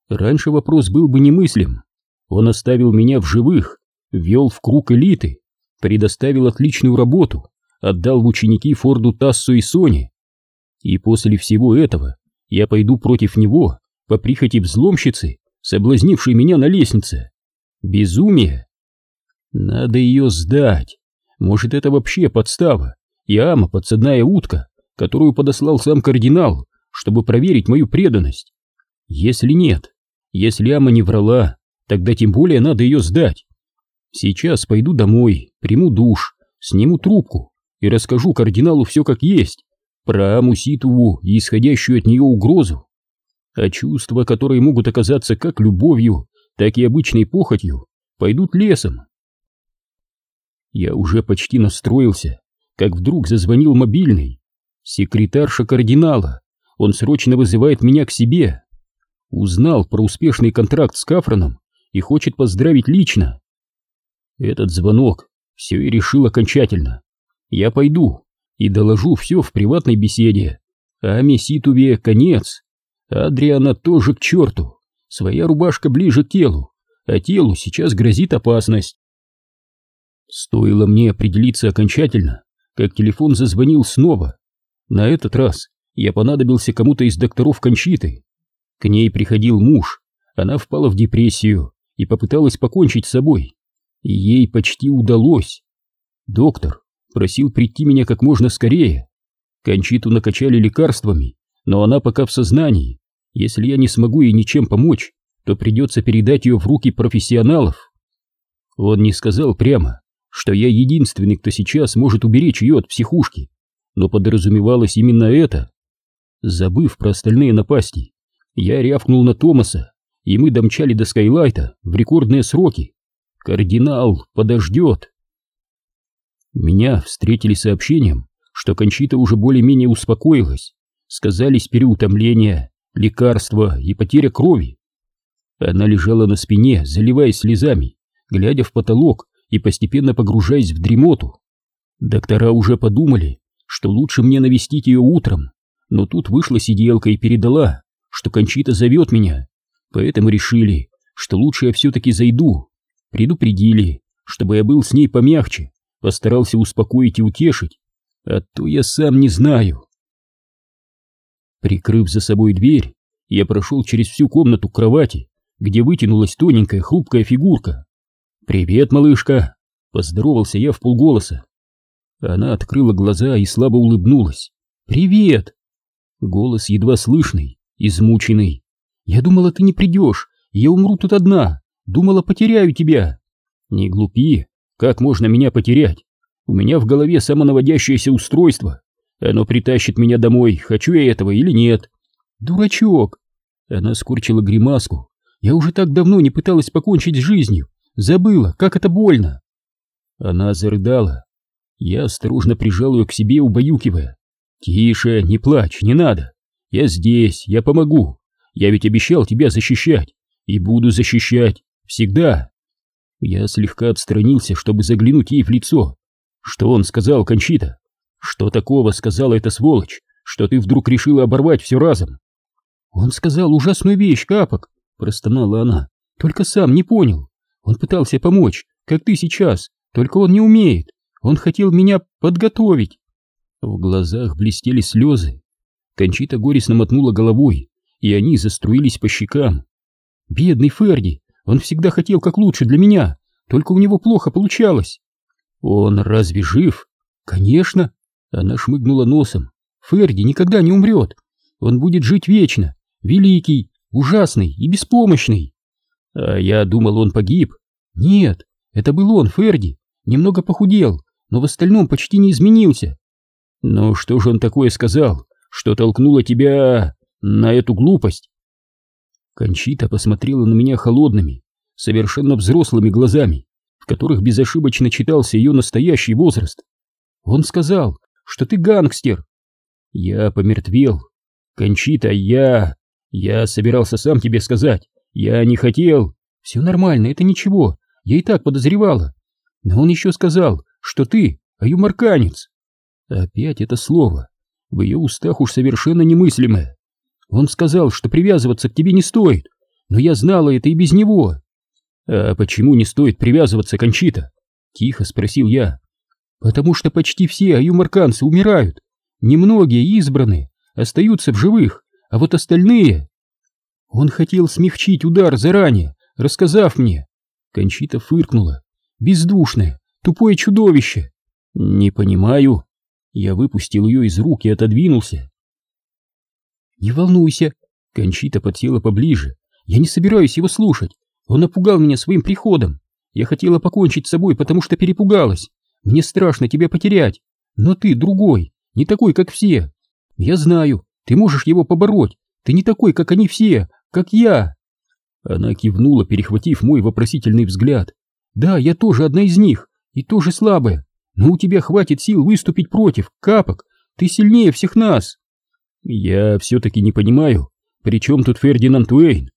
Раньше вопрос был бы немыслим. Он оставил меня в живых, ввел в круг элиты, предоставил отличную работу, отдал в ученики Форду Тассу и Соне. И после всего этого я пойду против него по прихоти взломщицы, соблазнившей меня на лестнице. Безумие! Надо ее сдать. Может, это вообще подстава, и Ама подсадная утка, которую подослал сам кардинал, чтобы проверить мою преданность. Если нет, если Ама не врала, тогда тем более надо ее сдать. Сейчас пойду домой, приму душ, сниму трубку и расскажу кардиналу все как есть, про Аму Ситову и исходящую от нее угрозу. А чувства, которые могут оказаться как любовью, так и обычной похотью, пойдут лесом. Я уже почти настроился, как вдруг зазвонил мобильный. Секретарша кардинала, он срочно вызывает меня к себе. Узнал про успешный контракт с Кафроном и хочет поздравить лично. Этот звонок все и решил окончательно. Я пойду и доложу все в приватной беседе. А Меситуве конец. Адриана тоже к черту. Своя рубашка ближе к телу, а телу сейчас грозит опасность. Стоило мне определиться окончательно, как телефон зазвонил снова. На этот раз я понадобился кому-то из докторов Кончиты. К ней приходил муж, она впала в депрессию и попыталась покончить с собой. И ей почти удалось. Доктор просил прийти меня как можно скорее. Кончиту накачали лекарствами, но она пока в сознании. Если я не смогу ей ничем помочь, то придется передать ее в руки профессионалов. Он не сказал прямо, что я единственный, кто сейчас может уберечь ее от психушки, но подразумевалось именно это. Забыв про остальные напасти, я рявкнул на Томаса, и мы домчали до Скайлайта в рекордные сроки. Кардинал подождет. Меня встретили сообщением, что Кончита уже более-менее успокоилась. Сказались переутомление, лекарства и потеря крови. Она лежала на спине, заливаясь слезами, глядя в потолок и постепенно погружаясь в дремоту. Доктора уже подумали, что лучше мне навестить ее утром, но тут вышла сиделка и передала, что Кончита зовет меня, поэтому решили, что лучше я все-таки зайду. Предупредили, чтобы я был с ней помягче, постарался успокоить и утешить, а то я сам не знаю. Прикрыв за собой дверь, я прошел через всю комнату к кровати, где вытянулась тоненькая хрупкая фигурка. «Привет, малышка!» — поздоровался я в полголоса. Она открыла глаза и слабо улыбнулась. «Привет!» Голос едва слышный, измученный. «Я думала, ты не придешь, я умру тут одна, думала, потеряю тебя!» «Не глупи, как можно меня потерять? У меня в голове самонаводящееся устройство. Оно притащит меня домой, хочу я этого или нет. Дурачок! Она скорчила гримаску. Я уже так давно не пыталась покончить с жизнью. Забыла, как это больно. Она зарыдала. Я осторожно прижал ее к себе, убаюкивая. «Тише, не плачь, не надо. Я здесь, я помогу. Я ведь обещал тебя защищать. И буду защищать. Всегда. Я слегка отстранился, чтобы заглянуть ей в лицо. Что он сказал, Кончита? Что такого сказала эта сволочь, что ты вдруг решила оборвать все разом? Он сказал ужасную вещь, Капок, простонала она. Только сам не понял. Он пытался помочь, как ты сейчас, только он не умеет. Он хотел меня подготовить. В глазах блестели слезы. Кончита горестно мотнула головой, и они заструились по щекам. Бедный Ферди, он всегда хотел как лучше для меня, только у него плохо получалось. Он разве жив? Конечно. Она шмыгнула носом. Ферди никогда не умрет. Он будет жить вечно. Великий, ужасный и беспомощный. А я думал, он погиб. Нет, это был он, Ферди. Немного похудел, но в остальном почти не изменился. Но что же он такое сказал, что толкнуло тебя на эту глупость? Кончита посмотрела на меня холодными, совершенно взрослыми глазами, в которых безошибочно читался ее настоящий возраст. Он сказал, что ты гангстер. Я помертвел. Кончита, я... Я собирался сам тебе сказать. Я не хотел. Все нормально, это ничего. Я и так подозревала. Но он еще сказал, что ты аюмарканец. Опять это слово. В ее устах уж совершенно немыслимое. Он сказал, что привязываться к тебе не стоит, но я знала это и без него. А почему не стоит привязываться, Кончита? Тихо спросил я. Потому что почти все аюмарканцы умирают. Немногие избранные остаются в живых, а вот остальные... Он хотел смягчить удар заранее, рассказав мне. Кончита фыркнула. Бездушное, тупое чудовище. Не понимаю. Я выпустил ее из рук и отодвинулся. Не волнуйся. Кончита подсела поближе. Я не собираюсь его слушать. Он напугал меня своим приходом. Я хотела покончить с собой, потому что перепугалась. Мне страшно тебя потерять. Но ты другой, не такой, как все. Я знаю, ты можешь его побороть. Ты не такой, как они все, как я. Она кивнула, перехватив мой вопросительный взгляд. Да, я тоже одна из них, и тоже слабая. Но у тебя хватит сил выступить против, капок. Ты сильнее всех нас. Я все-таки не понимаю, при чем тут Фердинанд Уэйн?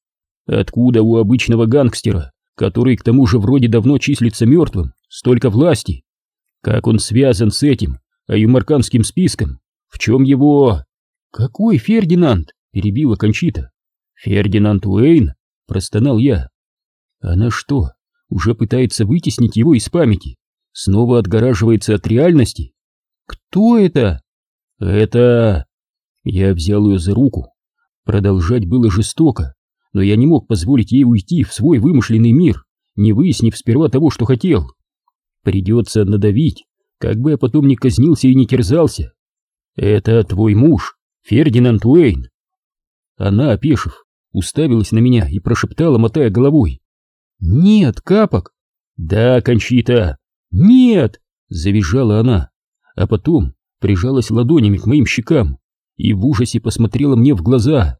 Откуда у обычного гангстера, который к тому же вроде давно числится мертвым, столько власти? Как он связан с этим, аюмарканским списком? В чем его... Какой Фердинанд? Перебила Кончита. Фердинанд Уэйн? Простонал я. Она что, уже пытается вытеснить его из памяти? Снова отгораживается от реальности? Кто это? Это... Я взял ее за руку. Продолжать было жестоко, но я не мог позволить ей уйти в свой вымышленный мир, не выяснив сперва того, что хотел. Придется надавить, как бы я потом не казнился и не терзался. Это твой муж, Фердинанд Уэйн. Она, опешив, уставилась на меня и прошептала, мотая головой. «Нет, Капок!» «Да, Кончита!» «Нет!» — завизжала она, а потом прижалась ладонями к моим щекам и в ужасе посмотрела мне в глаза.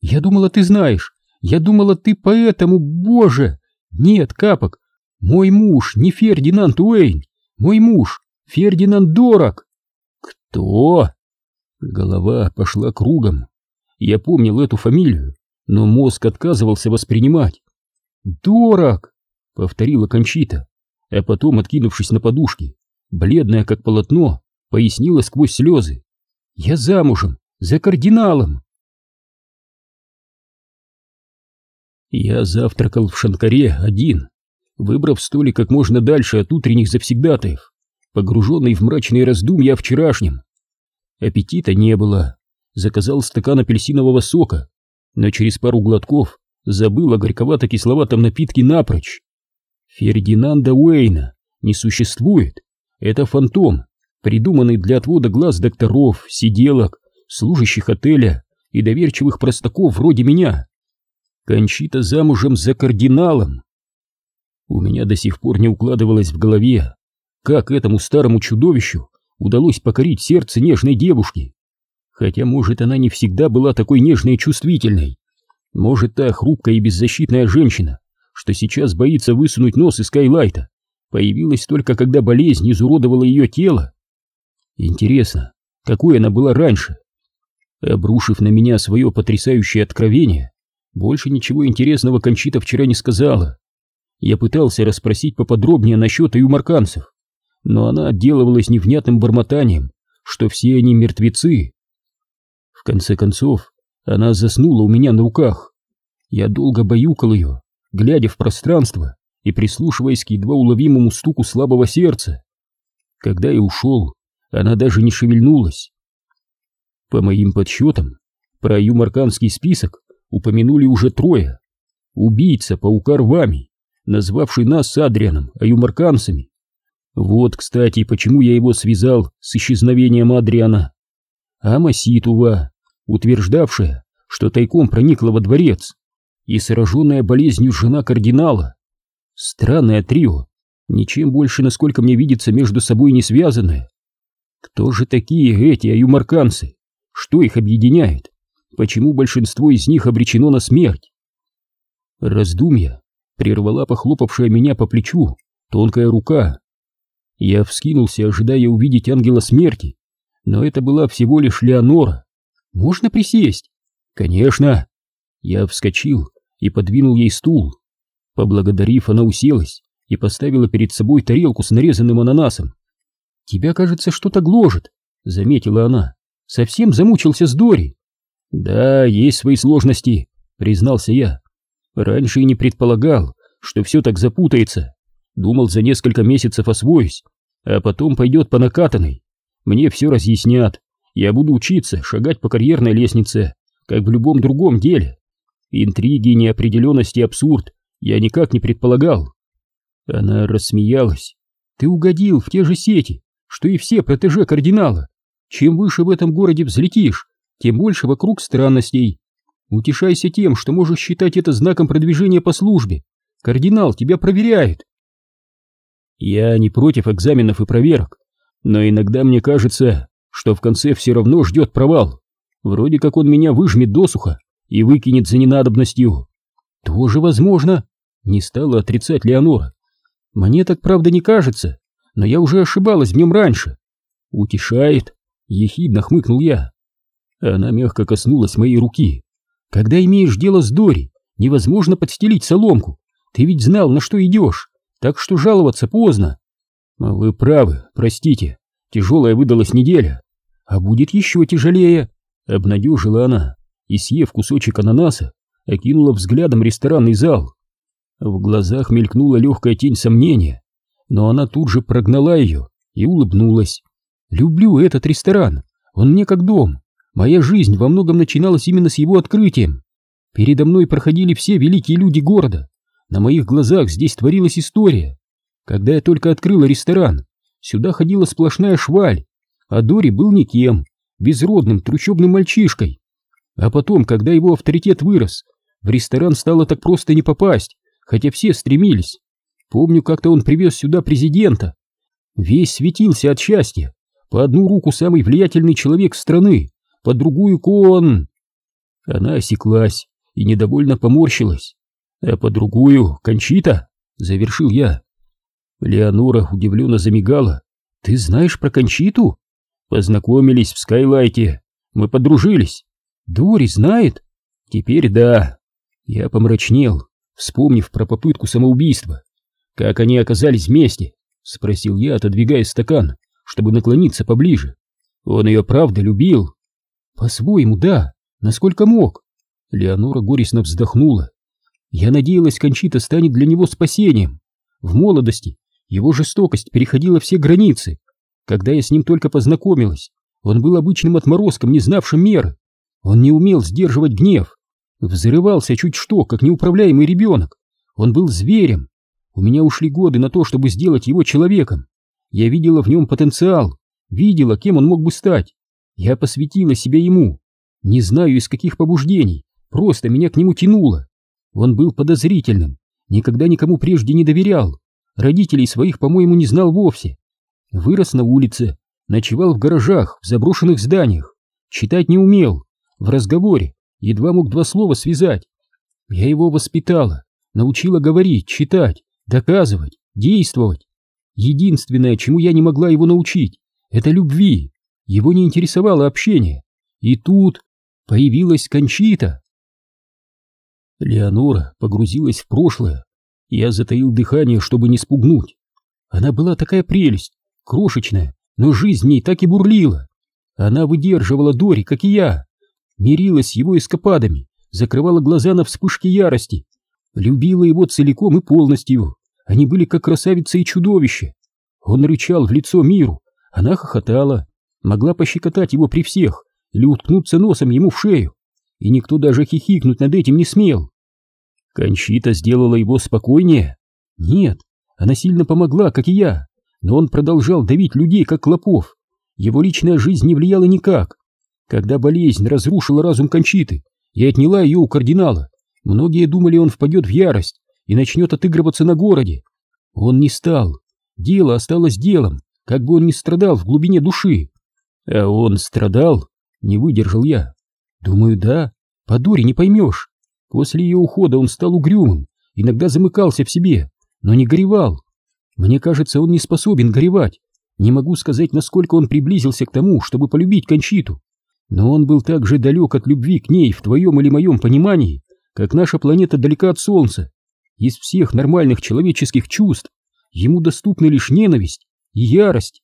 «Я думала, ты знаешь, я думала, ты поэтому, боже! Нет, Капок, мой муж не Фердинанд Уэйн, мой муж Фердинанд Дорок!» «Кто?» Голова пошла кругом. Я помнил эту фамилию, но мозг отказывался воспринимать. «Дорок!» — повторила Кончита, а потом, откинувшись на подушки, бледная как полотно, пояснила сквозь слезы. «Я замужем, за кардиналом!» Я завтракал в Шанкаре один, выбрав столик как можно дальше от утренних завсегдатаев, погруженный в мрачные раздумья о вчерашнем. Аппетита не было, заказал стакан апельсинового сока, но через пару глотков забыл о горьковато-кисловатом напитке напрочь. Фердинанда Уэйна не существует, это фантом, придуманный для отвода глаз докторов, сиделок, служащих отеля и доверчивых простаков вроде меня. Кончита замужем за кардиналом. У меня до сих пор не укладывалось в голове, как этому старому чудовищу удалось покорить сердце нежной девушки. Хотя, может, она не всегда была такой нежной и чувствительной. Может, та хрупкая и беззащитная женщина, что сейчас боится высунуть нос из Кайлайта, появилась только когда болезнь изуродовала ее тело. Интересно, какой она была раньше? Обрушив на меня свое потрясающее откровение, больше ничего интересного Кончита вчера не сказала. Я пытался расспросить поподробнее насчет юморканцев, но она отделывалась невнятным бормотанием, что все они мертвецы. В конце концов, она заснула у меня на руках. Я долго баюкал ее, глядя в пространство и прислушиваясь к едва уловимому стуку слабого сердца. Когда я ушел, она даже не шевельнулась. По моим подсчетам, про юморканский список упомянули уже трое. Убийца паука рвами, назвавший нас с Адрианом аюмарканцами. Вот, кстати, почему я его связал с исчезновением Адриана. А Маситува, утверждавшая, что тайком проникла во дворец, и сраженная болезнью жена кардинала. Странное трио, ничем больше, насколько мне видится, между собой не связанное. Кто же такие эти аюмарканцы? Что их объединяет? почему большинство из них обречено на смерть. Раздумья прервала похлопавшая меня по плечу тонкая рука. Я вскинулся, ожидая увидеть ангела смерти, но это была всего лишь Леонора. «Можно присесть?» «Конечно!» Я вскочил и подвинул ей стул. Поблагодарив, она уселась и поставила перед собой тарелку с нарезанным ананасом. «Тебя, кажется, что-то гложет», — заметила она. «Совсем замучился с Дори». «Да, есть свои сложности», — признался я. «Раньше и не предполагал, что все так запутается. Думал, за несколько месяцев освоюсь, а потом пойдет по накатанной. Мне все разъяснят. Я буду учиться, шагать по карьерной лестнице, как в любом другом деле. Интриги, неопределенности, абсурд я никак не предполагал. Она рассмеялась. Ты угодил в те же сети, что и все протеже кардинала. Чем выше в этом городе взлетишь, тем больше вокруг странностей. Утешайся тем, что можешь считать это знаком продвижения по службе. Кардинал тебя проверяет. Я не против экзаменов и проверок, но иногда мне кажется, что в конце все равно ждет провал. Вроде как он меня выжмет досуха и выкинет за ненадобностью. Тоже возможно, не стала отрицать Леонора. Мне так правда не кажется, но я уже ошибалась в нем раньше. Утешает, ехидно хмыкнул я. Она мягко коснулась моей руки. Когда имеешь дело с Дори, невозможно подстелить соломку. Ты ведь знал, на что идешь, так что жаловаться поздно. Вы правы, простите, тяжелая выдалась неделя. А будет еще тяжелее, обнадежила она и, съев кусочек ананаса, окинула взглядом ресторанный зал. В глазах мелькнула легкая тень сомнения, но она тут же прогнала ее и улыбнулась. «Люблю этот ресторан, он мне как дом. Моя жизнь во многом начиналась именно с его открытием. Передо мной проходили все великие люди города. На моих глазах здесь творилась история. Когда я только открыла ресторан, сюда ходила сплошная шваль, а Дори был никем, безродным трущобным мальчишкой. А потом, когда его авторитет вырос, в ресторан стало так просто не попасть, хотя все стремились. Помню, как-то он привез сюда президента. Весь светился от счастья. По одну руку самый влиятельный человек страны, по другую кон. Она осеклась и недовольно поморщилась. А по другую Кончита, завершил я. Леонора удивленно замигала. Ты знаешь про Кончиту? Познакомились в Скайлайте. Мы подружились. Дори знает? Теперь да. Я помрачнел, вспомнив про попытку самоубийства. Как они оказались вместе? Спросил я, отодвигая стакан, чтобы наклониться поближе. Он ее правда любил? По-своему, да, насколько мог. Леонора горестно вздохнула. Я надеялась, Кончита станет для него спасением. В молодости его жестокость переходила все границы. Когда я с ним только познакомилась, он был обычным отморозком, не знавшим меры. Он не умел сдерживать гнев. Взрывался чуть что, как неуправляемый ребенок. Он был зверем. У меня ушли годы на то, чтобы сделать его человеком. Я видела в нем потенциал, видела, кем он мог бы стать. Я посвятила себя ему. Не знаю, из каких побуждений, просто меня к нему тянуло. Он был подозрительным, никогда никому прежде не доверял, родителей своих, по-моему, не знал вовсе. Вырос на улице, ночевал в гаражах, в заброшенных зданиях, читать не умел, в разговоре едва мог два слова связать. Я его воспитала, научила говорить, читать, доказывать, действовать. Единственное, чему я не могла его научить, это любви. Его не интересовало общение. И тут появилась Кончита. Леонора погрузилась в прошлое. Я затаил дыхание, чтобы не спугнуть. Она была такая прелесть, крошечная, но жизнь в ней так и бурлила. Она выдерживала Дори, как и я, мирилась с его эскападами, закрывала глаза на вспышки ярости, любила его целиком и полностью. Они были как красавица и чудовище. Он рычал в лицо миру, она хохотала, могла пощекотать его при всех или уткнуться носом ему в шею, и никто даже хихикнуть над этим не смел. Кончита сделала его спокойнее? Нет, она сильно помогла, как и я, но он продолжал давить людей, как клопов. Его личная жизнь не влияла никак. Когда болезнь разрушила разум Кончиты и отняла ее у кардинала, многие думали, он впадет в ярость и начнет отыгрываться на городе. Он не стал. Дело осталось делом, как бы он ни страдал в глубине души. А он страдал? Не выдержал я. Думаю, да. По дуре не поймешь. После ее ухода он стал угрюмым, иногда замыкался в себе, но не горевал. Мне кажется, он не способен горевать. Не могу сказать, насколько он приблизился к тому, чтобы полюбить Кончиту. Но он был так же далек от любви к ней в твоем или моем понимании, как наша планета далека от Солнца. Из всех нормальных человеческих чувств ему доступны лишь ненависть и ярость.